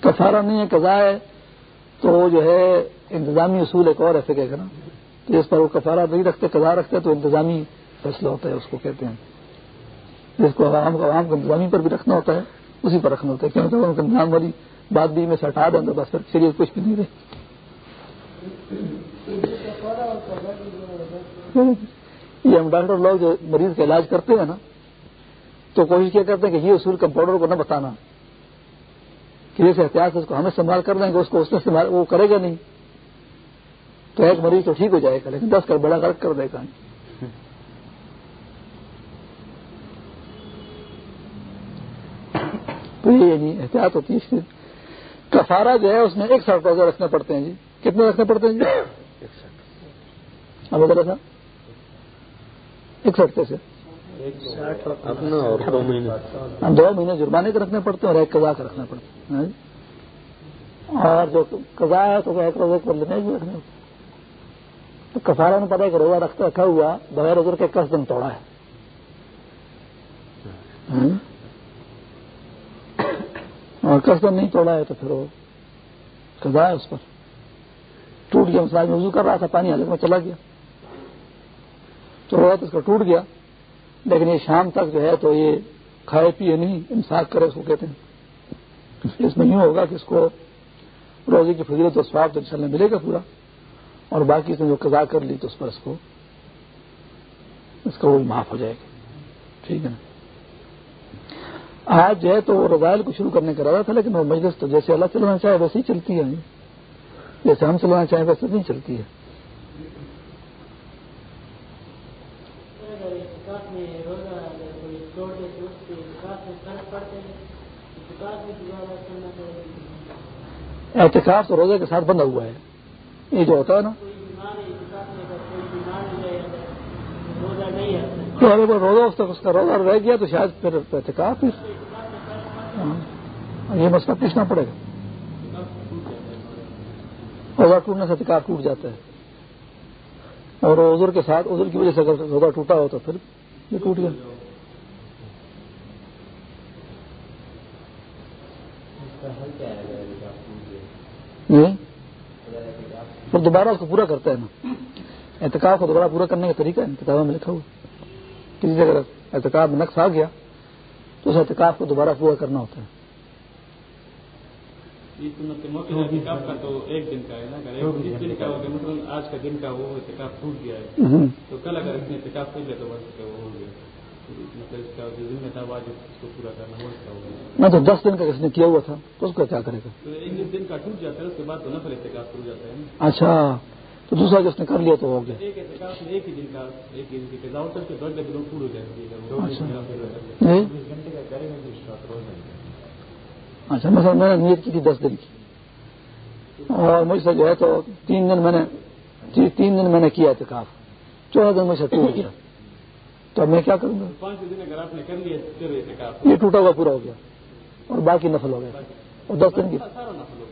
کسارا نہیں ہے کزا ہے۔ تو جو ہے انتظامی اصول ایک اور ایسے گا نا۔ کہ اس پر وہ کفارہ نہیں رکھتے کزا رکھتے تو انتظامی فیصلہ ہوتا ہے اس کو کہتے ہیں۔ جس کو عوام کو عوام کو انتظامی پر بھی رکھنا ہوتا ہے اسی پر رکھنا ہوتا ہے۔ کیونکہ ان کا والی بات بھی میں سے ہٹا دیں تو بس پھر شریعت کچھ بھی نہیں رہے۔ یہ ہم ڈاکٹر لوگ جو مریض کا علاج کرتے ہیں نا، تو کوشش کیا کرتے ہیں کہ یہ اصول کمپاؤڈر کو نہ بتانا۔ کہ جیسے احتیاط اس کو ہمیں استعمال کر دیں گے، اس کو اس نے استعمال وہ کرے گا نہیں۔ تو ایک مریض تو ٹھیک ہو جائے گا، لیکن دس کر بڑا غلط کر دے گا۔ تو یہ نہیں احتیاط ہوتی ہے اس کی۔ کفارہ جو ہے اس میں ایک ساتھ روزہ رکھنے پڑتے ہیں جی۔ کتنے رکھنے پڑتے ہیں جی؟ اب بتا تھا اکسٹھ کیسے دو مہینے۔ جرمانے کے رکھنے پڑتے ہیں اور ایک قزا کے رکھنا پڑتا ہے اور جو قزا ہے تو ایک روزے کو لینے بھی رکھنے۔ تو کفارہ نے پتا کہ روزہ رکھتا رکھا ہوا بغیر ادھر کے کس دن توڑا ہے۔ اور کس نہیں توڑا ہے تو پھر وہ قزا ہے اس پر۔ ٹوٹ گیا مساج میں وضو کر رہا تھا، پانی حالت میں چلا گیا۔ تو روزہ تو اس کا ٹوٹ گیا۔ لیکن یہ شام تک جو ہے تو یہ کھائے پیے نہیں، انصاف کرے اس کو کہتے ہیں۔ اس میں یوں ہوگا کہ اس کو روزے کی فضیلت و سواب تو چلنے ملے گا پورا۔ اور باقی اس نے جو قضا کر لی تو اس پر اس کو، اس کا وہ معاف ہو جائے گا۔ ٹھیک ہے نا؟ آج جو ہے تو وہ رضائل کو شروع کرنے کا رہا تھا، لیکن وہ مجلس تو جیسے اللہ چلانا چاہے ویسے ہی چلتی ہے۔ جیسے ہم چلانا چاہیں ویسے نہیں چلتی ہے۔ احتکاف تو روزے کے ساتھ بندہ ہوا ہے۔ یہ جو ہوتا ہے نا تو اگر کوئی روزہ اس تک اس کا روزہ رہ گیا تو شاید پھر احتکاف ہاں، یہ مسئلہ پوچھنا پڑے گا۔ روزہ ٹوٹنے سے احتکاف ٹوٹ جاتا ہے۔ اور عذر کے ساتھ عذر کی وجہ سے اگر روزہ ٹوٹا ہو تو پھر یہ ٹوٹ گیا۔ پھر دوبارہ اس کو پورا کرتا ہے نا۔ احتکاب کو دوبارہ پورا کرنے کا طریقہ ہے کتابوں میں لکھا ہوا کسی جگہ اگر احتکاب میں نقص آ گیا تو اس احتکاب کو دوبارہ پورا کرنا ہوتا ہے۔ کا کا مطلب آج کا دن کا وہ احتکاب ٹوٹ گیا ہے۔ تو کل اگر اس نے احتکاب کر لیا تو ہو گیا۔ نہ تو دس دن کا کس نے کیا ہوا تھا تو اس کو کیا کرے گا؟ دن کا ٹوٹ جاتا ہے اس کے بعد تو نفل احتکاب ٹوٹ جاتا ہے۔ اچھا۔ تو دوسرا جس نے کر لیا تو ہو گیا۔ ایک ایک ہی دن کا ایک دن کی دو دن ٹوٹ ہو جائے اچھا۔ مثلا میں نے نیت کی تھی دس دن کی۔ اور مجھ سے جو ہے تو تین دن میں نے تین دن میں نے کیا احتکاب چودہ دن مجھ سے ٹوٹ گیا۔ تو اب میں کیا کروں گا؟ یہ ٹوٹا ہوا پورا ہو گیا۔ اور باقی نفل ہو گیا اور دس دن کی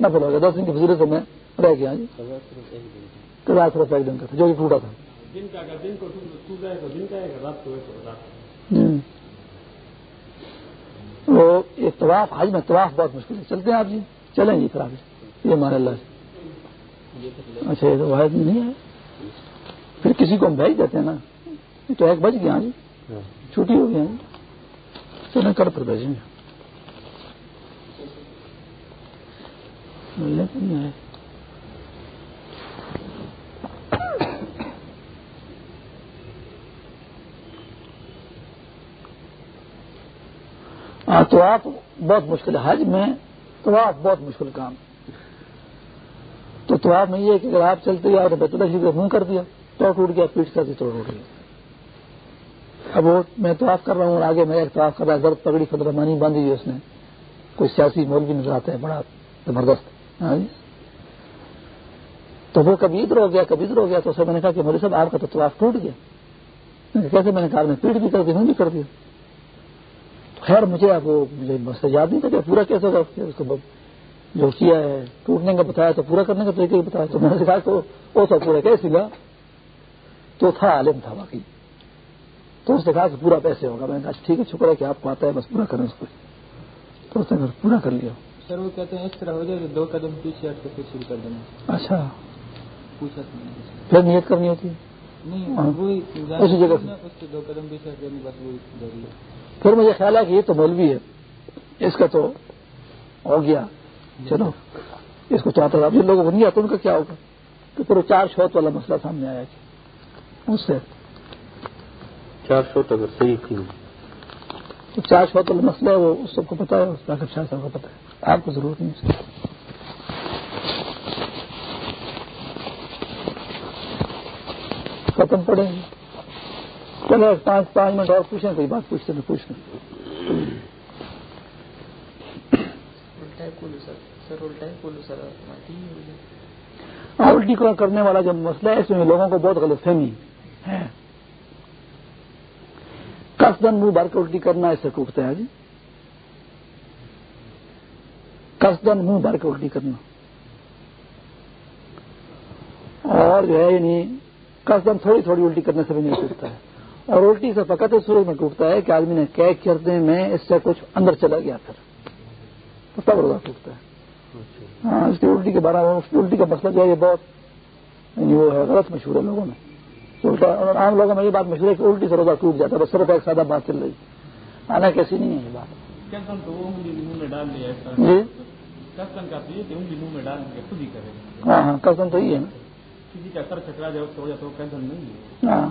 نفل ہو گیا۔ دس دن کی فضیلت سے میں رہ گیا۔ جی صرف ایک دن کا تھا جو ٹوٹا تھا۔ وہ طواف حج میں طواف بہت مشکل ہے۔ چلتے ہیں آپ جی چلیں جی پھر آگے یہ ہمارے اللہ سے۔ اچھا یہ تو واحد نہیں ہے۔ پھر کسی کو ہم بھیج دیتے ہیں نا۔ تو ایک بج گیا جی۔ چھٹی ہو گیا چلیں کر پر بھیجیں گے ہاں تو آپ بہت مشکل حج میں تو آپ بہت مشکل کام۔ تو آپ میں یہ ہے کہ اگر آپ چلتے آپ نے بہتر منہ کر دیا، تو ٹوٹ گیا، پیٹ کر دی تو ٹوٹ گیا۔ اب وہ میں طواف کر رہا ہوں آگے میں ایک طواف کر رہا درد پگڑی فدرمانی باندھی ہوئی اس نے۔ کوئی سیاسی مول بھی نظر آتا ہے، بڑا زبردست۔ ہاں جی۔ تو وہ کبھی ادھر ہو گیا، کبھی ادھر ہو گیا، تو اسے میں نے کہا کہ مولوی صاحب، آپ کا تو طواف ٹوٹ گیا۔ کیسے میں نے کہا؟ میں پیٹ بھی کر دی بھی کر دیا۔ خیر مجھے اب وہ مجھے یاد نہیں تھا پورا کیسے ہوگا اس کو جو کیا ہے ٹوٹنے کا بتایا تو پورا کرنے کا طریقہ بتایا تو میں نے کہا تو وہ سب پورا کیسے گا تو تھا عالم تھا باقی تو اس نے کہا کہ پورا پیسے ہوگا؟ میں نے کہا ٹھیک ہے شکر ہے کہ آپ کو آتا ہے بس پورا کریں اس کو تو اس نے پورا کر لیا۔ سر وہ کہتے ہیں اس طرح ہو جائے کہ دو قدم پیچھے ہٹ کے پھر شروع کر دینا اچھا۔ پوچھا پھر نیت کرنی ہوتی۔ ہے نہیں ہاں۔ وہی اسی جگہ سے۔ دو قدم پیچھے ہٹ دینا بس وہی پھر مجھے خیال ہے کہ یہ تو مولوی ہے۔ اس کا تو ہو گیا۔ چلو اس کو چاہتا تھا جن لوگوں کو نہیں آتا ان کا کیا ہوگا؟ تو پھر چار شوت والا مسئلہ سامنے آیا اس سے۔ چار شوت اگر صحیح تھی۔ تو چار شوت والا مسئلہ ہے وہ اس سب کو پتا ہے ڈاکٹر شاہ صاحب کو پتا ہے۔ آپ کو ضرورت نہیں ختم پڑے گی چلو پانچ پانچ منٹ اور پوچھیں کوئی بات پوچھتے میں پوچھ لیں الٹی کرنے والا جو مسئلہ ہے اس میں لوگوں کو بہت غلط فہمی ہے۔ کس دن منہ بھر کے الٹی کرنا اس سے ٹوٹتا ہے جی؟ کس دن منہ بھر کے الٹی کرنا۔ اور جو ہے یعنی کس دن تھوڑی تھوڑی الٹی کرنے سے بھی نہیں ٹوٹتا ہے۔ اور الٹی سے فقط اس صورت میں ٹوٹتا ہے کہ آدمی نے کیک کرنے میں اس سے کچھ اندر چلا گیا پھر۔ تو تب روزہ ٹوٹتا ہے۔ ہاں اس کی الٹی کے بارے میں الٹی کا مسئلہ جو ہے یہ بہت یعنی وہ ہے غلط مشہور ہے لوگوں میں۔ اور عام لوگوں میں یہ بات مشہور ہے کہ الٹی سے روزہ ٹوٹ جاتا ہے بس صرف ایک سادہ بات چل رہی آنا کیسی نہیں ہے یہ بات۔ جی؟ ہاں ہاں کسن تو یہ ہے۔ نا کسی کا سر چکرا جائے تو کینسل نہیں۔ ہاں۔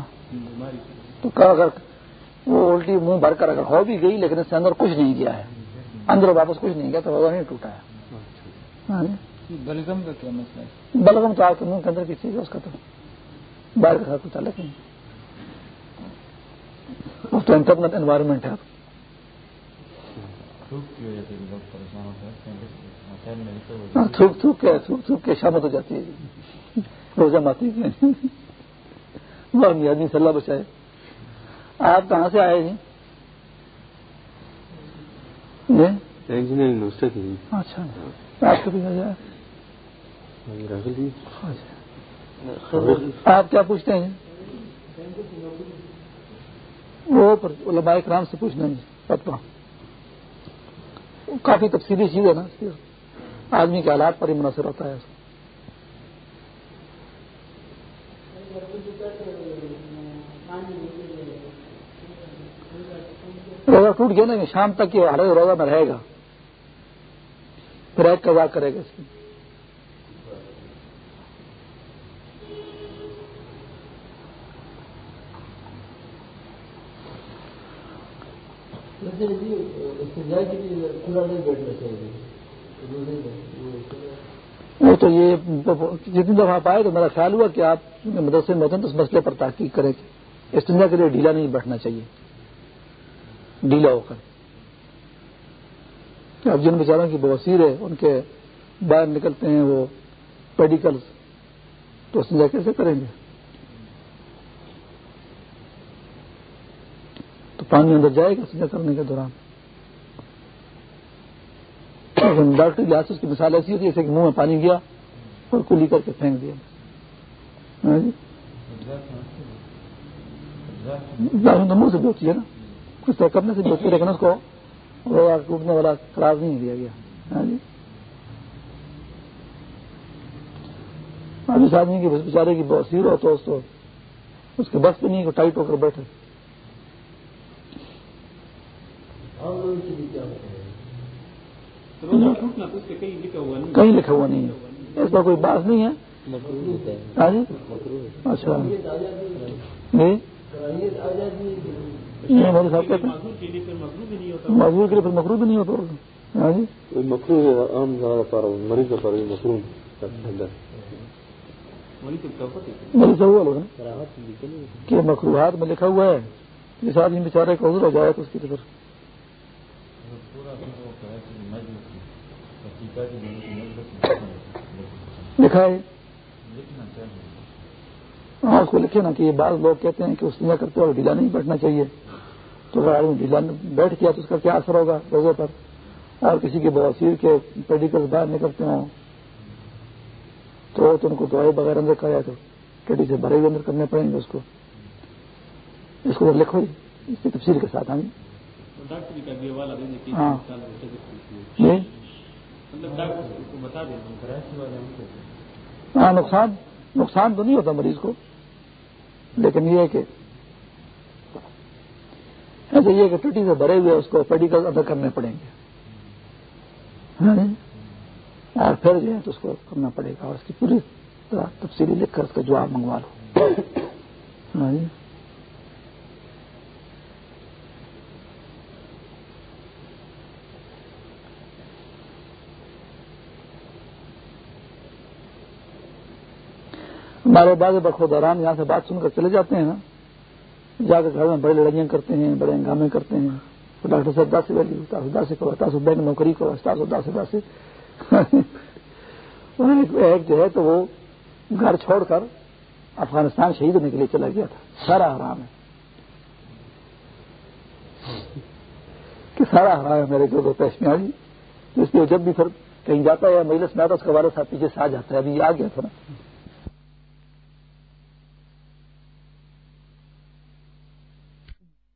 تو اگر وہ الٹی منہ بھر کر اگر ہو بھی گئی لیکن اس سے اندر کچھ نہیں گیا ہے۔ اندر واپس کچھ نہیں گیا تو روزہ نہیں ٹوٹا ہے۔ ہاں جی۔ بلگم کا کیا مسئلہ ہے؟ بلغم تو آپ کے منہ کے اندر کی چیز ہے اس کا تو باہر کے ساتھ کچھ الگ نہیں۔ اس تو انٹرنل انوائرمنٹ ہے۔ تھوک تھوک کے تھوک تھوک کے شامت ہو جاتی ہے۔ روزہ ماتی (laughs) آدمی صلاح بچائے آپ کہاں سے آئے جی اچھا آپ آپ کیا پوچھتے ہیں؟ وہ علماء کرام سے پوچھنا پتہ کافی تفصیلی چیز ہے نا آدمی کے حالات پر ہی منحصر ہوتا ہے۔ روزہ ٹوٹ گیا نا شام تک یہ ہر روزہ میں رہے گا۔ پھر ایک کا کرے گا اس کی؟ وہ تو یہ جتنی دفعہ آپ آئے تو میرا خیال ہوا کہ آپ مدرسے میں ہوتے ہیں تو اس مسئلے پر تحقیق کریں کہ استنجا کے لیے ڈھیلا نہیں بیٹھنا چاہیے۔ ڈھیلا ہو کر۔ اب جن بیچاروں کی بوسیر ہے ان کے باہر نکلتے ہیں وہ پیڈیکل تو استنجا کیسے کریں گے۔ تو پانی اندر جائے گا استنجا کرنے کے دوران۔ ڈاکٹری لحاظ اس کی مثال ایسی ہوتی ہے جیسے کہ منہ میں پانی گیا اور کلی کر کے پھینک دیا۔ ہاں جی؟ منہ سے بھی ہوتی ہے نا۔ کچھ طرح کرنے سے ہے لیکن اس کو ٹوٹنے والا قرار نہیں دیا گیا۔ ہاں جی۔ اب اس آدمی کی بیچارے کی بصیر ہو تو اس کے بس پہ نہیں ٹائٹ ہو کر بیٹھے۔ کہیں لکھا ہوا نہیں۔ ہے۔ اس کا کوئی بات نہیں ہے۔ ہاں جی؟ اچھا۔ مزدور کے لیے مکرو بھی نہیں ہوتا۔ ہاں جی۔ مریض مریض ہوا لوگ کہ مکروحات میں لکھا ہوا ہے۔ جس آدمی بیچارے کو حضر ہو جائے تو اس کی طرف لکھا ہے۔ ہاں اس کو لکھے نا کہ بعض لوگ کہتے ہیں کہ اس دنیا کرتے ہوئے ڈھیلا نہیں بیٹھنا چاہیے۔ تو اگر آدمی ڈھیلا بیٹھ گیا تو اس کا کیا اثر ہوگا روزے پر؟ اور کسی کے بواسیر کے پیڈیکل باہر نکلتے ہوں تو ان کو دوائی وغیرہ اندر کرا تو کٹی سے بھرے ہوئے اندر کرنے پڑیں گے اس کو۔ اس کو لکھو اس کی تفصیل کے ساتھ آئیں ہاں۔ ہاں نقصان نقصان تو نہیں ہوتا مریض کو۔ لیکن یہ کہ ایسے یہ کہ ٹوٹی سے بھرے ہوئے اس کو پیڈیکل ادا کرنے پڑیں گے۔ ہاں جی؟ اور پھر جو ہے تو اس کو کرنا پڑے گا اور اس کی پوری طرح تفصیلی لکھ کر اس کا جواب منگوا لو۔ ہاں جی؟ ہمارے بعض بخوداران یہاں سے بات سن کر چلے جاتے ہیں نا۔ جا کر گھر میں بڑے لڑائیاں کرتے ہیں، بڑے ہنگامے کرتے ہیں۔ تو ڈاکٹر صاحب دس ویلی دس کرو دس بینک نوکری کرو دس دس دس ایک جو ہے تو وہ گھر چھوڑ کر افغانستان شہید ہونے کے لیے چلا گیا تھا۔ سارا حرام ہے۔ کہ سارا حرام ہے میرے کو پیش میں آئی اس لیے جب بھی پھر کہیں جاتا ہے مجلس میں آتا اس کا والد صاحب پیچھے سے آ جاتا ہے، ابھی آ گیا تھا نا۔